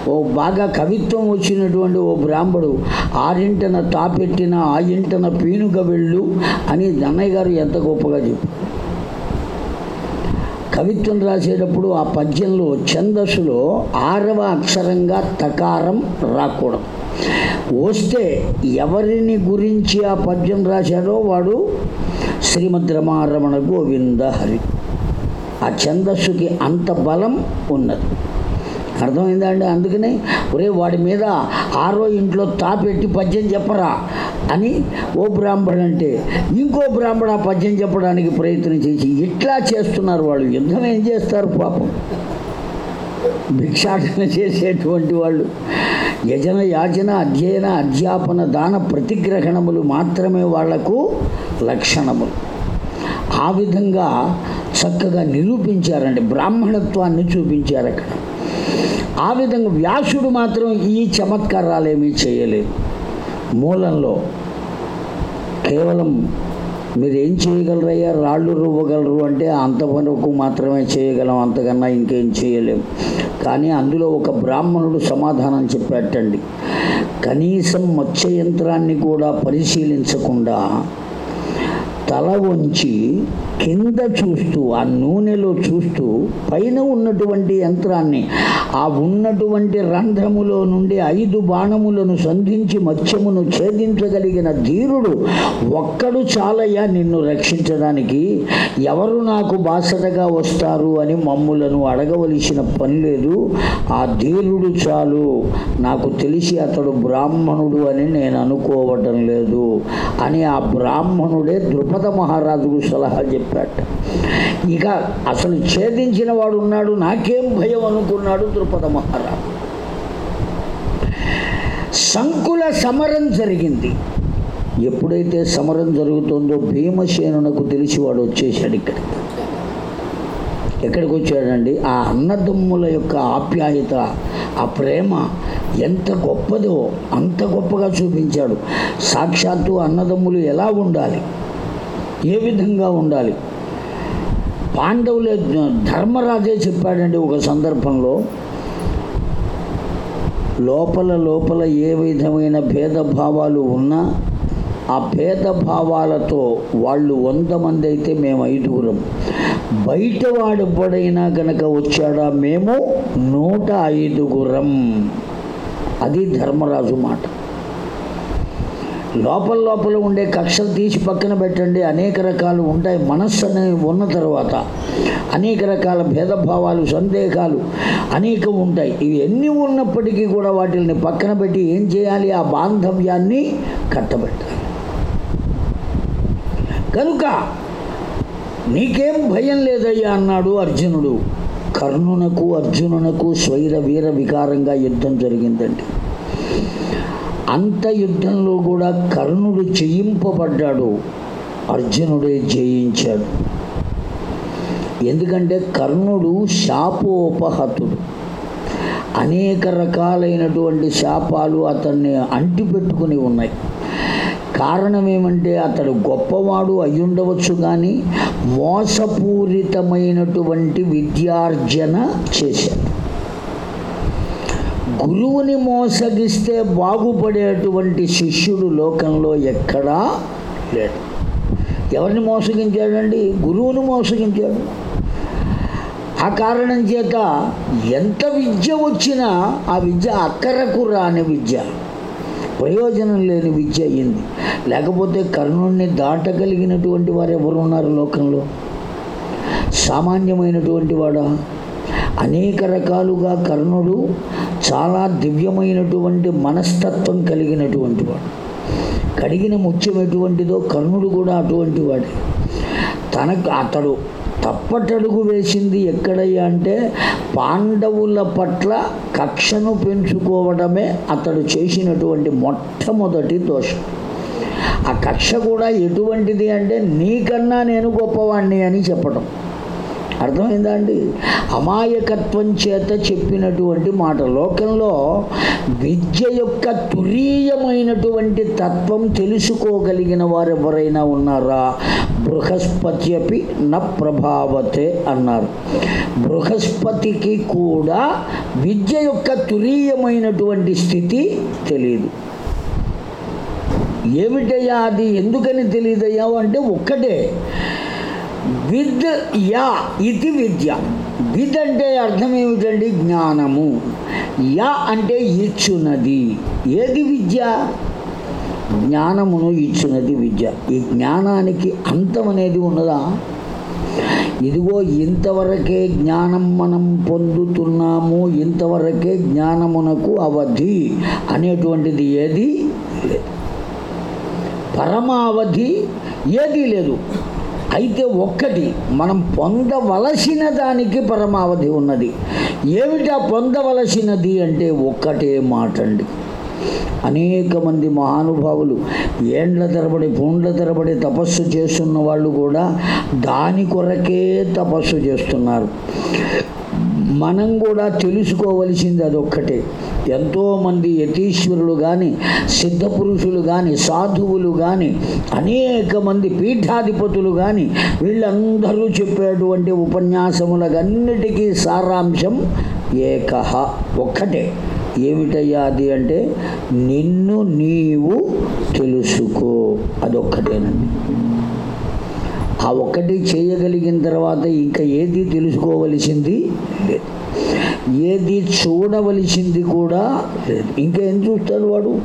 ఓ బాగా కవిత్వం వచ్చినటువంటి ఓ బ్రాహ్మడు ఆరింటన తాపెట్టిన ఆ ఇంటన పీనుగ వెళ్ళు అని దన్నయ్య గారు ఎంత గొప్పగా చెప్పారు. కవిత్వం రాసేటప్పుడు ఆ పద్యంలో ఛందస్సులో ఆరవ అక్షరంగా తకారం రాకూడదు. వస్తే ఎవరిని గురించి ఆ పద్యం రాశాడో వాడు? శ్రీమద్ రమారమణ గోవింద హరి. ఆ ఛందస్సుకి అంత బలం ఉన్నది. అర్థమైందా అండి అందుకని ఒరే వాడి మీద ఆరో ఇంట్లో తాపెట్టి పద్యం చెప్పరా అని ఓ బ్రాహ్మడు అంటే ఇంకో బ్రాహ్మణ పద్యం చెప్పడానికి ప్రయత్నం చేసి ఇట్లా చేస్తున్నారు వాళ్ళు. యుద్ధం ఏం చేస్తారు పాపం? భిక్షాటన చేసేటువంటి వాళ్ళు. యజన యాచన అధ్యయన అధ్యాపన దాన ప్రతిగ్రహణములు మాత్రమే వాళ్ళకు లక్షణములు. ఆ విధంగా చక్కగా నిరూపించారండి. బ్రాహ్మణత్వాన్ని చూపించారు అక్కడ. ఆ విధంగా వ్యాసుడు మాత్రం ఈ చమత్కారాలేమీ చేయలేదు. మూలంలో కేవలం మీరు ఏం చేయగలరయ్యా? రాళ్ళు రువ్వగలరు అంటే అంత వరకు మాత్రమే చేయగలం అంతకన్నా ఇంకేం చేయలేం. కానీ అందులో ఒక బ్రాహ్మణుడు సమాధానం చెప్పాటండి. కనీసం మత్స్య యంత్రాన్ని కూడా పరిశీలించకుండా తల వంచి కింద చూస్తూ ఆ నూనెలో చూస్తూ పైన ఉన్నటువంటి యంత్రాన్ని ఆ ఉన్నటువంటి రంధ్రములో నుండి ఐదు బాణములను సంధించి మత్స్యమును ఛేదించగలిగిన ధీరుడు ఒక్కడు చాలయ్యా నిన్ను రక్షించడానికి. ఎవరు నాకు బాసటగా వస్తారు అని మమ్ములను అడగవలసిన పని లేదు. ఆ ధీరుడు చాలు. నాకు తెలిసి అతడు బ్రాహ్మణుడు అని నేను అనుకోవటం లేదు. అని ఆ బ్రాహ్మణుడే ద్రుపద మహారాజుకు సలహా చెప్పాడు ఇక అసలు ఛేదించిన వాడు ఉన్నాడు నాకేం భయం అనుకున్నాడు ద్రుపద మహారాజు. సంకుల సమరం జరిగింది. ఎప్పుడైతే సమరం జరుగుతుందో భీమసేనునకు తెలిసి వాడు వచ్చేసాడు ఇక్కడ ఎక్కడికి వచ్చాడండి ఆ అన్నదమ్ముల యొక్క ఆప్యాయత ఆ ప్రేమ ఎంత గొప్పదో అంత గొప్పగా చూపించాడు. సాక్షాత్తు అన్నదమ్ములు ఎలా ఉండాలి? ఏ విధంగా ఉండాలి? పాండవులే ధర్మరాజే చెప్పాడండి ఒక సందర్భంలో. లోపల లోపల ఏ విధమైన భేదభావాలు ఉన్నా ఆ భేదభావాలతో వాళ్ళు వంద మంది అయితే మేము ఐదుగురం. బయట వాడెప్పుడైనా కనుక వచ్చాడా? మేము నూట ఐదుగురం. అది ధర్మరాజు మాట. లోపల లోపల ఉండే కక్షలు తీసి పక్కన పెట్టండి. అనేక రకాలు ఉంటాయి. మనస్సు అనేది ఉన్న తర్వాత అనేక రకాల భేదభావాలు సందేహాలు అనేకం ఉంటాయి. ఇవి ఎన్ని ఉన్నప్పటికీ కూడా వాటిని పక్కన పెట్టి ఏం చేయాలి? ఆ బాంధవ్యాన్ని కట్టబెట్టాలి. కనుక నీకేం భయం లేదయ్యా అన్నాడు అర్జునుడు. కర్ణునకు అర్జునునకు స్వైర వీర వికారంగా యుద్ధం జరిగిందండి. అంత యుద్ధంలో కూడా కర్ణుడు జయింపబడ్డాడు అర్జునుడే జయించాడు. ఎందుకంటే కర్ణుడు శాపోపహతుడు. అనేక రకాలైనటువంటి శాపాలు అతన్ని అంటిపెట్టుకుని ఉన్నాయి. కారణం ఏమంటే అతడు గొప్పవాడు అయ్యుండవచ్చు కానీ మోసపూరితమైనటువంటి విద్యార్జన చేశాడు. గురువుని మోసగిస్తే బాగుపడేటువంటి శిష్యుడు లోకంలో ఎక్కడా లేడు. ఎవరిని మోసగించాడండి? గురువుని మోసగించాడు. ఆ కారణం చేత ఎంత విద్య వచ్చినా ఆ విద్య అక్కరకు రాని విద్య ప్రయోజనం లేని విద్య అయ్యింది లేకపోతే కర్ణుడిని దాటగలిగినటువంటి వారు ఎవరు ఉన్నారు లోకంలో? సామాన్యమైనటువంటి వాడా? అనేక రకాలుగా కర్ణుడు చాలా దివ్యమైనటువంటి మనస్తత్వం కలిగినటువంటి వాడు. కడిగిన ముత్యం ఎటువంటిదో కర్ణుడు కూడా అటువంటి వాడే. తనకు అతడు తప్పటడుగు వేసింది ఎక్కడయ్యా అంటే పాండవుల పట్ల కక్షను పెంచుకోవడమే అతడు చేసినటువంటి మొట్టమొదటి దోషం. ఆ కక్ష కూడా ఎటువంటిది అంటే నీకన్నా నేను గొప్పవాణ్ణి అని చెప్పడం అర్థమైందా అండి? అమాయకత్వం చేత చెప్పినటువంటి మాట. లోకంలో విద్య యొక్క తురీయమైనటువంటి తత్వం తెలుసుకోగలిగిన వారు ఎవరైనా ఉన్నారా? బృహస్పతి అపి న ప్రభావతే అన్నారు. బృహస్పతికి కూడా విద్య యొక్క తురీయమైనటువంటి స్థితి తెలియదు ఏమిటయ్యా అది? ఎందుకని తెలియదయ్యావు అంటే ఒక్కటే. విద్ యా ఇది విద్య విద్ అంటే అర్థం ఏమిటండి? జ్ఞానము. యా అంటే ఇచ్చున్నది. ఏది విద్య? జ్ఞానమును ఇచ్చున్నది విద్య. ఈ జ్ఞానానికి అంతం అనేది ఉన్నదా? ఇదిగో ఇంతవరకే జ్ఞానం మనం పొందుతున్నాము. ఇంతవరకే జ్ఞానమునకు అవధి అనేటువంటిది ఏది? లేదు పరమావధి ఏదీ లేదు. అయితే ఒక్కటి మనం పొందవలసిన దానికి పరమావధి ఉన్నది. ఏమిటా పొందవలసినది అంటే ఒక్కటే మాట అండి అనేక మంది మహానుభావులు ఏండ్ల తరబడి పూండ్ల తరబడి తపస్సు చేస్తున్న వాళ్ళు కూడా దాని కొరకే తపస్సు చేస్తున్నారు. మనం కూడా తెలుసుకోవలసింది అదొక్కటే. ఎంతోమంది యతీశ్వరులు కానీ సిద్ధపురుషులు కానీ సాధువులు కానీ అనేక మంది పీఠాధిపతులు కానీ వీళ్ళందరూ చెప్పేటువంటి ఉపన్యాసములకన్నిటికీ సారాంశం ఏకహ ఒక్కటే. ఏమిటయ్యా అది అంటే నిన్ను నీవు తెలుసుకో. అదొక్కటేనండి. ఆ ఒక్కటి చేయగలిగిన తర్వాత ఇంకా ఏది తెలుసుకోవలసింది? లేదు ఏది చూడవలసింది కూడా లేదు. ఇంకా ఏం చూస్తాడు వాడు?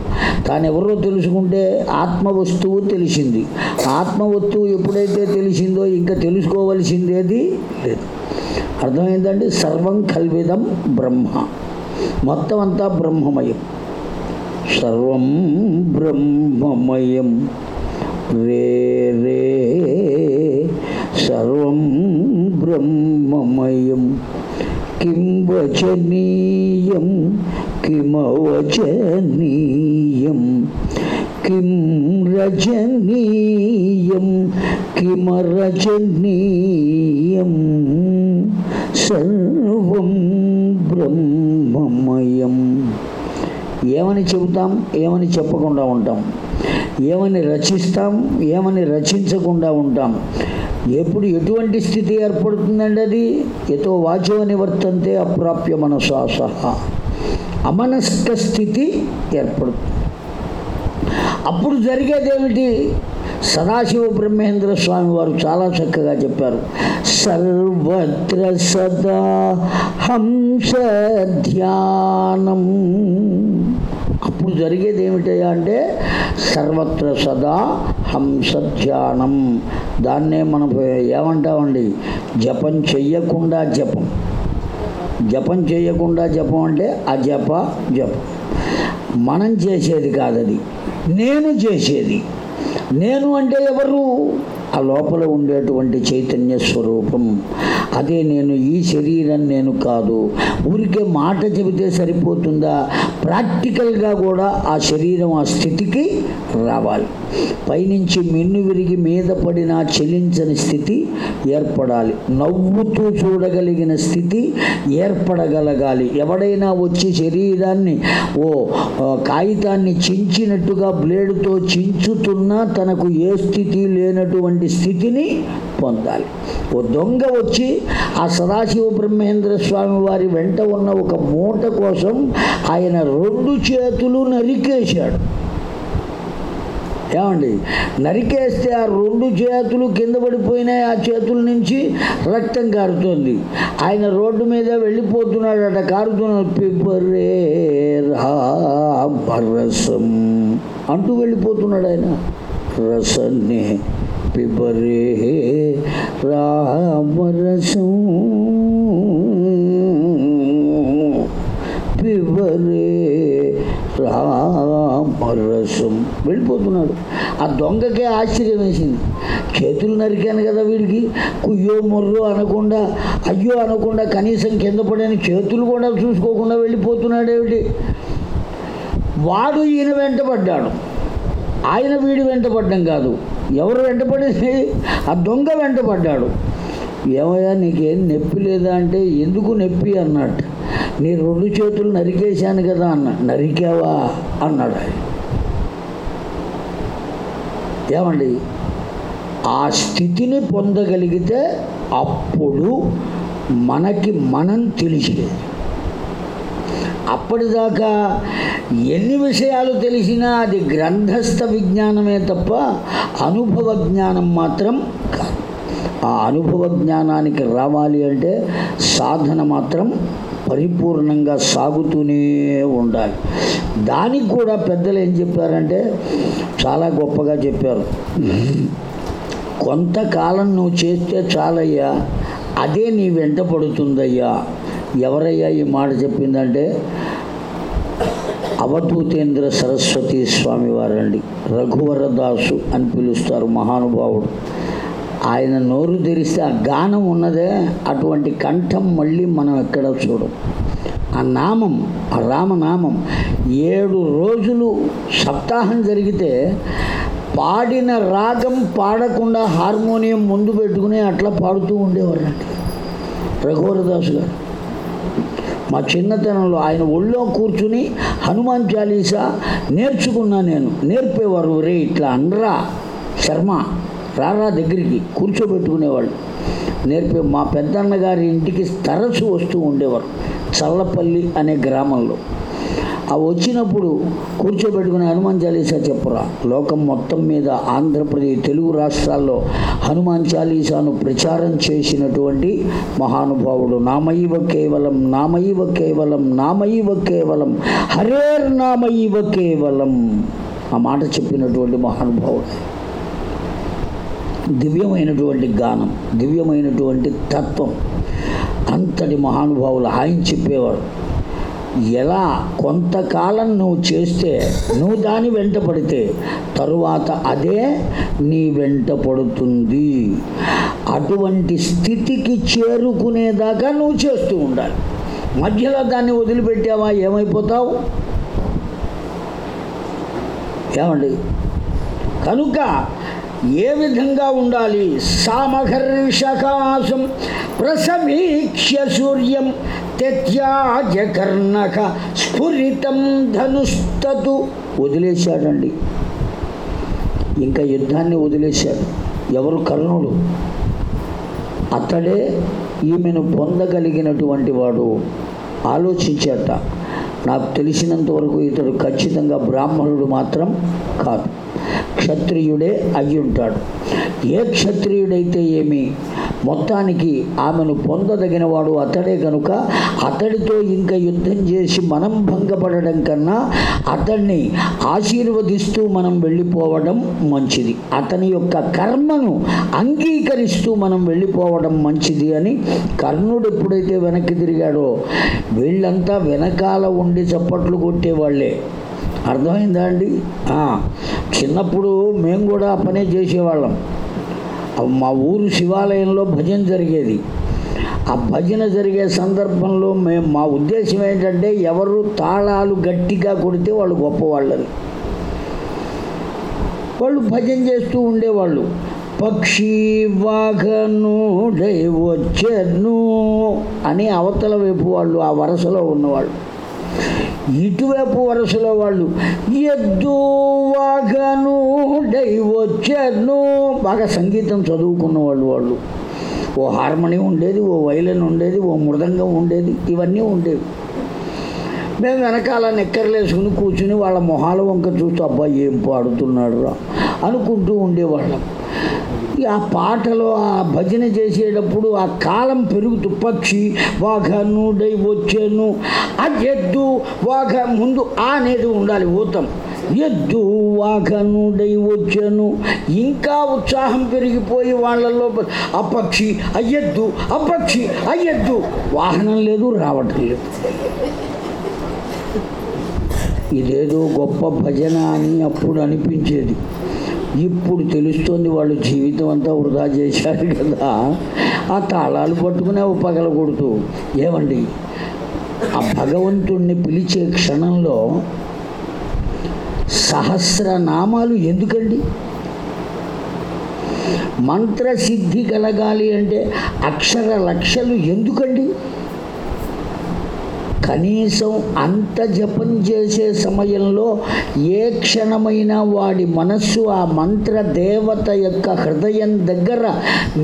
తాను ఎవరో తెలుసుకుంటే ఆత్మ వస్తువు తెలిసింది. ఆత్మ వస్తువు ఎప్పుడైతే తెలిసిందో ఇంకా తెలుసుకోవలసిందేది లేదు. అర్థమైందండి? సర్వం కల్విదం బ్రహ్మ. మొత్తం అంతా బ్రహ్మమయం. సర్వం బ్రహ్మమయం. రే రే సర్వం బ్రహ్మమయం. కిం వచనీయం? కిమవచనీయం కిం రజనీయం? కిమరచనీయం సర్వం బ్రహ్మమయం. ఏమని చెబుతాం? ఏమని చెప్పకుండా ఉంటాం? ఏమని రచిస్తాం ఏమని రచించకుండా ఉంటాం? ఎప్పుడు ఎటువంటి స్థితి ఏర్పడుతుందండి అది? ఎతో వాచో నివర్తంతే అప్రాప్య మనసాస అమనస్క స్థితి ఏర్పడుతుంది. అప్పుడు జరిగేదేమిటి? సదాశివ బ్రహ్మేంద్ర స్వామి వారు చాలా చక్కగా చెప్పారు. సర్వత్ర సదా హంస ధ్యానం. అప్పుడు జరిగేది ఏమిటయ్యా అంటే సర్వత్ర సదా హంస ధ్యానం దాన్నే మనం ఏమంటామండి? జపం చెయ్యకుండా జపం. జపం చేయకుండా జపం అంటే అజప జపం. మనం చేసేది కాదది. నేను చేసేది. నేను అంటే ఎవరు? ఆ లోపల ఉండేటువంటి చైతన్య స్వరూపం. అదే నేను ఈ శరీరం నేను కాదు. ఊరికే మాట చెబితే సరిపోతుందా? ప్రాక్టికల్గా కూడా ఆ శరీరం ఆ స్థితికి రావాలి. పైనుంచి మిన్ను విరిగి మీద పడిన చెలించని స్థితి ఏర్పడాలి. నవ్వుతూ చూడగలిగిన స్థితి ఏర్పడగలగాలి. ఎవడైనా వచ్చి శరీరాన్ని ఓ కాగితాన్ని చించినట్టుగా బ్లేడుతో చించుతున్నా తనకు ఏ స్థితి లేనటువంటి స్థితిని పొందాలి. ఓ దొంగ వచ్చి ఆ సదాశివ బ్రహ్మేంద్ర స్వామి వారి వెంట ఉన్న ఒక మూట కోసం ఆయన రెండు చేతులు నరికేశాడు. ఏమండి? నరికేస్తే ఆ రెండు చేతులు కింద పడిపోయినాయి ఆ చేతుల నుంచి రక్తం కారుతుంది. ఆయన రోడ్డు మీద వెళ్ళిపోతున్నాడట కారుతున్నాడు పిబ్బరే రసం అంటూ వెళ్ళిపోతున్నాడు ఆయన. రసన్నే పిబరే రామరసం పిబరే రామరసం వెళ్ళిపోతున్నాడు. ఆ దొంగకే ఆశ్చర్యం వేసింది. చేతులు నరికాను కదా వీడికి. కుయ్యో మొర్రో అనకుండా అయ్యో అనకుండా కనీసం కింద పడని చేతులు కూడా చూసుకోకుండా వెళ్ళిపోతున్నాడేమిటి వాడు ఈయన వెంటబడ్డాడు ఆయన వీడు వెంటపడ్డం కాదు. ఎవరు వెంటపడేసి ఆ దొంగ వెంటపడ్డాడు. ఏమయ్యా నీకేం నొప్పి లేదా అంటే ఎందుకు నొప్పి అన్నట్టు. నీ రెండు చేతులు నరికేశాను కదా అన్న. నరికావా? అన్నాడు ఆయన. ఏమండి? ఆ స్థితిని పొందగలిగితే అప్పుడు మనకి మనం తెలిసేది. అప్పటిదాకా ఎన్ని విషయాలు తెలిసినా అది గ్రంథస్థ విజ్ఞానమే తప్ప అనుభవ జ్ఞానం మాత్రం కాదు. ఆ అనుభవ జ్ఞానానికి రావాలి అంటే సాధన మాత్రం పరిపూర్ణంగా సాగుతూనే ఉండాలి. దానికి కూడా పెద్దలు ఏం చెప్పారంటే చాలా గొప్పగా చెప్పారు. కొంతకాలం నువ్వు చేస్తే చాలయ్యా అదే నీ వెంట పడుతుందయ్యా. ఎవరయ్యా ఈ మాట చెప్పిందంటే అవధూతేంద్ర సరస్వతి స్వామి వారండి. రఘువరదాసు అని పిలుస్తారు మహానుభావుడు. ఆయన నోరు తెరిస్తే ఆ గానం ఉన్నదే అటువంటి కంఠం మళ్ళీ మనం ఎక్కడ చూడం. ఆ నామం ఆ రామనామం ఏడు రోజులు సప్తాహం జరిగితే పాడిన రాగం పాడకుండా హార్మోనియం ముందు పెట్టుకుని అట్లా పాడుతూ ఉండేవారండి రఘువరదాసు గారు. మా చిన్నతనంలో ఆయన ఒళ్ళో కూర్చుని హనుమాన్ చాలీసా నేర్చుకున్నా నేను. నేర్పేవారు రే ఇట్లా అనరా శర్మ రారా దగ్గరికి కూర్చోబెట్టుకునేవాళ్ళు. నేర్పే మా పెద్దన్న గారి ఇంటికి తరచు వస్తూ ఉండేవారు. చల్లపల్లి అనే గ్రామంలో. అవి వచ్చినప్పుడు కూర్చోబెట్టుకుని హనుమాన్ చాలీసా చెప్పురా. లోకం మొత్తం మీద ఆంధ్రప్రదేశ్ తెలుగు రాష్ట్రాల్లో హనుమాన్ చాలీసాను ప్రచారం చేసినటువంటి మహానుభావుడు. నామైవ కేవలం నామైవ కేవలం నామైవ కేవలం హరేర్ నామైవ కేవలం ఆ మాట చెప్పినటువంటి మహానుభావుడు. దివ్యమైనటువంటి గానం దివ్యమైనటువంటి తత్వం. అంతటి మహానుభావులు ఆయన చెప్పేవాడు ఎలా కొంతకాలం నువ్వు చేస్తే నువ్వు దాని వెంట పడితే తరువాత అదే నీ వెంట పడుతుంది. అటువంటి స్థితికి చేరుకునేదాకా నువ్వు చేస్తూ ఉండాలి. మధ్యలో దాన్ని వదిలిపెట్టావా? ఏమైపోతావు? ఏమండి? కనుక ఏ విధంగా ఉండాలి? సామఘర్షకాశం ప్రసమీక్ష్య సూర్యం తెత్యాజ కర్ణక స్ఫురితం ధనుస్తతు. వదిలేశాడండి. ఇంకా యుద్ధాన్ని వదిలేశాడు. ఎవరు కర్ణుడు? అతడే ఈమెను పొందగలిగినటువంటి వాడు. ఆలోచించాట. నాకు తెలిసినంత వరకు ఇతడు ఖచ్చితంగా బ్రాహ్మణుడు మాత్రం కాదు. క్షత్రియుడే అయి ఉంటాడు. ఏ క్షత్రియుడైతే ఏమి మొత్తానికి ఆమెను పొందదగిన వాడు అతడే కనుక అతడితో ఇంకా యుద్ధం చేసి మనం భంగపడడం కన్నా అతన్ని ఆశీర్వదిస్తూ మనం వెళ్ళిపోవడం మంచిది. అతని యొక్క కర్మను అంగీకరిస్తూ మనం వెళ్ళిపోవడం మంచిది అని కర్ణుడు ఎప్పుడైతే వెనక్కి తిరిగాడో వీళ్ళంతా వెనకాల ఉండి చప్పట్లు కొట్టేవాళ్ళే. అర్థమైందా అండి? చిన్నప్పుడు మేము కూడా పనే చేసేవాళ్ళం. మా ఊరు శివాలయంలో భజన జరిగేది. ఆ భజన జరిగే సందర్భంలో మేము మా ఉద్దేశం ఏంటంటే ఎవరు తాళాలు గట్టిగా కొడితే వాళ్ళు గొప్పవాళ్ళని. వాళ్ళు భజన చేస్తూ ఉండేవాళ్ళు. పక్షి వాఘనుడై వచ్చను అని అవతల వైపు వాళ్ళు ఆ వరసలో ఉన్నవాళ్ళు. ఇటువైపు వరుసలో వాళ్ళు ఎద్దు వాగను వచ్చాను బాగా సంగీతం చదువుకున్న వాళ్ళు. వాళ్ళు ఓ హార్మోనియం ఉండేది ఓ వైలన్ ఉండేది ఓ మృదంగం ఉండేది ఇవన్నీ ఉండేవి. మేము వెనకాల నెక్కర్లేసుకుని కూర్చుని వాళ్ళ మొహాల వంక చూస్తూ అబ్బాయి ఏం పాడుతున్నాడు రా అనుకుంటూ ఉండేవాళ్ళం. ఆ పాటలో ఆ భజన చేసేటప్పుడు ఆ కాలం పెరుగుతూ పక్షి వాఘనుడై వచ్చాను. ఆ ఎద్దు వాఘ ముందు ఆ అనేది ఉండాలి ఊతం ఎద్దు వాఘనుడై వచ్చాను. ఇంకా ఉత్సాహం పెరిగిపోయి వాళ్ళల్లో ఆ పక్షి అయ్యద్దు ఆ పక్షి అయ్యద్దు. వాహనం లేదు రావటం లేదు. ఇదేదో గొప్ప భజన అని అప్పుడు అనిపించేది. ఇప్పుడు తెలుస్తోంది వాళ్ళు జీవితం అంతా వృధా చేశారు కదా. ఆ తాళాలు పట్టుకునే ఓ పగల కొడుతూ. ఏమండి? ఆ భగవంతుణ్ణి పిలిచే క్షణంలో సహస్రనామాలు ఎందుకండి? మంత్రసిద్ధి కలగాలి అంటే అక్షర లక్షలు ఎందుకండి? కనీసం అంత జపం చేసే సమయంలో ఏ క్షణమైన వాడి మనస్సు ఆ మంత్ర దేవత యొక్క హృదయం దగ్గర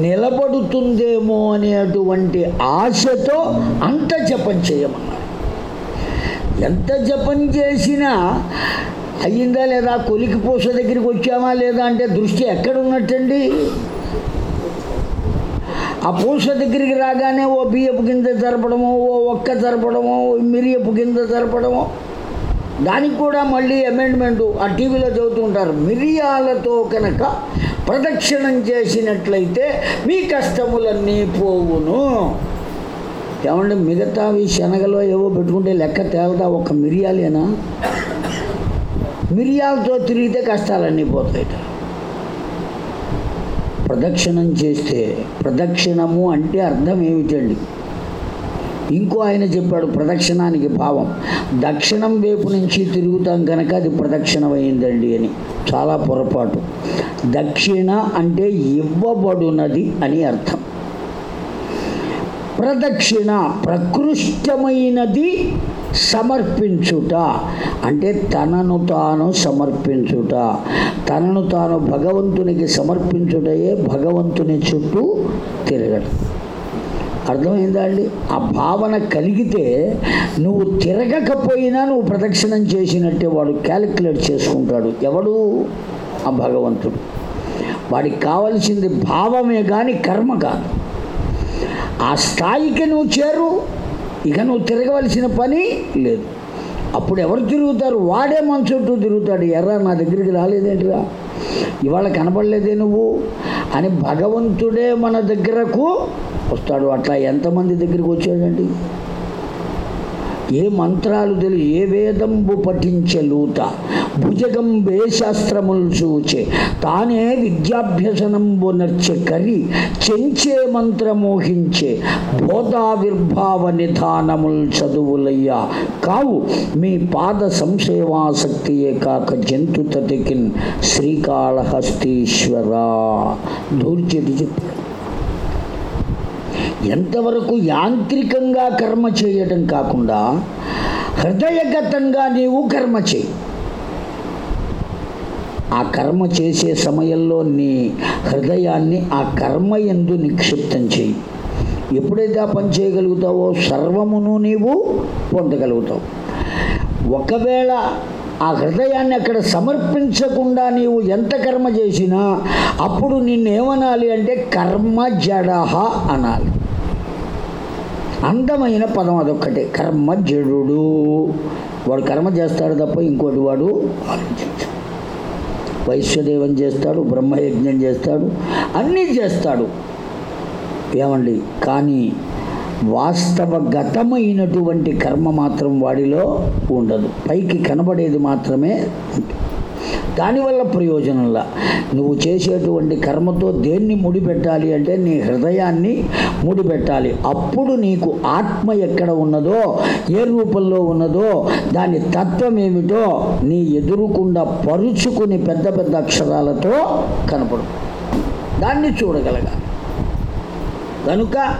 నిలబడుతుందేమో అనేటువంటి ఆశతో అంత జపం చేయమన్నారు ఎంత జపం చేసినా అయ్యిందా లేదా కొలికి పూస దగ్గరికి వచ్చామా లేదా అంటే దృష్టి ఎక్కడ ఉన్నట్టండి ఆ పూస దగ్గరికి రాగానే ఓ బియ్యపు కింద జరపడము ఓ ఒక్క జరపడము మిరియపు కింద జరపడమో దానికి కూడా మళ్ళీ అమెండ్మెంట్ ఆ టీవీలో చదువుతుంటారు మిరియాలతో కనుక ప్రదక్షిణం చేసినట్లయితే మీ కష్టములన్నీ పోవును. ఏమంటే మిగతావి శనగలో ఏవో పెట్టుకుంటే లెక్క తేలదా? ఒక మిరియాలేనా? మిరియాలతో తిరిగితే కష్టాలన్నీ పోతాయి ప్రదక్షిణం చేస్తే ప్రదక్షిణము అంటే అర్థం ఏమిటండి? ఇంకో ఆయన చెప్పాడు ప్రదక్షిణానికి భావం. దక్షిణం వైపు నుంచి తిరుగుతాం కనుక అది ప్రదక్షిణమైందండి అని. చాలా పొరపాటు. దక్షిణ అంటే ఇవ్వబడునది అని అర్థం. ప్రదక్షిణ ప్రకృష్టమైనది సమర్పించుట. అంటే తనను తాను సమర్పించుట. తనను తాను భగవంతునికి సమర్పించుటయే భగవంతుని చుట్టూ తిరగడం. అర్థమైందా అండి ఆ భావన కలిగితే నువ్వు తిరగకపోయినా నువ్వు ప్రదక్షిణం చేసినట్టే వాడు క్యాలిక్యులేట్ చేసుకుంటాడు. ఎవడు? ఆ భగవంతుడు. వాడికి కావలసింది భావమే కానీ కర్మ కాదు. ఆ స్థాయికి నువ్వు చేరు. ఇక నువ్వు తిరగవలసిన పని లేదు. అప్పుడు ఎవరు తిరుగుతారు? వాడే మన చుట్టూ తిరుగుతాడు. ఎర్ర నా దగ్గరికి రాలేదేంటిరా? ఇవాళ కనపడలేదే నువ్వు? అని భగవంతుడే మన దగ్గరకు వస్తాడు. అట్లా ఎంతమంది దగ్గరికి వచ్చాడండి? ఏ మంత్రాలు తెలియ ఏ వేదంబు పఠించే లూత భుజగం శాస్త్రములు చూచే తానే విద్యాభ్యసనంబు నర్చె కరి చెంచే మంత్రమోహించే బోధావిర్భావ నిధానముల్ చదువులయ్యా. కావు మీ పాద సంశయవాసక్తియే కాక జంతు తతికిన్ శ్రీకాళహస్తీశ్వర. దూర్చెటి చెప్పాడు ఎంతవరకు యాంత్రికంగా కర్మ చేయటం కాకుండా హృదయగతంగా నీవు కర్మ చేయి. ఆ కర్మ చేసే సమయంలో నీ హృదయాన్ని ఆ కర్మ ఎందు నిక్షిప్తం చేయి. ఎప్పుడైతే ఆ పని చేయగలుగుతావో సర్వమును నీవు పొందగలుగుతావు. ఒకవేళ ఆ హృదయాన్ని అక్కడ సమర్పించకుండా నీవు ఎంత కర్మ చేసినా అప్పుడు నిన్నేమనాలి అంటే కర్మ జడహ అనాలి. అందమైన పదం అదొక్కటే కర్మ జడుడు. వాడు కర్మ చేస్తాడు తప్ప ఇంకోటి వాడు ఆలోచించడు. వైశ్వదేవం చేస్తాడు బ్రహ్మయజ్ఞం చేస్తాడు అన్నీ చేస్తాడు. ఏమండి? కానీ వాస్తవగతమైనటువంటి కర్మ మాత్రం వాడిలో ఉండదు. పైకి కనబడేది మాత్రమే దానివల్ల ప్రయోజనంలా. నువ్వు చేసేటువంటి కర్మతో దేన్ని ముడిపెట్టాలి అంటే నీ హృదయాన్ని ముడిపెట్టాలి. అప్పుడు నీకు ఆత్మ ఎక్కడ ఉన్నదో ఏ రూపంలో ఉన్నదో దాని తత్వం ఏమిటో నీ ఎదురుకుండా పరుచుకుని పెద్ద పెద్ద అక్షరాలతో కనపడు. దాన్ని చూడగలగాలి. కనుక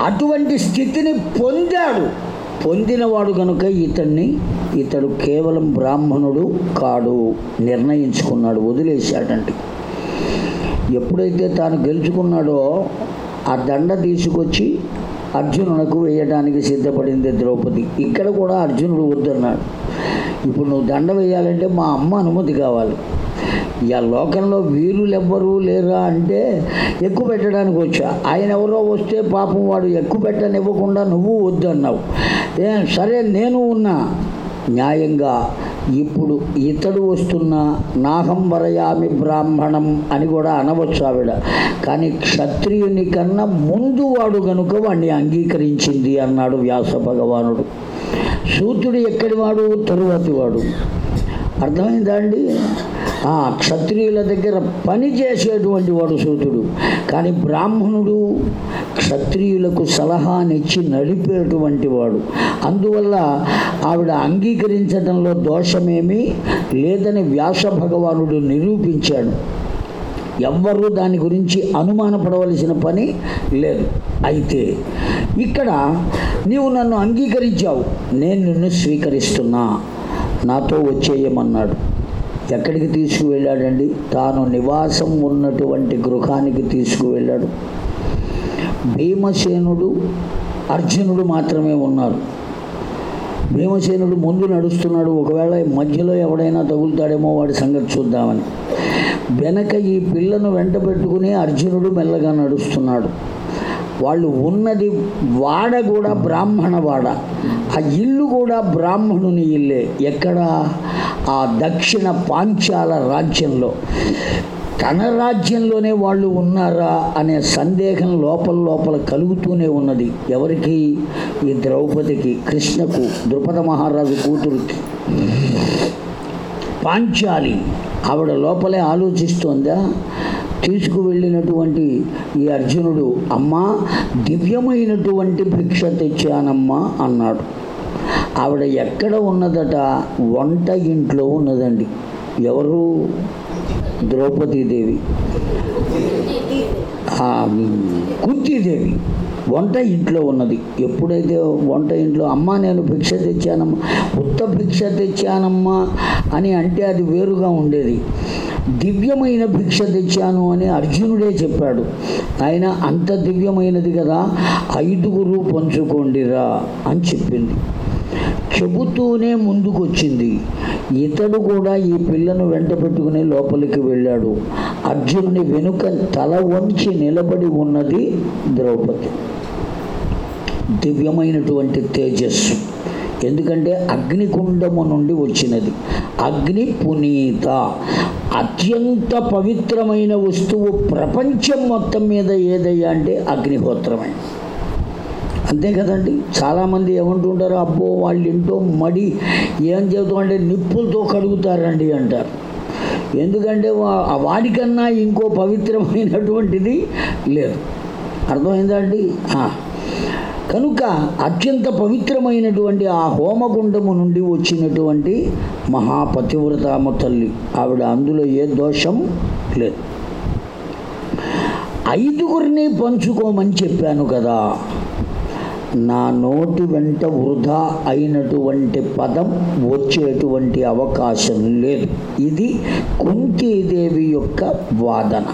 అటువంటి స్థితిని పొందాడు. పొందినవాడు కనుక ఇతన్ని ఇతడు కేవలం బ్రాహ్మణుడు కాడు నిర్ణయించుకున్నాడు వదిలేశాడండి. ఎప్పుడైతే తాను గెలుచుకున్నాడో ఆ దండ తీసుకొచ్చి అర్జునునకు వేయడానికి సిద్ధపడింది ద్రౌపది. ఇక్కడ కూడా అర్జునుడు వద్దన్నాడు. ఇప్పుడు నువ్వు దండ వేయాలంటే మా అమ్మ అనుమతి కావాలి. ఇక లోకంలో వీరులు ఎవ్వరూ లేరా అంటే ఎక్కువ పెట్టడానికి వచ్చా. ఆయన ఎవరో వస్తే పాపం వాడు ఎక్కువ పెట్టనివ్వకుండా నువ్వు వద్దన్నావు. ఏ సరే నేను ఉన్నా. న్యాయంగా ఇప్పుడు ఇతడు వస్తున్న నాహం వరయామి బ్రాహ్మణం అని కూడా అనవచ్చు ఆవిడ. కానీ క్షత్రియుని కన్నా ముందు వాడు కనుక వాణ్ణి అంగీకరించింది అన్నాడు వ్యాస భగవానుడు. సూత్రుడు ఎక్కడి వాడు తరువాతి వాడు. అర్థమైందా అండి ఆ క్షత్రియుల దగ్గర పని చేసేటువంటి వాడు సూతుడు. కానీ బ్రాహ్మణుడు క్షత్రియులకు సలహానిచ్చి నడిపేటువంటి వాడు. అందువల్ల ఆవిడ అంగీకరించడంలో దోషమేమీ లేదని వ్యాస భగవానుడు నిరూపించాడు. ఎవ్వరూ దాని గురించి అనుమానపడవలసిన పని లేదు. అయితే ఇక్కడ నీవు నన్ను అంగీకరించావు. నేను నిన్ను స్వీకరిస్తున్నా. నాతో వచ్చేయమన్నాడు. ఎక్కడికి తీసుకువెళ్ళాడండి? తాను నివాసం ఉన్నటువంటి గృహానికి తీసుకువెళ్ళాడు. భీమసేనుడు అర్జునుడు మాత్రమే ఉన్నారు. భీమసేనుడు ముందు నడుస్తున్నాడు. ఒకవేళ మధ్యలో ఎవడైనా తగులుతాడేమో వాడి సంగతి చూద్దామని. వెనక ఈ పిల్లను వెంట పెట్టుకుని అర్జునుడు మెల్లగా నడుస్తున్నాడు. వాళ్ళు ఉన్నది వాడ కూడా బ్రాహ్మణ వాడ. ఆ ఇల్లు కూడా బ్రాహ్మణుని ఇల్లే. ఎక్కడ? ఆ దక్షిణ పాంచాల రాజ్యంలో. తన రాజ్యంలోనే వాళ్ళు ఉన్నారా అనే సందేహం లోపల లోపల కలుగుతూనే ఉన్నది. ఎవరికి? ఈ ద్రౌపదికి కృష్ణకు ద్రుపద మహారాజు కూతురికి. పాంచాలి. ఆవిడ లోపలే ఆలోచిస్తోందా? తీసుకువెళ్ళినటువంటి ఈ అర్జునుడు అమ్మా దివ్యమైనటువంటి భిక్ష తెచ్చానమ్మా అన్నాడు. ఆవిడ ఎక్కడ ఉన్నదట? వంట ఇంట్లో ఉన్నదండి. ఎవరు? ద్రౌపదీదేవి. కుంతీదేవి వంట ఇంట్లో ఉన్నది. ఎప్పుడైతే వంట ఇంట్లో అమ్మ నేను భిక్ష తెచ్చానమ్మా ఉత్త భిక్ష తెచ్చానమ్మా అని అంటే అది వేరుగా ఉండేది. దివ్యమైన భిక్ష తెచ్చాను అని అర్జునుడే చెప్పాడు. ఆయన అంత దివ్యమైనది కదా ఐదుగురు పంచుకోండిరా అని చెప్పింది. చెబుతూనే ముందుకొచ్చింది. ఇతడు కూడా ఈ పిల్లను వెంట పెట్టుకుని లోపలికి వెళ్ళాడు. అర్జునుని వెనుక తల వంచి నిలబడి ఉన్నది ద్రౌపది. దివ్యమైనటువంటి తేజస్సు. ఎందుకంటే అగ్నికుండము నుండి వచ్చినది. అగ్ని పునీత. అత్యంత పవిత్రమైన వస్తువు ప్రపంచం మొత్తం మీద ఏదయ్యా అంటే అగ్నిహోత్రమే. అంతే కదండి? చాలామంది ఏమంటుంటారు అబ్బో వాళ్ళు ఇంట్లో మడి ఏం చెబుతామంటే నిప్పులతో కడుగుతారండి అంటారు. ఎందుకంటే వాడికన్నా ఇంకో పవిత్రమైనటువంటిది లేదు. అర్థమైందా అండి? కనుక అత్యంత పవిత్రమైనటువంటి ఆ హోమగుండము నుండి వచ్చినటువంటి మహాపతివ్రతామ తల్లి. ఆవిడ అందులో ఏ దోషం లేదు. ఐదుగురిని పంచుకోమని చెప్పాను కదా. నా నోటి వెంట వృధా అయినటువంటి పదం వచ్చేటువంటి అవకాశం లేదు. ఇది కుంతీదేవి యొక్క వాదన.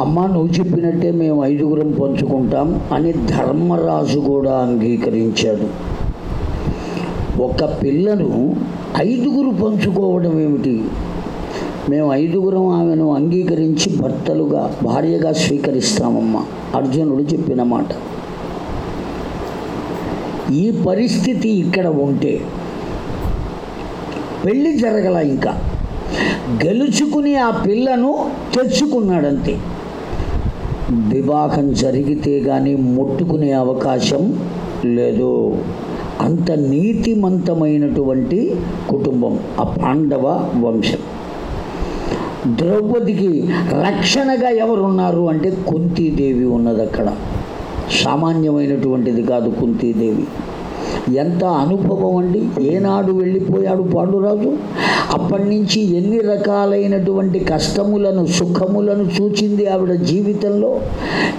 అమ్మ నువ్వు చెప్పినట్టే మేము ఐదుగురం పంచుకుంటాం అని ధర్మరాజు కూడా అంగీకరించాడు. ఒక పిల్లను ఐదుగురు పంచుకోవడం ఏమిటి? మేము ఐదుగురం ఆమెను అంగీకరించి భర్తలుగా భార్యగా స్వీకరిస్తామమ్మా అర్జునుడు చెప్పిన మాట. ఈ పరిస్థితి ఇక్కడ ఉంటే పెళ్ళి జరగల ఇంకా. గెలుచుకుని ఆ పిల్లను తెచ్చుకున్నాడంతే. వివాహం జరిగితే కానీ ముట్టుకునే అవకాశం లేదు. అంత నీతిమంతమైనటువంటి కుటుంబం ఆ పాండవ వంశం. ద్రౌపదికి రక్షణగా ఎవరున్నారు అంటే కుంతీదేవి ఉన్నది అక్కడ సామాన్యమైనటువంటిది కాదు కుంతీదేవి. ఎంత అనుభవం అండి? ఏనాడు వెళ్ళిపోయాడు పాండురాజు? అప్పటి నుంచి ఎన్ని రకాలైనటువంటి కష్టములను సుఖములను చూచింది ఆవిడ జీవితంలో?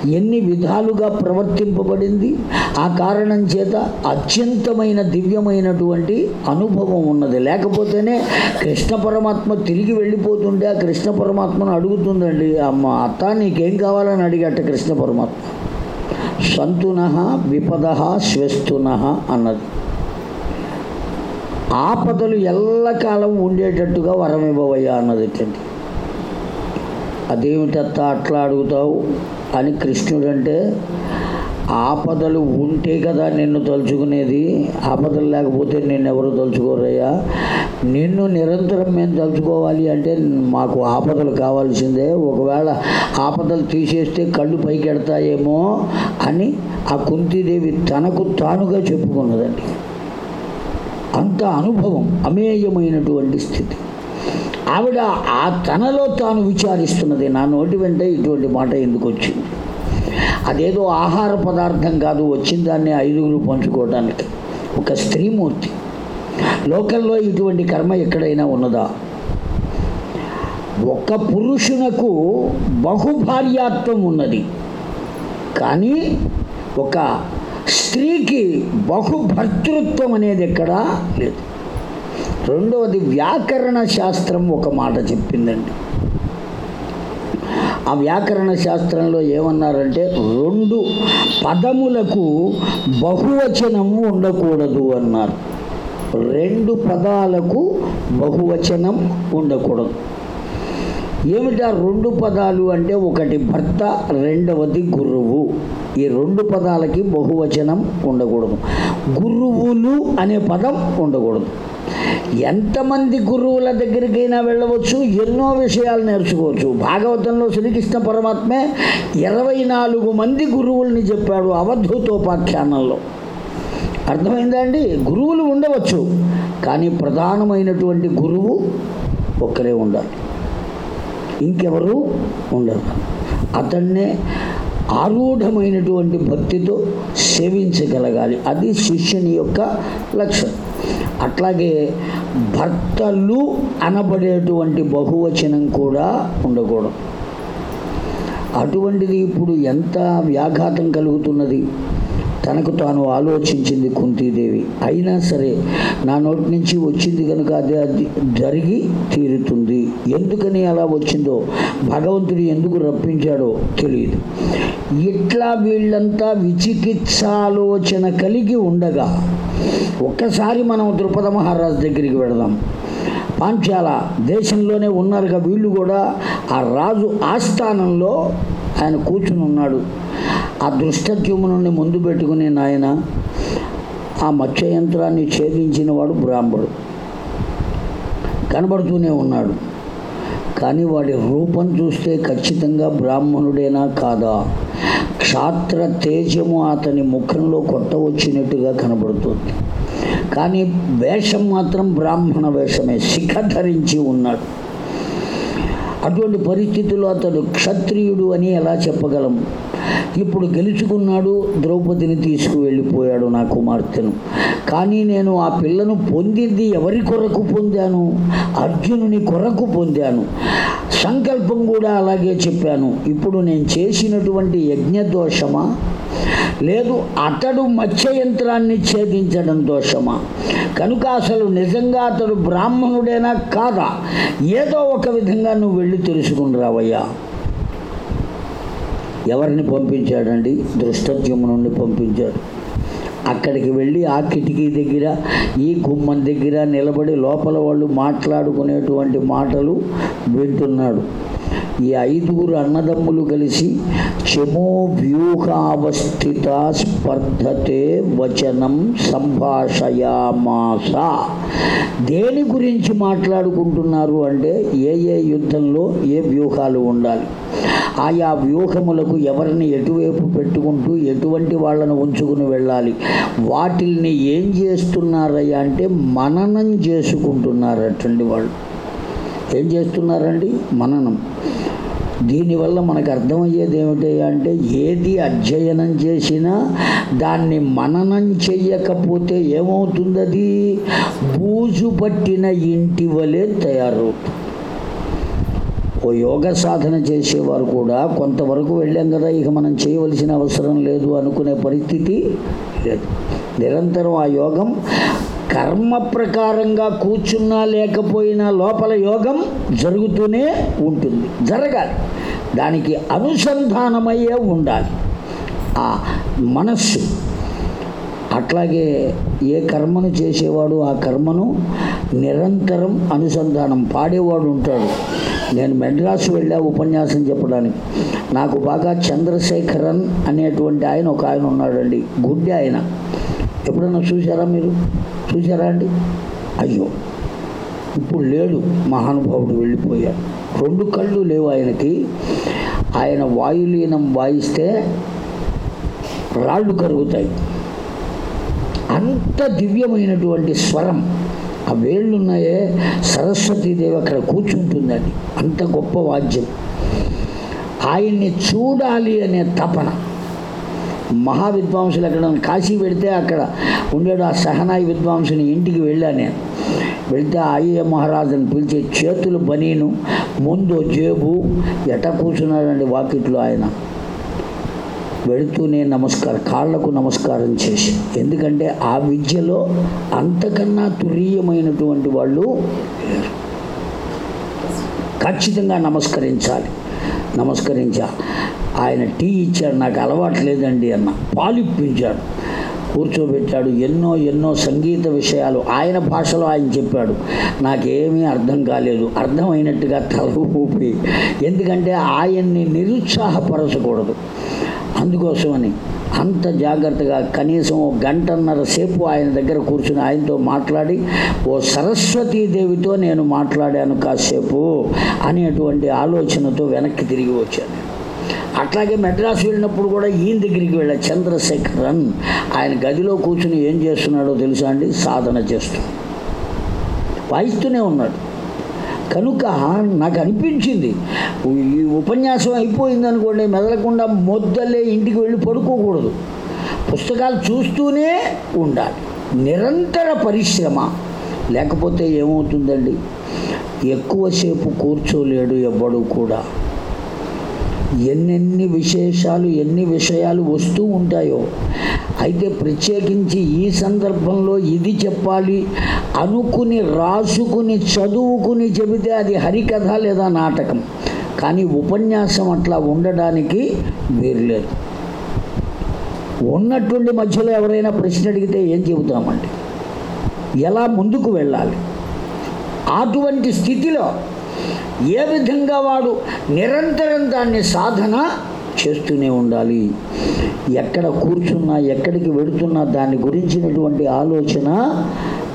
ఎన్ని విధాలుగా ప్రవర్తింపబడింది? ఆ కారణం చేత అత్యంతమైన దివ్యమైనటువంటి అనుభవం ఉన్నది. లేకపోతేనే కృష్ణ పరమాత్మ తిరిగి వెళ్ళిపోతుంటే ఆ కృష్ణ పరమాత్మను అడుగుతుందండి అమ్మ అత్త నీకేం కావాలని అడిగట కృష్ణ పరమాత్మ? సంతున విపద శ్వస్తున అన్నది. ఆపదలు ఎల్లకాలం ఉండేటట్టుగా వరం ఇవ్వవయ్యా అన్నదిటండి అదేమిటత్త అట్లా అడుగుతావు అని కృష్ణుడు అంటే ఆపదలు ఉంటే కదా నిన్ను తలుచుకునేది. ఆపదలు లేకపోతే నిన్ను ఎవరు తలుచుకోరయ్యా? నిన్ను నిరంతరం మేము తలుచుకోవాలి అంటే మాకు ఆపదలు కావాల్సిందే. ఒకవేళ ఆపదలు తీసేస్తే కళ్ళు పైకి ఎడతాయేమో అని ఆ కుంతీదేవి తనకు తానుగా చెప్పుకున్నదండి. అంత అనుభవం అమేయమైనటువంటి స్థితి. ఆవిడ ఆ తనలో తాను విచారిస్తున్నది. నా నోటి వెంట ఇటువంటి మాట ఎందుకు వచ్చింది అదేదో ఆహార పదార్థం కాదు వచ్చిన దాన్ని ఐదుగురు పంచుకోవడానికి ఒక స్త్రీమూర్తి. లోకల్లో ఇటువంటి కర్మ ఎక్కడైనా ఉన్నదా? ఒక పురుషునకు బహుభార్యాత్వం ఉన్నది. కానీ ఒక స్త్రీకి బహుభర్తృత్వం అనేది ఎక్కడా లేదు. రెండవది వ్యాకరణ శాస్త్రం ఒక మాట చెప్పిందండి. ఆ వ్యాకరణ శాస్త్రంలో ఏమన్నారంటే రెండు పదములకు బహువచనము ఉండకూడదు అన్నారు. రెండు పదాలకు బహువచనం ఉండకూడదు. ఏమిటా రెండు పదాలు అంటే ఒకటి భర్త రెండవది గురువు. ఈ రెండు పదాలకి బహువచనం ఉండకూడదు. గురువులు అనే పదం ఉండకూడదు. ఎంతమంది గురువుల దగ్గరికైనా వెళ్ళవచ్చు ఎన్నో విషయాలు నేర్చుకోవచ్చు. భాగవతంలో శ్రీకృష్ణ పరమాత్మే ఇరవై నాలుగు మంది గురువుల్ని చెప్పాడు అవధూతోపాఖ్యానంలో. అర్థమైందా అండి? గురువులు ఉండవచ్చు కానీ ప్రధానమైనటువంటి గురువు ఒక్కరే ఉండాలి. ఇంకెవరు ఉండరు. అతన్నే ఆరూఢమైనటువంటి భక్తితో సేవించగలగాలి. అది శిష్యుని యొక్క లక్ష్యం. అట్లాగే భర్తలు అనబడేటువంటి బహువచనం కూడా ఉండకూడదు. అటువంటిది ఇప్పుడు ఎంత వ్యాఘాతం కలుగుతున్నది? తనకు తాను ఆలోచించింది కుంతీదేవి. అయినా సరే నా నోటి నుంచి వచ్చింది కనుక అది అది జరిగి తీరుతుంది. ఎందుకని అలా వచ్చిందో భగవంతుడు ఎందుకు రప్పించాడో తెలియదు. ఇట్లా వీళ్ళంతా విచికిత్సాలోచన కలిగి ఉండగా ఒక్కసారి మనం ద్రుపద మహారాజు దగ్గరికి వెళదాం. పాంచాల దేశంలోనే ఉన్నారుగా వీళ్ళు కూడా ఆ రాజు ఆస్థానంలో ఆయన కూర్చుని ఉన్నాడు. ఆ దృష్టద్యుమ్నుని ముందు పెట్టుకుని నాయన ఆ మత్స్య యంత్రాన్ని ఛేదించిన వాడు బ్రాహ్మడు. కనబడుతూనే ఉన్నాడు. కానీ వాడి రూపం చూస్తే ఖచ్చితంగా బ్రాహ్మణుడేనా కాదా? క్షాత్ర తేజము అతని ముఖంలో కొట్టవచ్చినట్టుగా కనబడుతుంది. కానీ వేషం మాత్రం బ్రాహ్మణ వేషమే శిఖ ధరించి ఉన్నాడు. అటువంటి పరిస్థితుల్లో అతడు క్షత్రియుడు అని ఎలా చెప్పగలం? ఇప్పుడు గెలుచుకున్నాడు ద్రౌపదిని తీసుకువెళ్ళిపోయాడు నా కుమార్తెను. కానీ నేను ఆ పిల్లను పొందింది ఎవరి కొరకు పొందాను? అర్జునుని కొరకు పొందాను. సంకల్పం కూడా అలాగే చెప్పాను. ఇప్పుడు నేను చేసినటువంటి యజ్ఞ దోషమా లేదు అతడు మత్స్య యంత్రాన్ని ఛేదించడం దోషమా? కనుక అసలు నిజంగా అతడు బ్రాహ్మణుడేనా? కాదా? ఏదో ఒక విధంగా నువ్వు వెళ్ళి తెలుసుకుని రావయ్యా. ఎవరిని పంపించాడండి? దృష్టత్యము నుండి పంపించాడు. అక్కడికి వెళ్ళి ఆ కిటికీ దగ్గర ఈ గుమ్మం దగ్గర నిలబడి లోపల వాళ్ళు మాట్లాడుకునేటువంటి మాటలు వింటున్నాడు. ఈ ఐదుగురు అన్నదమ్ములు కలిసి చెమో వ్యూహావస్థిత స్పర్ధతే వచనం సంభాషయామాస. దేని గురించి మాట్లాడుకుంటున్నారు అంటే ఏ ఏ యుద్ధంలో ఏ వ్యూహాలు ఉండాలి. ఆయా వ్యూహములకు ఎవరిని ఎటువైపు పెట్టుకుంటూ ఎటువంటి వాళ్ళను ఉంచుకుని వెళ్ళాలి. వాటిల్ని ఏం చేస్తున్నారయ్యా అంటే మననం చేసుకుంటున్నారటండి వాళ్ళు. ఏం చేస్తున్నారండి? మననం. దీనివల్ల మనకు అర్థమయ్యేది ఏమిటి అంటే ఏది అధ్యయనం చేసినా దాన్ని మననం చెయ్యకపోతే ఏమవుతుంది అది బూజు పట్టిన ఇంటి వలె తయారవుతుంది ఓ యోగ సాధన చేసేవారు కూడా కొంతవరకు వెళ్ళాం కదా ఇక మనం చేయవలసిన అవసరం లేదు అనుకునే పరిస్థితి లేదు. నిరంతరం ఆ యోగం కర్మ ప్రకారంగా కూర్చున్నా లేకపోయినా లోపల యోగం జరుగుతూనే ఉంటుంది. జరగాలి. దానికి అనుసంధానమయ్యే ఉండాలి. ఆ మనస్సు. అట్లాగే ఏ కర్మను చేసేవాడు ఆ కర్మను నిరంతరం అనుసంధానం పాడేవాడు ఉంటాడు. నేను మెడ్రాస్ వెళ్ళా ఉపన్యాసం చెప్పడానికి. నాకు బాగా చంద్రశేఖరన్ అనేటువంటి ఆయన ఒక ఆయన ఉన్నాడండి. గుడ్డి ఆయన. ఎప్పుడన్నా చూసారా మీరు? చూసారా అండి అయ్యో ఇప్పుడు లేడు మహానుభావుడు వెళ్ళిపోయాడు. రెండు కళ్ళు లేవు ఆయనకి. ఆయన వాయులీనం వాయిస్తే రాళ్ళు కరుగుతాయి. అంత దివ్యమైనటువంటి స్వరం. ఆ వేళ్ళున్నాయే సరస్వతీదేవి అక్కడ కూర్చుంటుందండి. అంత గొప్ప వాద్యం. ఆయన్ని చూడాలి అనే తపన. మహావిద్వాంసులు అక్కడ కాశీ పెడితే అక్కడ ఉండేడు ఆ సహనాయి విద్వాంసుని ఇంటికి వెళ్ళాను నేను. వెళితే అయ్య మహారాజుని పిలిచి చేతులు బనీను ముందు జేబు ఎట కూర్చున్నాడండి వాకిట్లో ఆయన. వెళుతూనే నమస్కారం కాళ్ళకు నమస్కారం చేసి. ఎందుకంటే ఆ విద్యలో అంతకన్నా తురీయమైనటువంటి వాళ్ళు ఖచ్చితంగా నమస్కరించాలి. నమస్కరించా. ఆయన టీ ఇచ్చాడు నాకు అలవాటు లేదండి అన్న. పాలిప్పించాడు. కూర్చోబెట్టాడు. ఎన్నో ఎన్నో సంగీత విషయాలు ఆయన భాషలో ఆయన చెప్పాడు. నాకేమీ అర్థం కాలేదు. అర్థమైనట్టుగా తల ఊపి. ఎందుకంటే ఆయన్ని నిరుత్సాహపరచకూడదు. అందుకోసమని అంత జాగ్రత్తగా కనీసం గంటన్నర సేపు ఆయన దగ్గర కూర్చుని ఆయనతో మాట్లాడి ఓ సరస్వతీదేవితో నేను మాట్లాడాను కాసేపు అనేటువంటి ఆలోచనతో వెనక్కి తిరిగి వచ్చాను అట్లాగే మెడ్రాస్ వెళ్ళినప్పుడు కూడా ఈయన దగ్గరికి వెళ్ళా చంద్రశేఖరన్ ఆయన గదిలో కూర్చుని ఏం చేస్తున్నాడో తెలుసా అండి? సాధన చేస్తున్నాడు. వాయిస్తూనే ఉన్నాడు. కనుక నాకు అనిపించింది. ఈ ఉపన్యాసం అయిపోయింది అనుకోండి మెదలకుండా మొద్దలే ఇంటికి వెళ్ళి పడుకోకూడదు. పుస్తకాలు చూస్తూనే ఉండాలి. నిరంతర పరిశ్రమ. లేకపోతే ఏమవుతుందండి? ఎక్కువసేపు కూర్చోలేడు ఎవ్వడు కూడా. ఎన్నెన్ని విశేషాలు ఎన్ని విషయాలు వస్తూ ఉంటాయో అయితే ప్రత్యేకించి ఈ సందర్భంలో ఇది చెప్పాలి. అనుకుని రాసుకుని చదువుకుని చెబితే అది హరికథ లేదా నాటకం. కానీ ఉపన్యాసం అట్లా ఉండడానికి వీర్లేదు ఉన్నట్టుండి మధ్యలో ఎవరైనా ప్రశ్న అడిగితే ఏం చెబుతామండి? ఎలా ముందుకు వెళ్ళాలి? అటువంటి స్థితిలో ఏ విధంగా వాడు నిరంతరం దాన్ని సాధన చేస్తూనే ఉండాలి. ఎక్కడ కూర్చున్నా ఎక్కడికి వెడుతున్నా దాని గురించినటువంటి ఆలోచన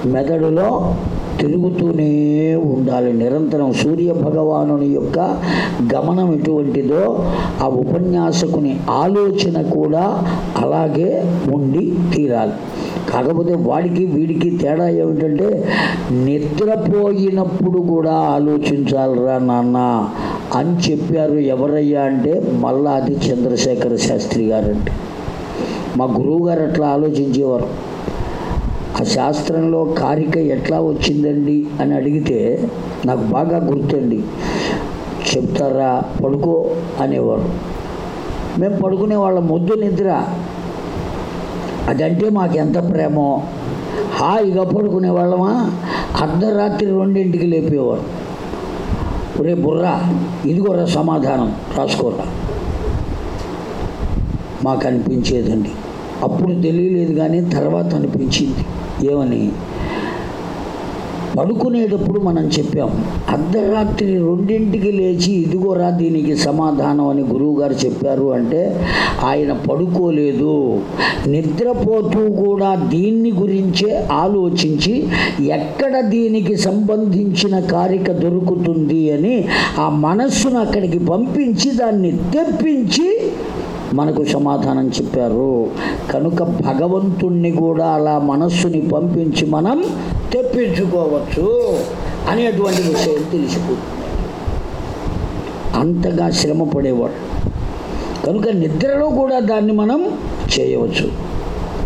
మెదడులో తిరుగుతూనే ఉండాలి. నిరంతరం సూర్య భగవానుని యొక్క గమనం ఎటువంటిదో ఆ ఉపన్యాసకుని ఆలోచన కూడా అలాగే ఉండి తీరాలి. కాకపోతే వాడికి వీడికి తేడా ఏమిటంటే నిద్రపోయినప్పుడు కూడా ఆలోచించాలరా నాన్న అని చెప్పారు ఎవరయ్యా అంటే మల్లాది చంద్రశేఖర శాస్త్రి గారంటే మా గురువు గారు అట్లా ఆలోచించేవారు. ఆ శాస్త్రంలో కారిక ఎట్లా వచ్చిందండి అని అడిగితే నాకు బాగా గుర్తండి. చెప్తారా? పడుకో అనేవారు. మేము పడుకునే వాళ్ళ మొద్దు నిద్ర. అదంటే మాకు ఎంత ప్రేమో. హాయిగా పడుకునే వాళ్ళమా? అర్ధరాత్రి రెండింటికి లేపేవారు. రే బుర్రా ఇదిగోరా సమాధానం రాసుకోరా. మాకు అనిపించేదండి అప్పుడు తెలియలేదు కానీ తర్వాత అనిపించింది. ఏమని? పడుకునేటప్పుడు మనం చెప్పాం అర్ధరాత్రి రెండింటికి లేచి ఇదిగోరా దీనికి సమాధానం అని గురువుగారు చెప్పారు అంటే ఆయన పడుకోలేదు. నిద్రపోతూ కూడా దీన్ని గురించే ఆలోచించి ఎక్కడ దీనికి సంబంధించిన కారిక దొరుకుతుంది అని ఆ మనస్సును అక్కడికి పంపించి దాన్ని తెప్పించి మనకు సమాధానం చెప్పారు. కనుక భగవంతుణ్ణి కూడా అలా మనస్సుని పంపించి మనం తెప్పించుకోవచ్చు అనేటువంటి విషయం తెలిసిపోతుంది అంతగా శ్రమ పడేవాడు కనుక నిద్రలో కూడా దాన్ని మనం చేయవచ్చు.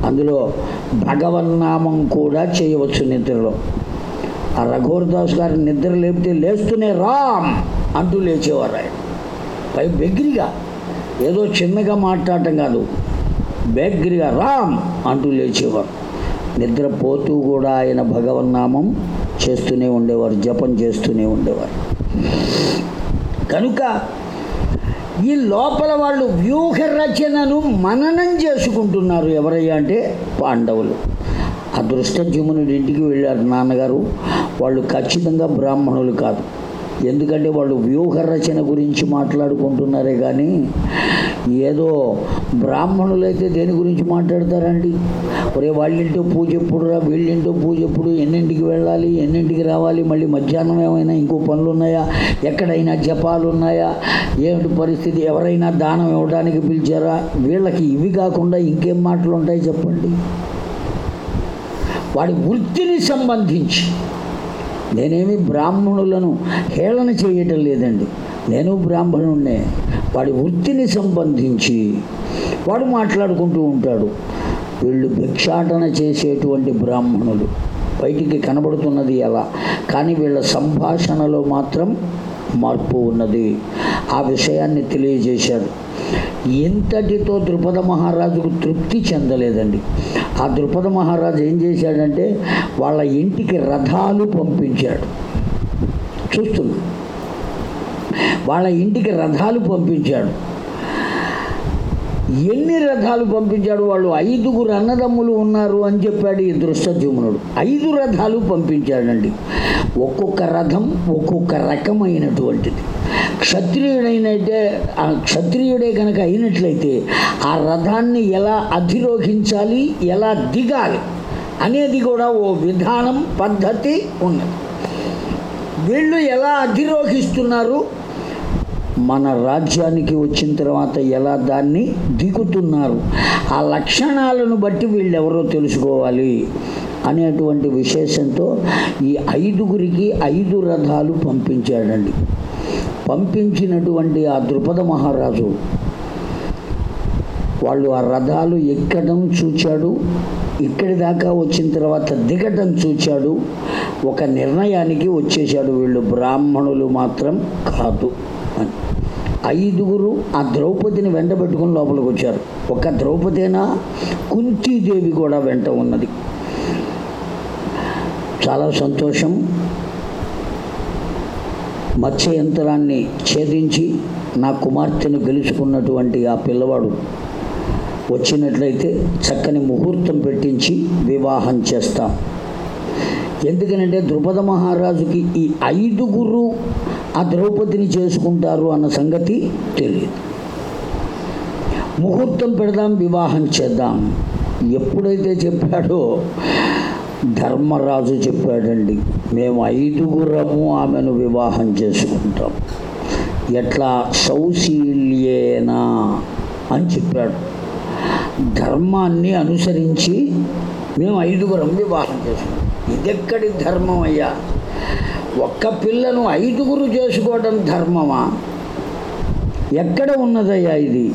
అందులో భగవన్నామం కూడా చేయవచ్చు నిద్రలో. ఆ రఘువర్దాస్ గారి నిద్ర లేపితే లేస్తూనే రామ్ అంటూ లేచేవారు ఆయన. పై బెగ్గిరిగా ఏదో చిన్నగా మాట్లాడటం కాదు. బెగ్గిరిగా రామ్ అంటూ లేచేవారు. నిద్రపోతూ కూడా ఆయన భగవన్నామం చేస్తూనే ఉండేవారు జపం చేస్తూనే ఉండేవారు. కనుక ఈ లోపల వాళ్ళు వ్యూహ రచనను మననం చేసుకుంటున్నారు ఎవరయ్యా అంటే పాండవులు. అదృష్టజమునుడి ఇంటికి వెళ్ళారు నాన్నగారు. వాళ్ళు ఖచ్చితంగా బ్రాహ్మణులు కాదు. ఎందుకంటే వాళ్ళు వ్యూహ రచన గురించి మాట్లాడుకుంటున్నారే కానీ ఏదో బ్రాహ్మణులు అయితే దేని గురించి మాట్లాడతారండి? ఒరే వాళ్ళింటో పూజ ఎప్పుడురా? వీళ్ళింటో పూజ ఎప్పుడు? ఎన్నింటికి వెళ్ళాలి? ఎన్నింటికి రావాలి? మళ్ళీ మధ్యాహ్నం ఏమైనా ఇంకో పనులు ఉన్నాయా ఎక్కడైనా జపాలు ఉన్నాయా ఏమిటి పరిస్థితి? ఎవరైనా దానం ఇవ్వడానికి పిలిచారా? వీళ్ళకి ఇవి కాకుండా ఇంకేం మాటలు ఉంటాయి చెప్పండి? వాడి వృత్తిని సంబంధించి నేనేమి బ్రాహ్మణులను హేళన చేయటం లేదండి. నేను బ్రాహ్మణుడినే వాడి వృత్తిని సంబంధించి వాడు మాట్లాడుకుంటూ ఉంటాడు. వీళ్ళు భిక్షాటన చేసేటువంటి బ్రాహ్మణులు. బయటికి కనబడుతున్నది ఎలా కానీ వీళ్ళ సంభాషణలో మాత్రం మార్పు ఉన్నది. ఆ విషయాన్ని తెలియజేశారు. ఇంతటితో ద్రుపద మహారాజుకు తృప్తి చెందలేదండి. ఆ ద్రుపద మహారాజు ఏం చేశాడంటే వాళ్ళ ఇంటికి రథాలు పంపించాడు. చూస్తున్నా. వాళ్ళ ఇంటికి రథాలు పంపించాడు. ఎన్ని రథాలు పంపించాడు వాళ్ళు ఐదుగురు అన్నదమ్ములు ఉన్నారు అని చెప్పాడు ఈ దృష్టజుమ్నుడు ఐదు రథాలు పంపించాడండి. ఒక్కొక్క రథం ఒక్కొక్క రకమైనటువంటిది. క్షత్రియుడైనట్టే క్షత్రియుడే కనుక అయినట్లయితే ఆ రథాన్ని ఎలా అధిరోహించాలి ఎలా దిగాలి అనేది కూడా ఓ విధానం పద్ధతి ఉన్నది. వీళ్ళు ఎలా అధిరోహిస్తున్నారు? మన రాజ్యానికి వచ్చిన తర్వాత ఎలా దాన్ని దిగుతున్నారు? ఆ లక్షణాలను బట్టి వీళ్ళెవరో తెలుసుకోవాలి అనేటువంటి విశేషంతో ఈ ఐదుగురికి ఐదు రథాలు పంపించాడండి. పంపించినటువంటి ఆ ద్రుపద మహారాజు వాళ్ళు ఆ రథాలు ఎక్కడం చూచాడు ఇక్కడి దాకా వచ్చిన తర్వాత దిగటం చూచాడు ఒక నిర్ణయానికి వచ్చేశాడు వీళ్ళు. బ్రాహ్మణులు మాత్రం కాదు అని. ఐదుగురు ఆ ద్రౌపదిని వెంట పెట్టుకుని లోపలికి వచ్చారు. ఒక ద్రౌపదేనా? కుంతీదేవి కూడా వెంట ఉన్నది. చాలా సంతోషం. మత్స్య యంత్రాన్ని ఛేదించి నా కుమార్తెను గెలుచుకున్నటువంటి ఆ పిల్లవాడు వచ్చినట్లయితే చక్కని ముహూర్తం పెట్టించి వివాహం చేస్తాం. ఎందుకనంటే ద్రుపద మహారాజుకి ఈ ఐదుగురు ఆ ద్రౌపదిని చేసుకుంటారు అన్న సంగతి తెలియదు. ముహూర్తం పెడదాం వివాహం చేద్దాం. ఎప్పుడైతే చెప్పాడో ధర్మరాజు చెప్పాడండి మేము ఐదుగురము ఆమెను వివాహం చేసుకుంటాం. ఎట్లా? సౌశీల్యేనా అని చెప్పాడు. ధర్మాన్ని అనుసరించి మేము ఐదుగురం వివాహం చేసుకున్నాం ఇదెక్కడి ధర్మం అయ్యా? ఒక్క పిల్లను ఐదుగురు చేసుకోవడం ధర్మమా? ఎక్కడ ఉన్నదయ్యా ఇది?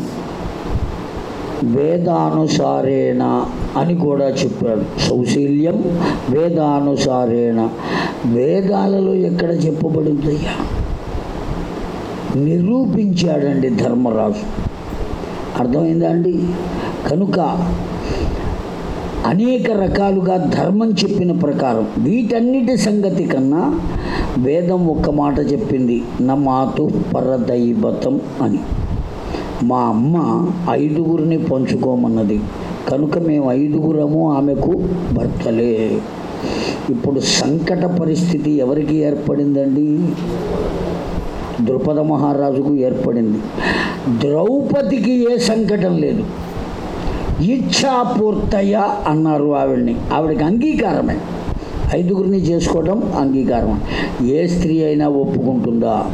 వేదానుసారేణ అని కూడా చెప్పాడు. సౌశీల్యం వేదానుసారేణ. వేదాలలో ఎక్కడ చెప్పబడుతుందయ్యా నిరూపించాడండి ధర్మరాజు. అర్థమైందా అండి? కనుక అనేక రకాలుగా ధర్మం చెప్పిన ప్రకారం వీటన్నిటి సంగతి కన్నా వేదం ఒక్క మాట చెప్పింది నా మాతు పరదైవతం అని. మా అమ్మ ఐదుగురిని పంచుకోమన్నది కనుక మేము ఐదుగురము ఆమెకు భర్తలే. ఇప్పుడు సంకట పరిస్థితి ఎవరికి ఏర్పడిందండి? ద్రుపద మహారాజుకు ఏర్పడింది. ద్రౌపదికి ఏ సంకటం లేదు. ఇచ్ఛాపూర్తయ అన్నారు ఆవిడ్ని. ఆవిడకి అంగీకారమే. ఐదుగురిని చేసుకోవడం అంగీకారం ఏ స్త్రీ అయినా ఒప్పుకుంటుందా?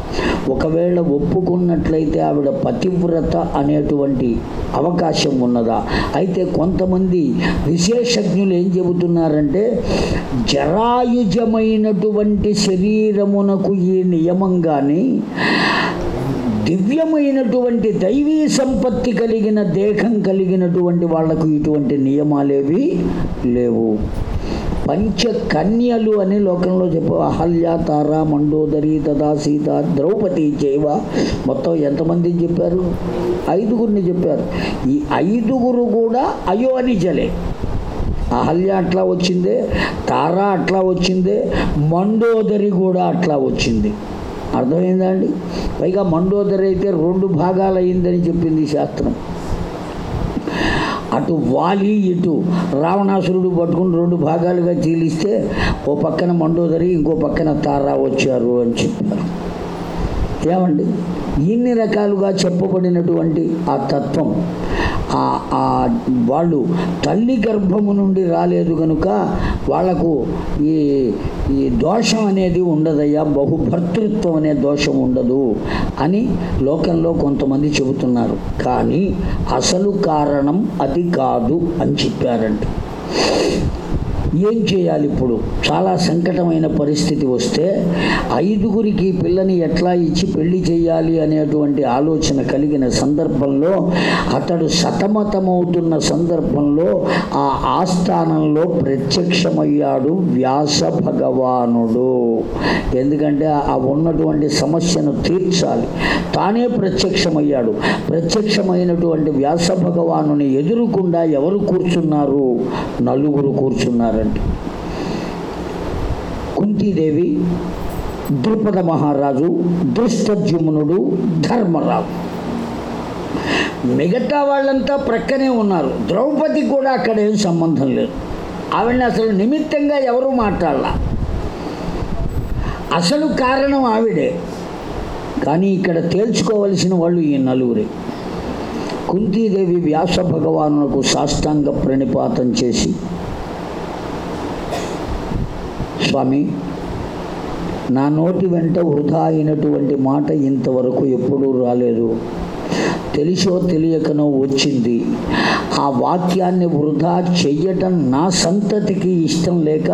ఒకవేళ ఒప్పుకున్నట్లయితే ఆవిడ పతివ్రత అనేటువంటి అవకాశం ఉన్నదా? అయితే కొంతమంది విశేషజ్ఞులు ఏం చెబుతున్నారంటే జరాయుజమైనటువంటి శరీరమునకు ఈ నియమం కానీ దివ్యమైనటువంటి దైవీ సంపత్తి కలిగిన దేహం కలిగినటువంటి వాళ్ళకు ఇటువంటి నియమాలేవి లేవు. పంచ కన్యలు అని లోకంలో చెప్పు అహల్య తార మండోదరి తదా సీత ద్రౌపది జైవ మొత్తం ఎంతమంది చెప్పారు? ఐదుగురిని చెప్పారు. ఈ ఐదుగురు కూడా అయోనిజలే. అహల్య అట్లా వచ్చిందే తార అట్లా వచ్చిందే మండోదరి కూడా అట్లా వచ్చింది. అర్థమైందా అండి పైగా మండోదరి అయితే రెండు భాగాలు అయిందని చెప్పింది శాస్త్రం. అటు వాలి ఇటు రావణాసురుడు పట్టుకుని రెండు భాగాలుగా చీలిస్తే ఓ పక్కన మండోదరి ఇంకో పక్కన తారా వచ్చారు అని చెప్పారు. ఏమండి? ఇన్ని రకాలుగా చెప్పబడినటువంటి ఆ తత్వం వాళ్ళు తల్లి గర్భము నుండి రాలేదు కనుక వాళ్ళకు ఈ ఈ దోషం అనేది ఉండదయ్యా బహుభర్తృత్వం అనే దోషం ఉండదు అని లోకంలో కొంతమంది చెబుతున్నారు. కానీ అసలు కారణం అది కాదు అని చెప్పారంట. ఏం చేయాలి ఇప్పుడు? చాలా సంకటమైన పరిస్థితి వస్తే ఐదుగురికి పిల్లని ఎట్లా ఇచ్చి పెళ్ళి చేయాలి అనేటువంటి ఆలోచన కలిగిన సందర్భంలో అతడు సతమతమవుతున్న సందర్భంలో ఆ ఆస్థానంలో ప్రత్యక్షమయ్యాడు వ్యాస భగవానుడు. ఎందుకంటే ఆ ఉన్నటువంటి సమస్యను తీర్చాలి. తానే ప్రత్యక్షమయ్యాడు. ప్రత్యక్షమైనటువంటి వ్యాస భగవానుని ఎదురుకుండా ఎవరు కూర్చున్నారు? నలుగురు కూర్చున్నారు. కూర్చున్నారండి కుంతీదేవి ద్రుపద మహారాజు దృష్టజుమ్నుడు ధర్మరావు. మిగతా వాళ్ళంతా ప్రక్కనే ఉన్నారు. ద్రౌపది కూడా అక్కడ ఏం సంబంధం లేదు. ఆవిడని అసలు నిమిత్తంగా ఎవరు మాట్లాడాల? అసలు కారణం ఆవిడే. కానీ ఇక్కడ తేల్చుకోవలసిన వాళ్ళు ఈ నలుగురే. కుంతీదేవి వ్యాస భగవానులకు సాష్టాంగ ప్రణిపాతం చేసి స్వామి నా నోటి వెంట వృధా అయినటువంటి మాట ఇంతవరకు ఎప్పుడూ రాలేదు. తెలిసో తెలియకనో వచ్చింది. ఆ వాక్యాన్ని వృధా చెయ్యటం నా సంతతికి ఇష్టం లేక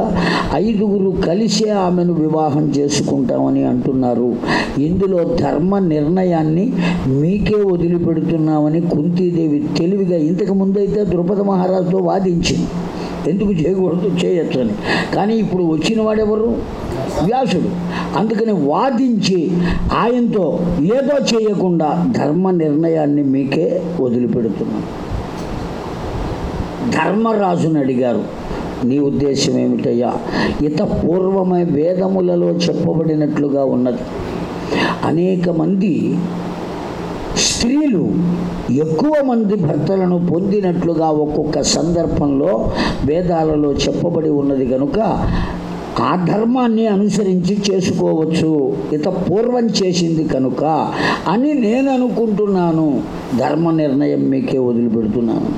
ఐదుగురు కలిసే ఆమెను వివాహం చేసుకుంటామని అంటున్నారు. ఇందులో ధర్మ నిర్ణయాన్ని మీకే వదిలిపెడుతున్నామని కుంతీదేవి తెలివిగా ఇంతకు ముందైతే ద్రుపద మహారాజుతో వాదించింది. ఎందుకు చేయకూడదు? చేయొచ్చని. కానీ ఇప్పుడు వచ్చిన వాడెవరు? వ్యాసుడు. అందుకని వాదించి ఆయనతో ఏదో చేయకుండా ధర్మ నిర్ణయాన్ని మీకే వదిలిపెడుతున్నాను. ధర్మరాజుని అడిగారు. నీ ఉద్దేశం ఏమిటయ్యా? ఇత పూర్వమే వేదములలో చెప్పబడినట్లుగా ఉన్నది. అనేక మంది స్త్రీలు ఎక్కువ మంది భర్తలను పొందినట్లుగా ఒక్కొక్క సందర్భంలో వేదాలలో చెప్పబడి ఉన్నది కనుక ఆ ధర్మాన్ని అనుసరించి చేసుకోవచ్చు. ఇత పూర్వం చేసింది కనుక అని నేను అనుకుంటున్నాను. ధర్మ నిర్ణయం మీకే వదిలిపెడుతున్నాను.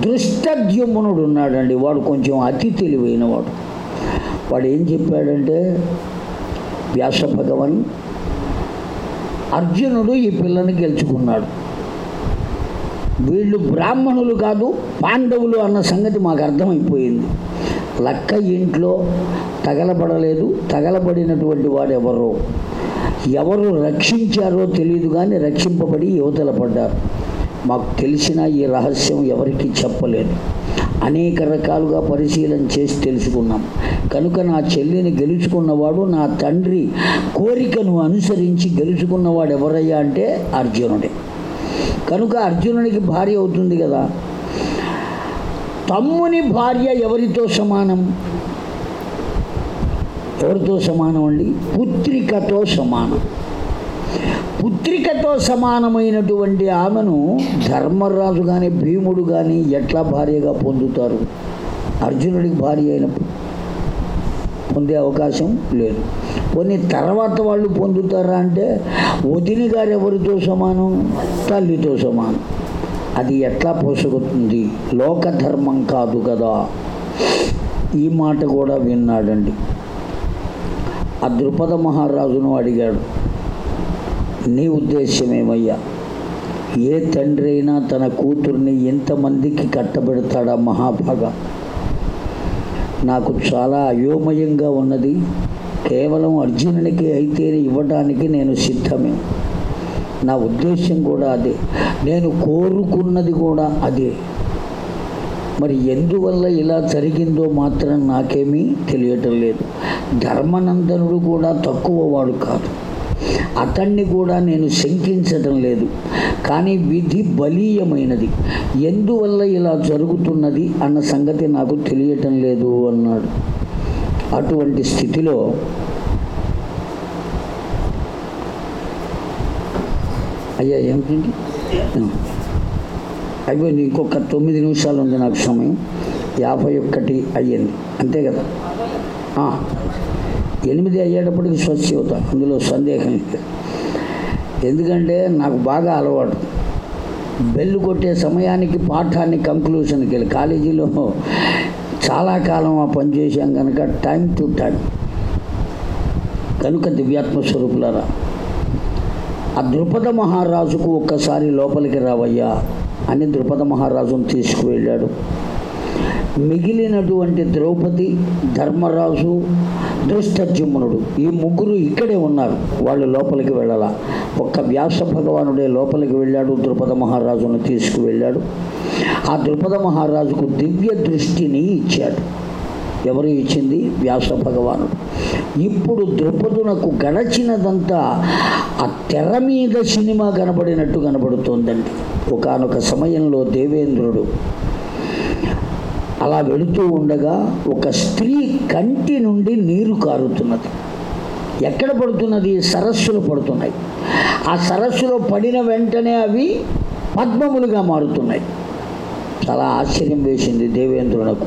దృష్టద్యుమ్నుడు ఉన్నాడండి. వాడు కొంచెం అతి తెలివైన వాడు వాడు ఏం చెప్పాడంటే వ్యాస భగవన్ అర్జునుడు ఈ పిల్లని గెలుచుకున్నాడు. వీళ్ళు బ్రాహ్మణులు కాదు పాండవులు అన్న సంగతి మాకు అర్థమైపోయింది. లక్క ఇంట్లో తగలబడలేదు తగలబడినటువంటి వాడు ఎవరో ఎవరు రక్షించారో తెలియదు కానీ రక్షింపబడి యువతల పడ్డారు. మాకు తెలిసిన ఈ రహస్యం ఎవరికి చెప్పలేదు. అనేక రకాలుగా పరిశీలన చేసి తెలుసుకున్నాం. కనుక నా చెల్లిని గెలుచుకున్నవాడు నా తండ్రి కోరికను అనుసరించి గెలుచుకున్నవాడు ఎవరయ్యా అంటే అర్జునుడే. కనుక అర్జునునికి భార్య అవుతుంది కదా. తమ్ముని భార్య ఎవరితో సమానం? ఎవరితో సమానం అండి? పుత్రికతో సమానం. పుత్రికతో సమానమైనటువంటి ఆమెను ధర్మరాజు కానీ భీముడు కానీ ఎట్లా భార్యగా పొందుతారు? అర్జునుడికి భార్య అయినప్పుడు పొందే అవకాశం లేదు. కొన్ని తర్వాత వాళ్ళు పొందుతారా అంటే వదిన గారు ఎవరితో సమానం? తల్లితో సమానం. అది ఎట్లా పోసుకుతుంది లోక ధర్మం కాదు కదా. ఈ మాట కూడా విన్నాడండి. ఆ ద్రుపద మహారాజును అడిగాడు. నీ ఉద్దేశ్యమేమయ్యా? ఏమయ్యా ఏ తండ్రి అయినా తన కూతుర్ని ఎంతమందికి కట్టబెడతాడా మహాభాగ? నాకు చాలా అయోమయంగా ఉన్నది. కేవలం అర్జునునికి అయితే ఇవ్వడానికి నేను సిద్ధమే. నా ఉద్దేశం కూడా అదే. నేను కోరుకున్నది కూడా అదే. మరి ఎందువల్ల ఇలా జరిగిందో మాత్రం నాకేమీ తెలియటం లేదు. ధర్మనందనుడు కూడా తక్కువ వాడు కాదు. అతన్ని కూడా నేను శంకించటం లేదు. కానీ విధి బలీయమైనది. ఎందువల్ల ఇలా జరుగుతున్నది అన్న సంగతి నాకు తెలియటం లేదు అన్నాడు. అటువంటి స్థితిలో అయ్యా ఏమిటండి? అయిపోయింది. ఇంకొక తొమ్మిది నిమిషాలు ఉంది నాకు సమయం. యాభై ఒక్కటి అయ్యింది. అంతే కదా? ఎనిమిది అయ్యేటప్పటికి స్వచ్ఛ అవుతా. అందులో సందేహం లేదు. ఎందుకంటే నాకు బాగా అలవాటు. బెల్లు కొట్టే సమయానికి పాఠాన్ని కంక్లూషన్కి వెళ్ళి కాలేజీలో చాలా కాలం ఆ పని చేశాం కనుక టైం టు టైం. కనుక దివ్యాత్మ స్వరూపులారా ఆ ద్రుపద మహారాజుకు ఒక్కసారి లోపలికి రావయ్యా అని ద్రుపద మహారాజును తీసుకువెళ్ళాడు. మిగిలినటువంటి ద్రౌపది ధర్మరాజు దృష్టజుమ్నుడు ఈ ముగ్గురు ఇక్కడే ఉన్నారు. వాళ్ళు లోపలికి వెళ్ళాల. ఒక్క వ్యాస భగవానుడే లోపలికి వెళ్ళాడు. ద్రుపద మహారాజును తీసుకువెళ్ళాడు. ఆ ద్రుపద మహారాజుకు దివ్య దృష్టిని ఇచ్చాడు. ఎవరు ఇచ్చింది? వ్యాస భగవానుడు. ఇప్పుడు ద్రుపదునకు గడచినదంతా ఆ తెర మీద సినిమా కనబడినట్టు కనబడుతోందండి. ఒకానొక సమయంలో దేవేంద్రుడు అలా వెళుతూ ఉండగా ఒక స్త్రీ కంటి నుండి నీరు కారుతున్నది. ఎక్కడ పడుతున్నది? సరస్సులు పడుతున్నాయి. ఆ సరస్సులో పడిన వెంటనే అవి పద్మములుగా మారుతున్నాయి. చాలా ఆశ్చర్యం వేసింది దేవేంద్రునకు.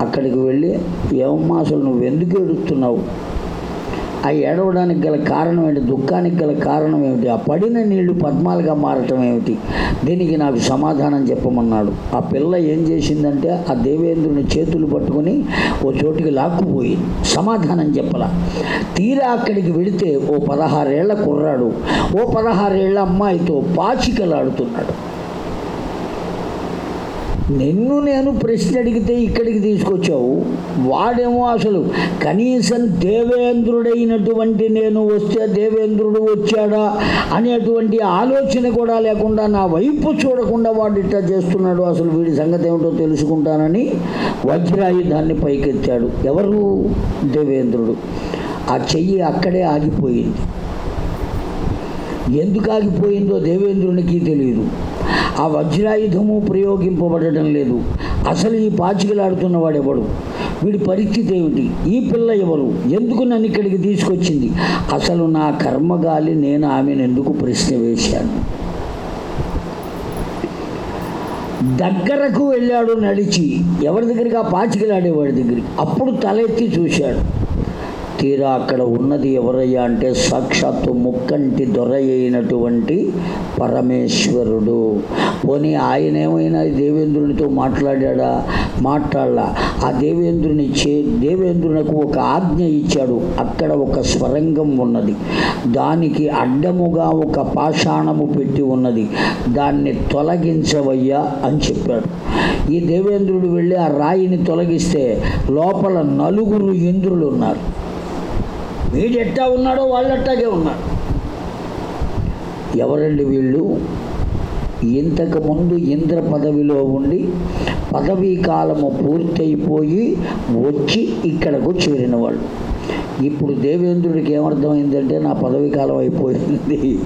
అక్కడికి వెళ్ళి ఏమమ్మా అసలు నువ్వు ఎందుకు ఏడుస్తున్నావు? ఆ ఏడవడానికి గల కారణం ఏంటి? దుఃఖానికి గల కారణం ఏమిటి? ఆ పడిన నీళ్ళు పద్మాలుగా మారటం ఏమిటి? దీనికి నాకు సమాధానం చెప్పమన్నాడు. ఆ పిల్ల ఏం చేసిందంటే ఆ దేవేంద్రుని చేతులు పట్టుకుని ఓ చోటికి లాక్కుపోయింది సమాధానం చెప్పలా. తీరా అక్కడికి వెళితే ఓ పదహారేళ్ళ కుర్రాడు ఓ పదహారేళ్ళ అమ్మాయితో పాచికలాడుతున్నాడు. నిన్ను నేను ప్రశ్న అడిగితే ఇక్కడికి తీసుకొచ్చావు. వాడేమో అసలు కనీసం దేవేంద్రుడైనటువంటి నేను వస్తే దేవేంద్రుడు వచ్చాడా అనేటువంటి ఆలోచన కూడా లేకుండా నా వైపు చూడకుండా వాడు ఇట్లా చేస్తున్నాడు. అసలు వీడి సంగతి ఏమిటో తెలుసుకుంటానని వజ్రాయుధాన్ని పైకెత్తాడు. ఎవరు? దేవేంద్రుడు. ఆ చెయ్యి అక్కడే ఆగిపోయింది. ఎందుకు ఆగిపోయిందో దేవేంద్రునికి తెలియదు. ఆ వజ్రాయుధము ప్రయోగింపబడటం లేదు. అసలు ఈ పాచికలాడుతున్న వాడెవడు? వీడి పరిస్థితి ఏమిటి? ఈ పిల్ల ఎవరు? ఎందుకు నన్ను ఇక్కడికి తీసుకొచ్చింది? అసలు నా కర్మగాలి నేను ఆమెను ఎందుకు ప్రశ్న వేశాను? దగ్గరకు వెళ్ళాడు నడిచి. ఎవరి దగ్గరికి? ఆ పాచికలాడేవాడి దగ్గరికి. అప్పుడు తలెత్తి చూశాడు. తీరా అక్కడ ఉన్నది ఎవరయ్యా అంటే సాక్షాత్తు ముక్కంటి దొర అయినటువంటి పరమేశ్వరుడు. పోనీ ఆయన ఏమైనా దేవేంద్రునితో మాట్లాడా మాట్లాడలా. ఆ దేవేంద్రుని చే దేవేంద్రునకు ఒక ఆజ్ఞ ఇచ్చాడు. అక్కడ ఒక స్వరంగం ఉన్నది. దానికి అడ్డముగా ఒక పాషాణము పెట్టి ఉన్నది. దాన్ని తొలగించవయ్యా అని చెప్పాడు. ఈ దేవేంద్రుడు వెళ్ళి ఆ రాయిని తొలగిస్తే లోపల నలుగురు ఇంద్రులు ఉన్నారు. వీడెట్టా ఉన్నాడో వాళ్ళట్టాగే ఉన్నారు ఎవరండి వీళ్ళు? ఇంతకు ముందు ఇంద్ర పదవిలో ఉండి పదవీ కాలము పూర్తయిపోయి వచ్చి ఇక్కడకు చేరిన వాళ్ళు ఇప్పుడు దేవేంద్రుడికి ఏమర్థమైందంటే నా పదవి కాలం అయిపోయింది.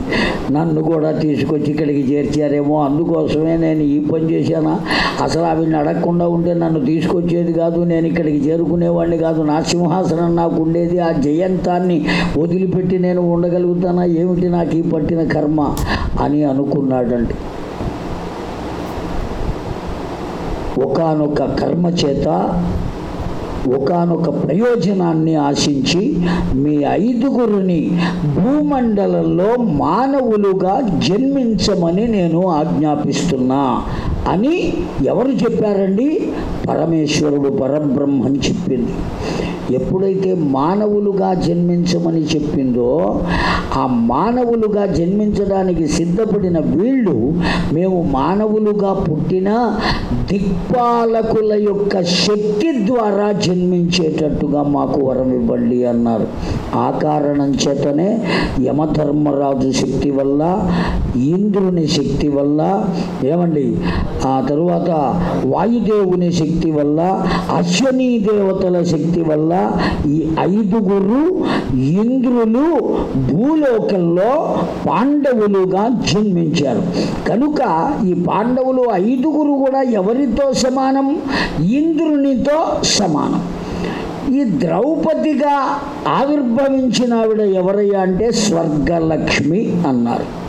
నన్ను కూడా తీసుకొచ్చి ఇక్కడికి చేర్చారేమో. అందుకోసమే నేను ఈ పని చేశానా? అసలు అవి అడగకుండా ఉంటే నన్ను తీసుకొచ్చేది కాదు నేను ఇక్కడికి చేరుకునేవాడిని కాదు. నా సింహాసనం నాకు ఉండేది ఆ జయంతాన్ని వదిలిపెట్టి నేను ఉండగలుగుతానా? ఏమిటి నాకు ఈ పట్టిన కర్మ అని అనుకున్నాడండి. ఒకనొక కర్మ చేత ఒకానొక ప్రయోజనాన్ని ఆశించి మీ ఐదుగురిని భూమండలంలో మానవులుగా జన్మించమని నేను ఆజ్ఞాపిస్తున్నా అని ఎవరు చెప్పారండి? పరమేశ్వరుడు పరబ్రహ్మని చెప్పింది. ఎప్పుడైతే మానవులుగా జన్మించమని చెప్పిందో ఆ మానవులుగా జన్మించడానికి సిద్ధపడిన వీళ్ళు మేము మానవులుగా పుట్టిన దిక్పాలకుల యొక్క శక్తి ద్వారా జన్మించేటట్టుగా మాకు వరం ఇవ్వండి అన్నారు. ఆ కారణం చేతనే యమధర్మరాజు శక్తి వల్ల ఇంద్రుని శక్తి వల్ల ఏమండి ఆ తరువాత వాయుదేవుని శక్తి వల్ల అశ్వనీ దేవతల శక్తి వల్ల ఈ ఐదుగురు ఇంద్రులు భూలోకంలో పాండవులుగా జన్మించారు. కనుక ఈ పాండవులు ఐదుగురు కూడా ఎవరితో సమానం? ఇంద్రునితో సమానం. ఈ ద్రౌపదిగా ఆవిర్భవించిన ఆవిడ ఎవరయ్యా అంటే స్వర్గలక్ష్మి అన్నారు.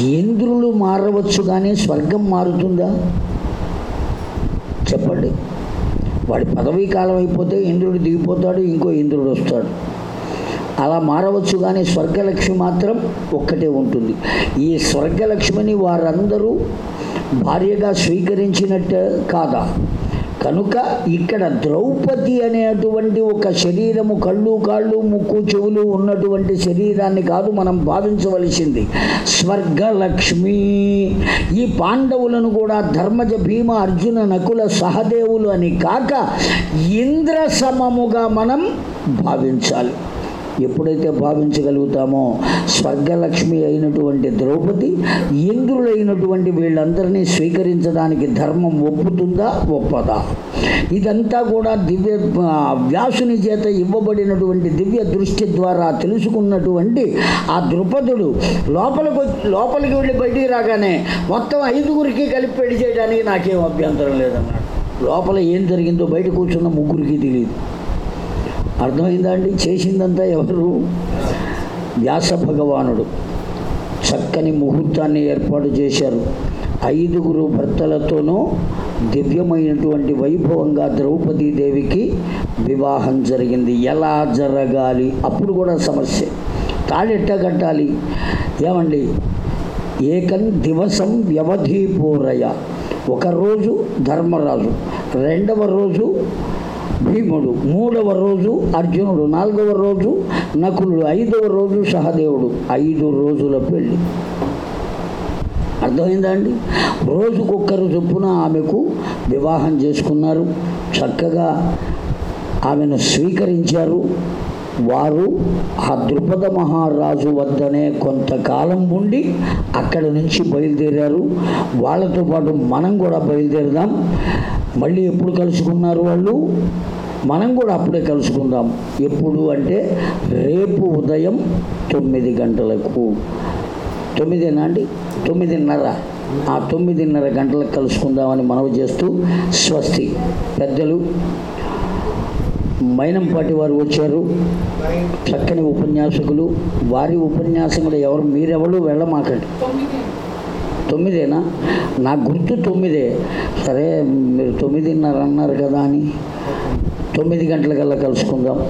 ఇంద్రులు మారవచ్చు కానీ స్వర్గం మారుతుందా? చెప్పండి. వాడి పదవీ కాలం అయిపోతే ఇంద్రుడు దిగిపోతాడు ఇంకో ఇంద్రుడు వస్తాడు. అలా మారవచ్చు కానీ స్వర్గలక్ష్మి మాత్రం ఒక్కటే ఉంటుంది. ఈ స్వర్గలక్ష్మిని వారందరూ భార్యగా స్వీకరించినట్టు కాదా? కనుక ఇక్కడ ద్రౌపది అనేటువంటి ఒక శరీరము కళ్ళు కాళ్ళు ముక్కు చెవులు ఉన్నటువంటి శరీరాన్ని కాదు మనం భావించవలసింది. స్వర్గలక్ష్మి. ఈ పాండవులను కూడా ధర్మజ భీమ అర్జున నకుల సహదేవులు అని కాక ఇంద్ర సమముగా మనం భావించాలి. ఎప్పుడైతే భావించగలుగుతామో స్వర్గలక్ష్మి అయినటువంటి ద్రౌపది ఇంద్రులైనటువంటి వీళ్ళందరినీ స్వీకరించడానికి ధర్మం ఒప్పుతుందా? ఒప్పదా. ఇదంతా కూడా దివ్య వ్యాసుని చేత ఇవ్వబడినటువంటి దివ్య దృష్టి ద్వారా తెలుసుకున్నటువంటి ఆ ద్రుపదుడు లోపలికి లోపలికి వెళ్ళి బయటికి రాగానే మొత్తం ఐదుగురికి కలిపి పెళ్ళి చేయడానికి నాకేం అభ్యంతరం లేదన్నాడు. లోపల ఏం జరిగిందో బయట కూర్చున్న ముగ్గురికి తెలియదు అర్థమైందా అండి చేసిందంతా ఎవరు? వ్యాస భగవానుడు. చక్కని ముహూర్తాన్ని ఏర్పాటు చేశారు. ఐదుగురు భర్తలతోనూ దివ్యమైనటువంటి వైభవంగా ద్రౌపదీదేవికి వివాహం జరిగింది. ఎలా జరగాలి? అప్పుడు కూడా సమస్య. తాళెట్ట కట్టాలి? ఏమండి? ఏకం దివసం వ్యవధి పూరయ. ఒకరోజు ధర్మరాజు రెండవ రోజు భీముడు మూడవ రోజు అర్జునుడు నాలుగవ రోజు నకులుడు ఐదవ రోజు సహదేవుడు. ఐదు రోజుల పెళ్ళి అర్థమైందా అండి రోజుకొక్కరు చొప్పున ఆమెకు వివాహం చేసుకున్నారు. చక్కగా ఆమెను స్వీకరించారు. వారు ఆ ద్రుపద మహారాజు వద్దనే కొంతకాలం ఉండి అక్కడి నుంచి బయలుదేరారు. వాళ్ళతో పాటు మనం కూడా బయలుదేరదాం. మళ్ళీ ఎప్పుడు కలుసుకున్నారు వాళ్ళు? మనం కూడా అప్పుడే కలుసుకుందాం. ఎప్పుడు అంటే రేపు ఉదయం తొమ్మిది గంటలకు. తొమ్మిదేనా అండి? తొమ్మిదిన్నర. ఆ తొమ్మిదిన్నర గంటలకు కలుసుకుందామని మనవి చేస్తూ స్వస్తి. పెద్దలు మైనంపాటి వారు వచ్చారు. చక్కని ఉపన్యాసకులు. వారి ఉపన్యాసకులు ఎవరు మీరెవరు వెళ్ళమాకండి. తొమ్మిదేనా? నా గుర్తు తొమ్మిదే. సరే మీరు తొమ్మిదిన్నర అన్నారు కదా అని. తొమ్మిది గంటలకల్లా కలుసుకుందాం.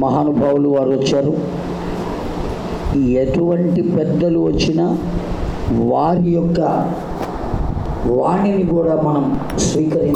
మహానుభావులు వారు వచ్చారు. ఎటువంటి పెద్దలు వచ్చినా వారి యొక్క వాణిని కూడా మనం స్వీకరి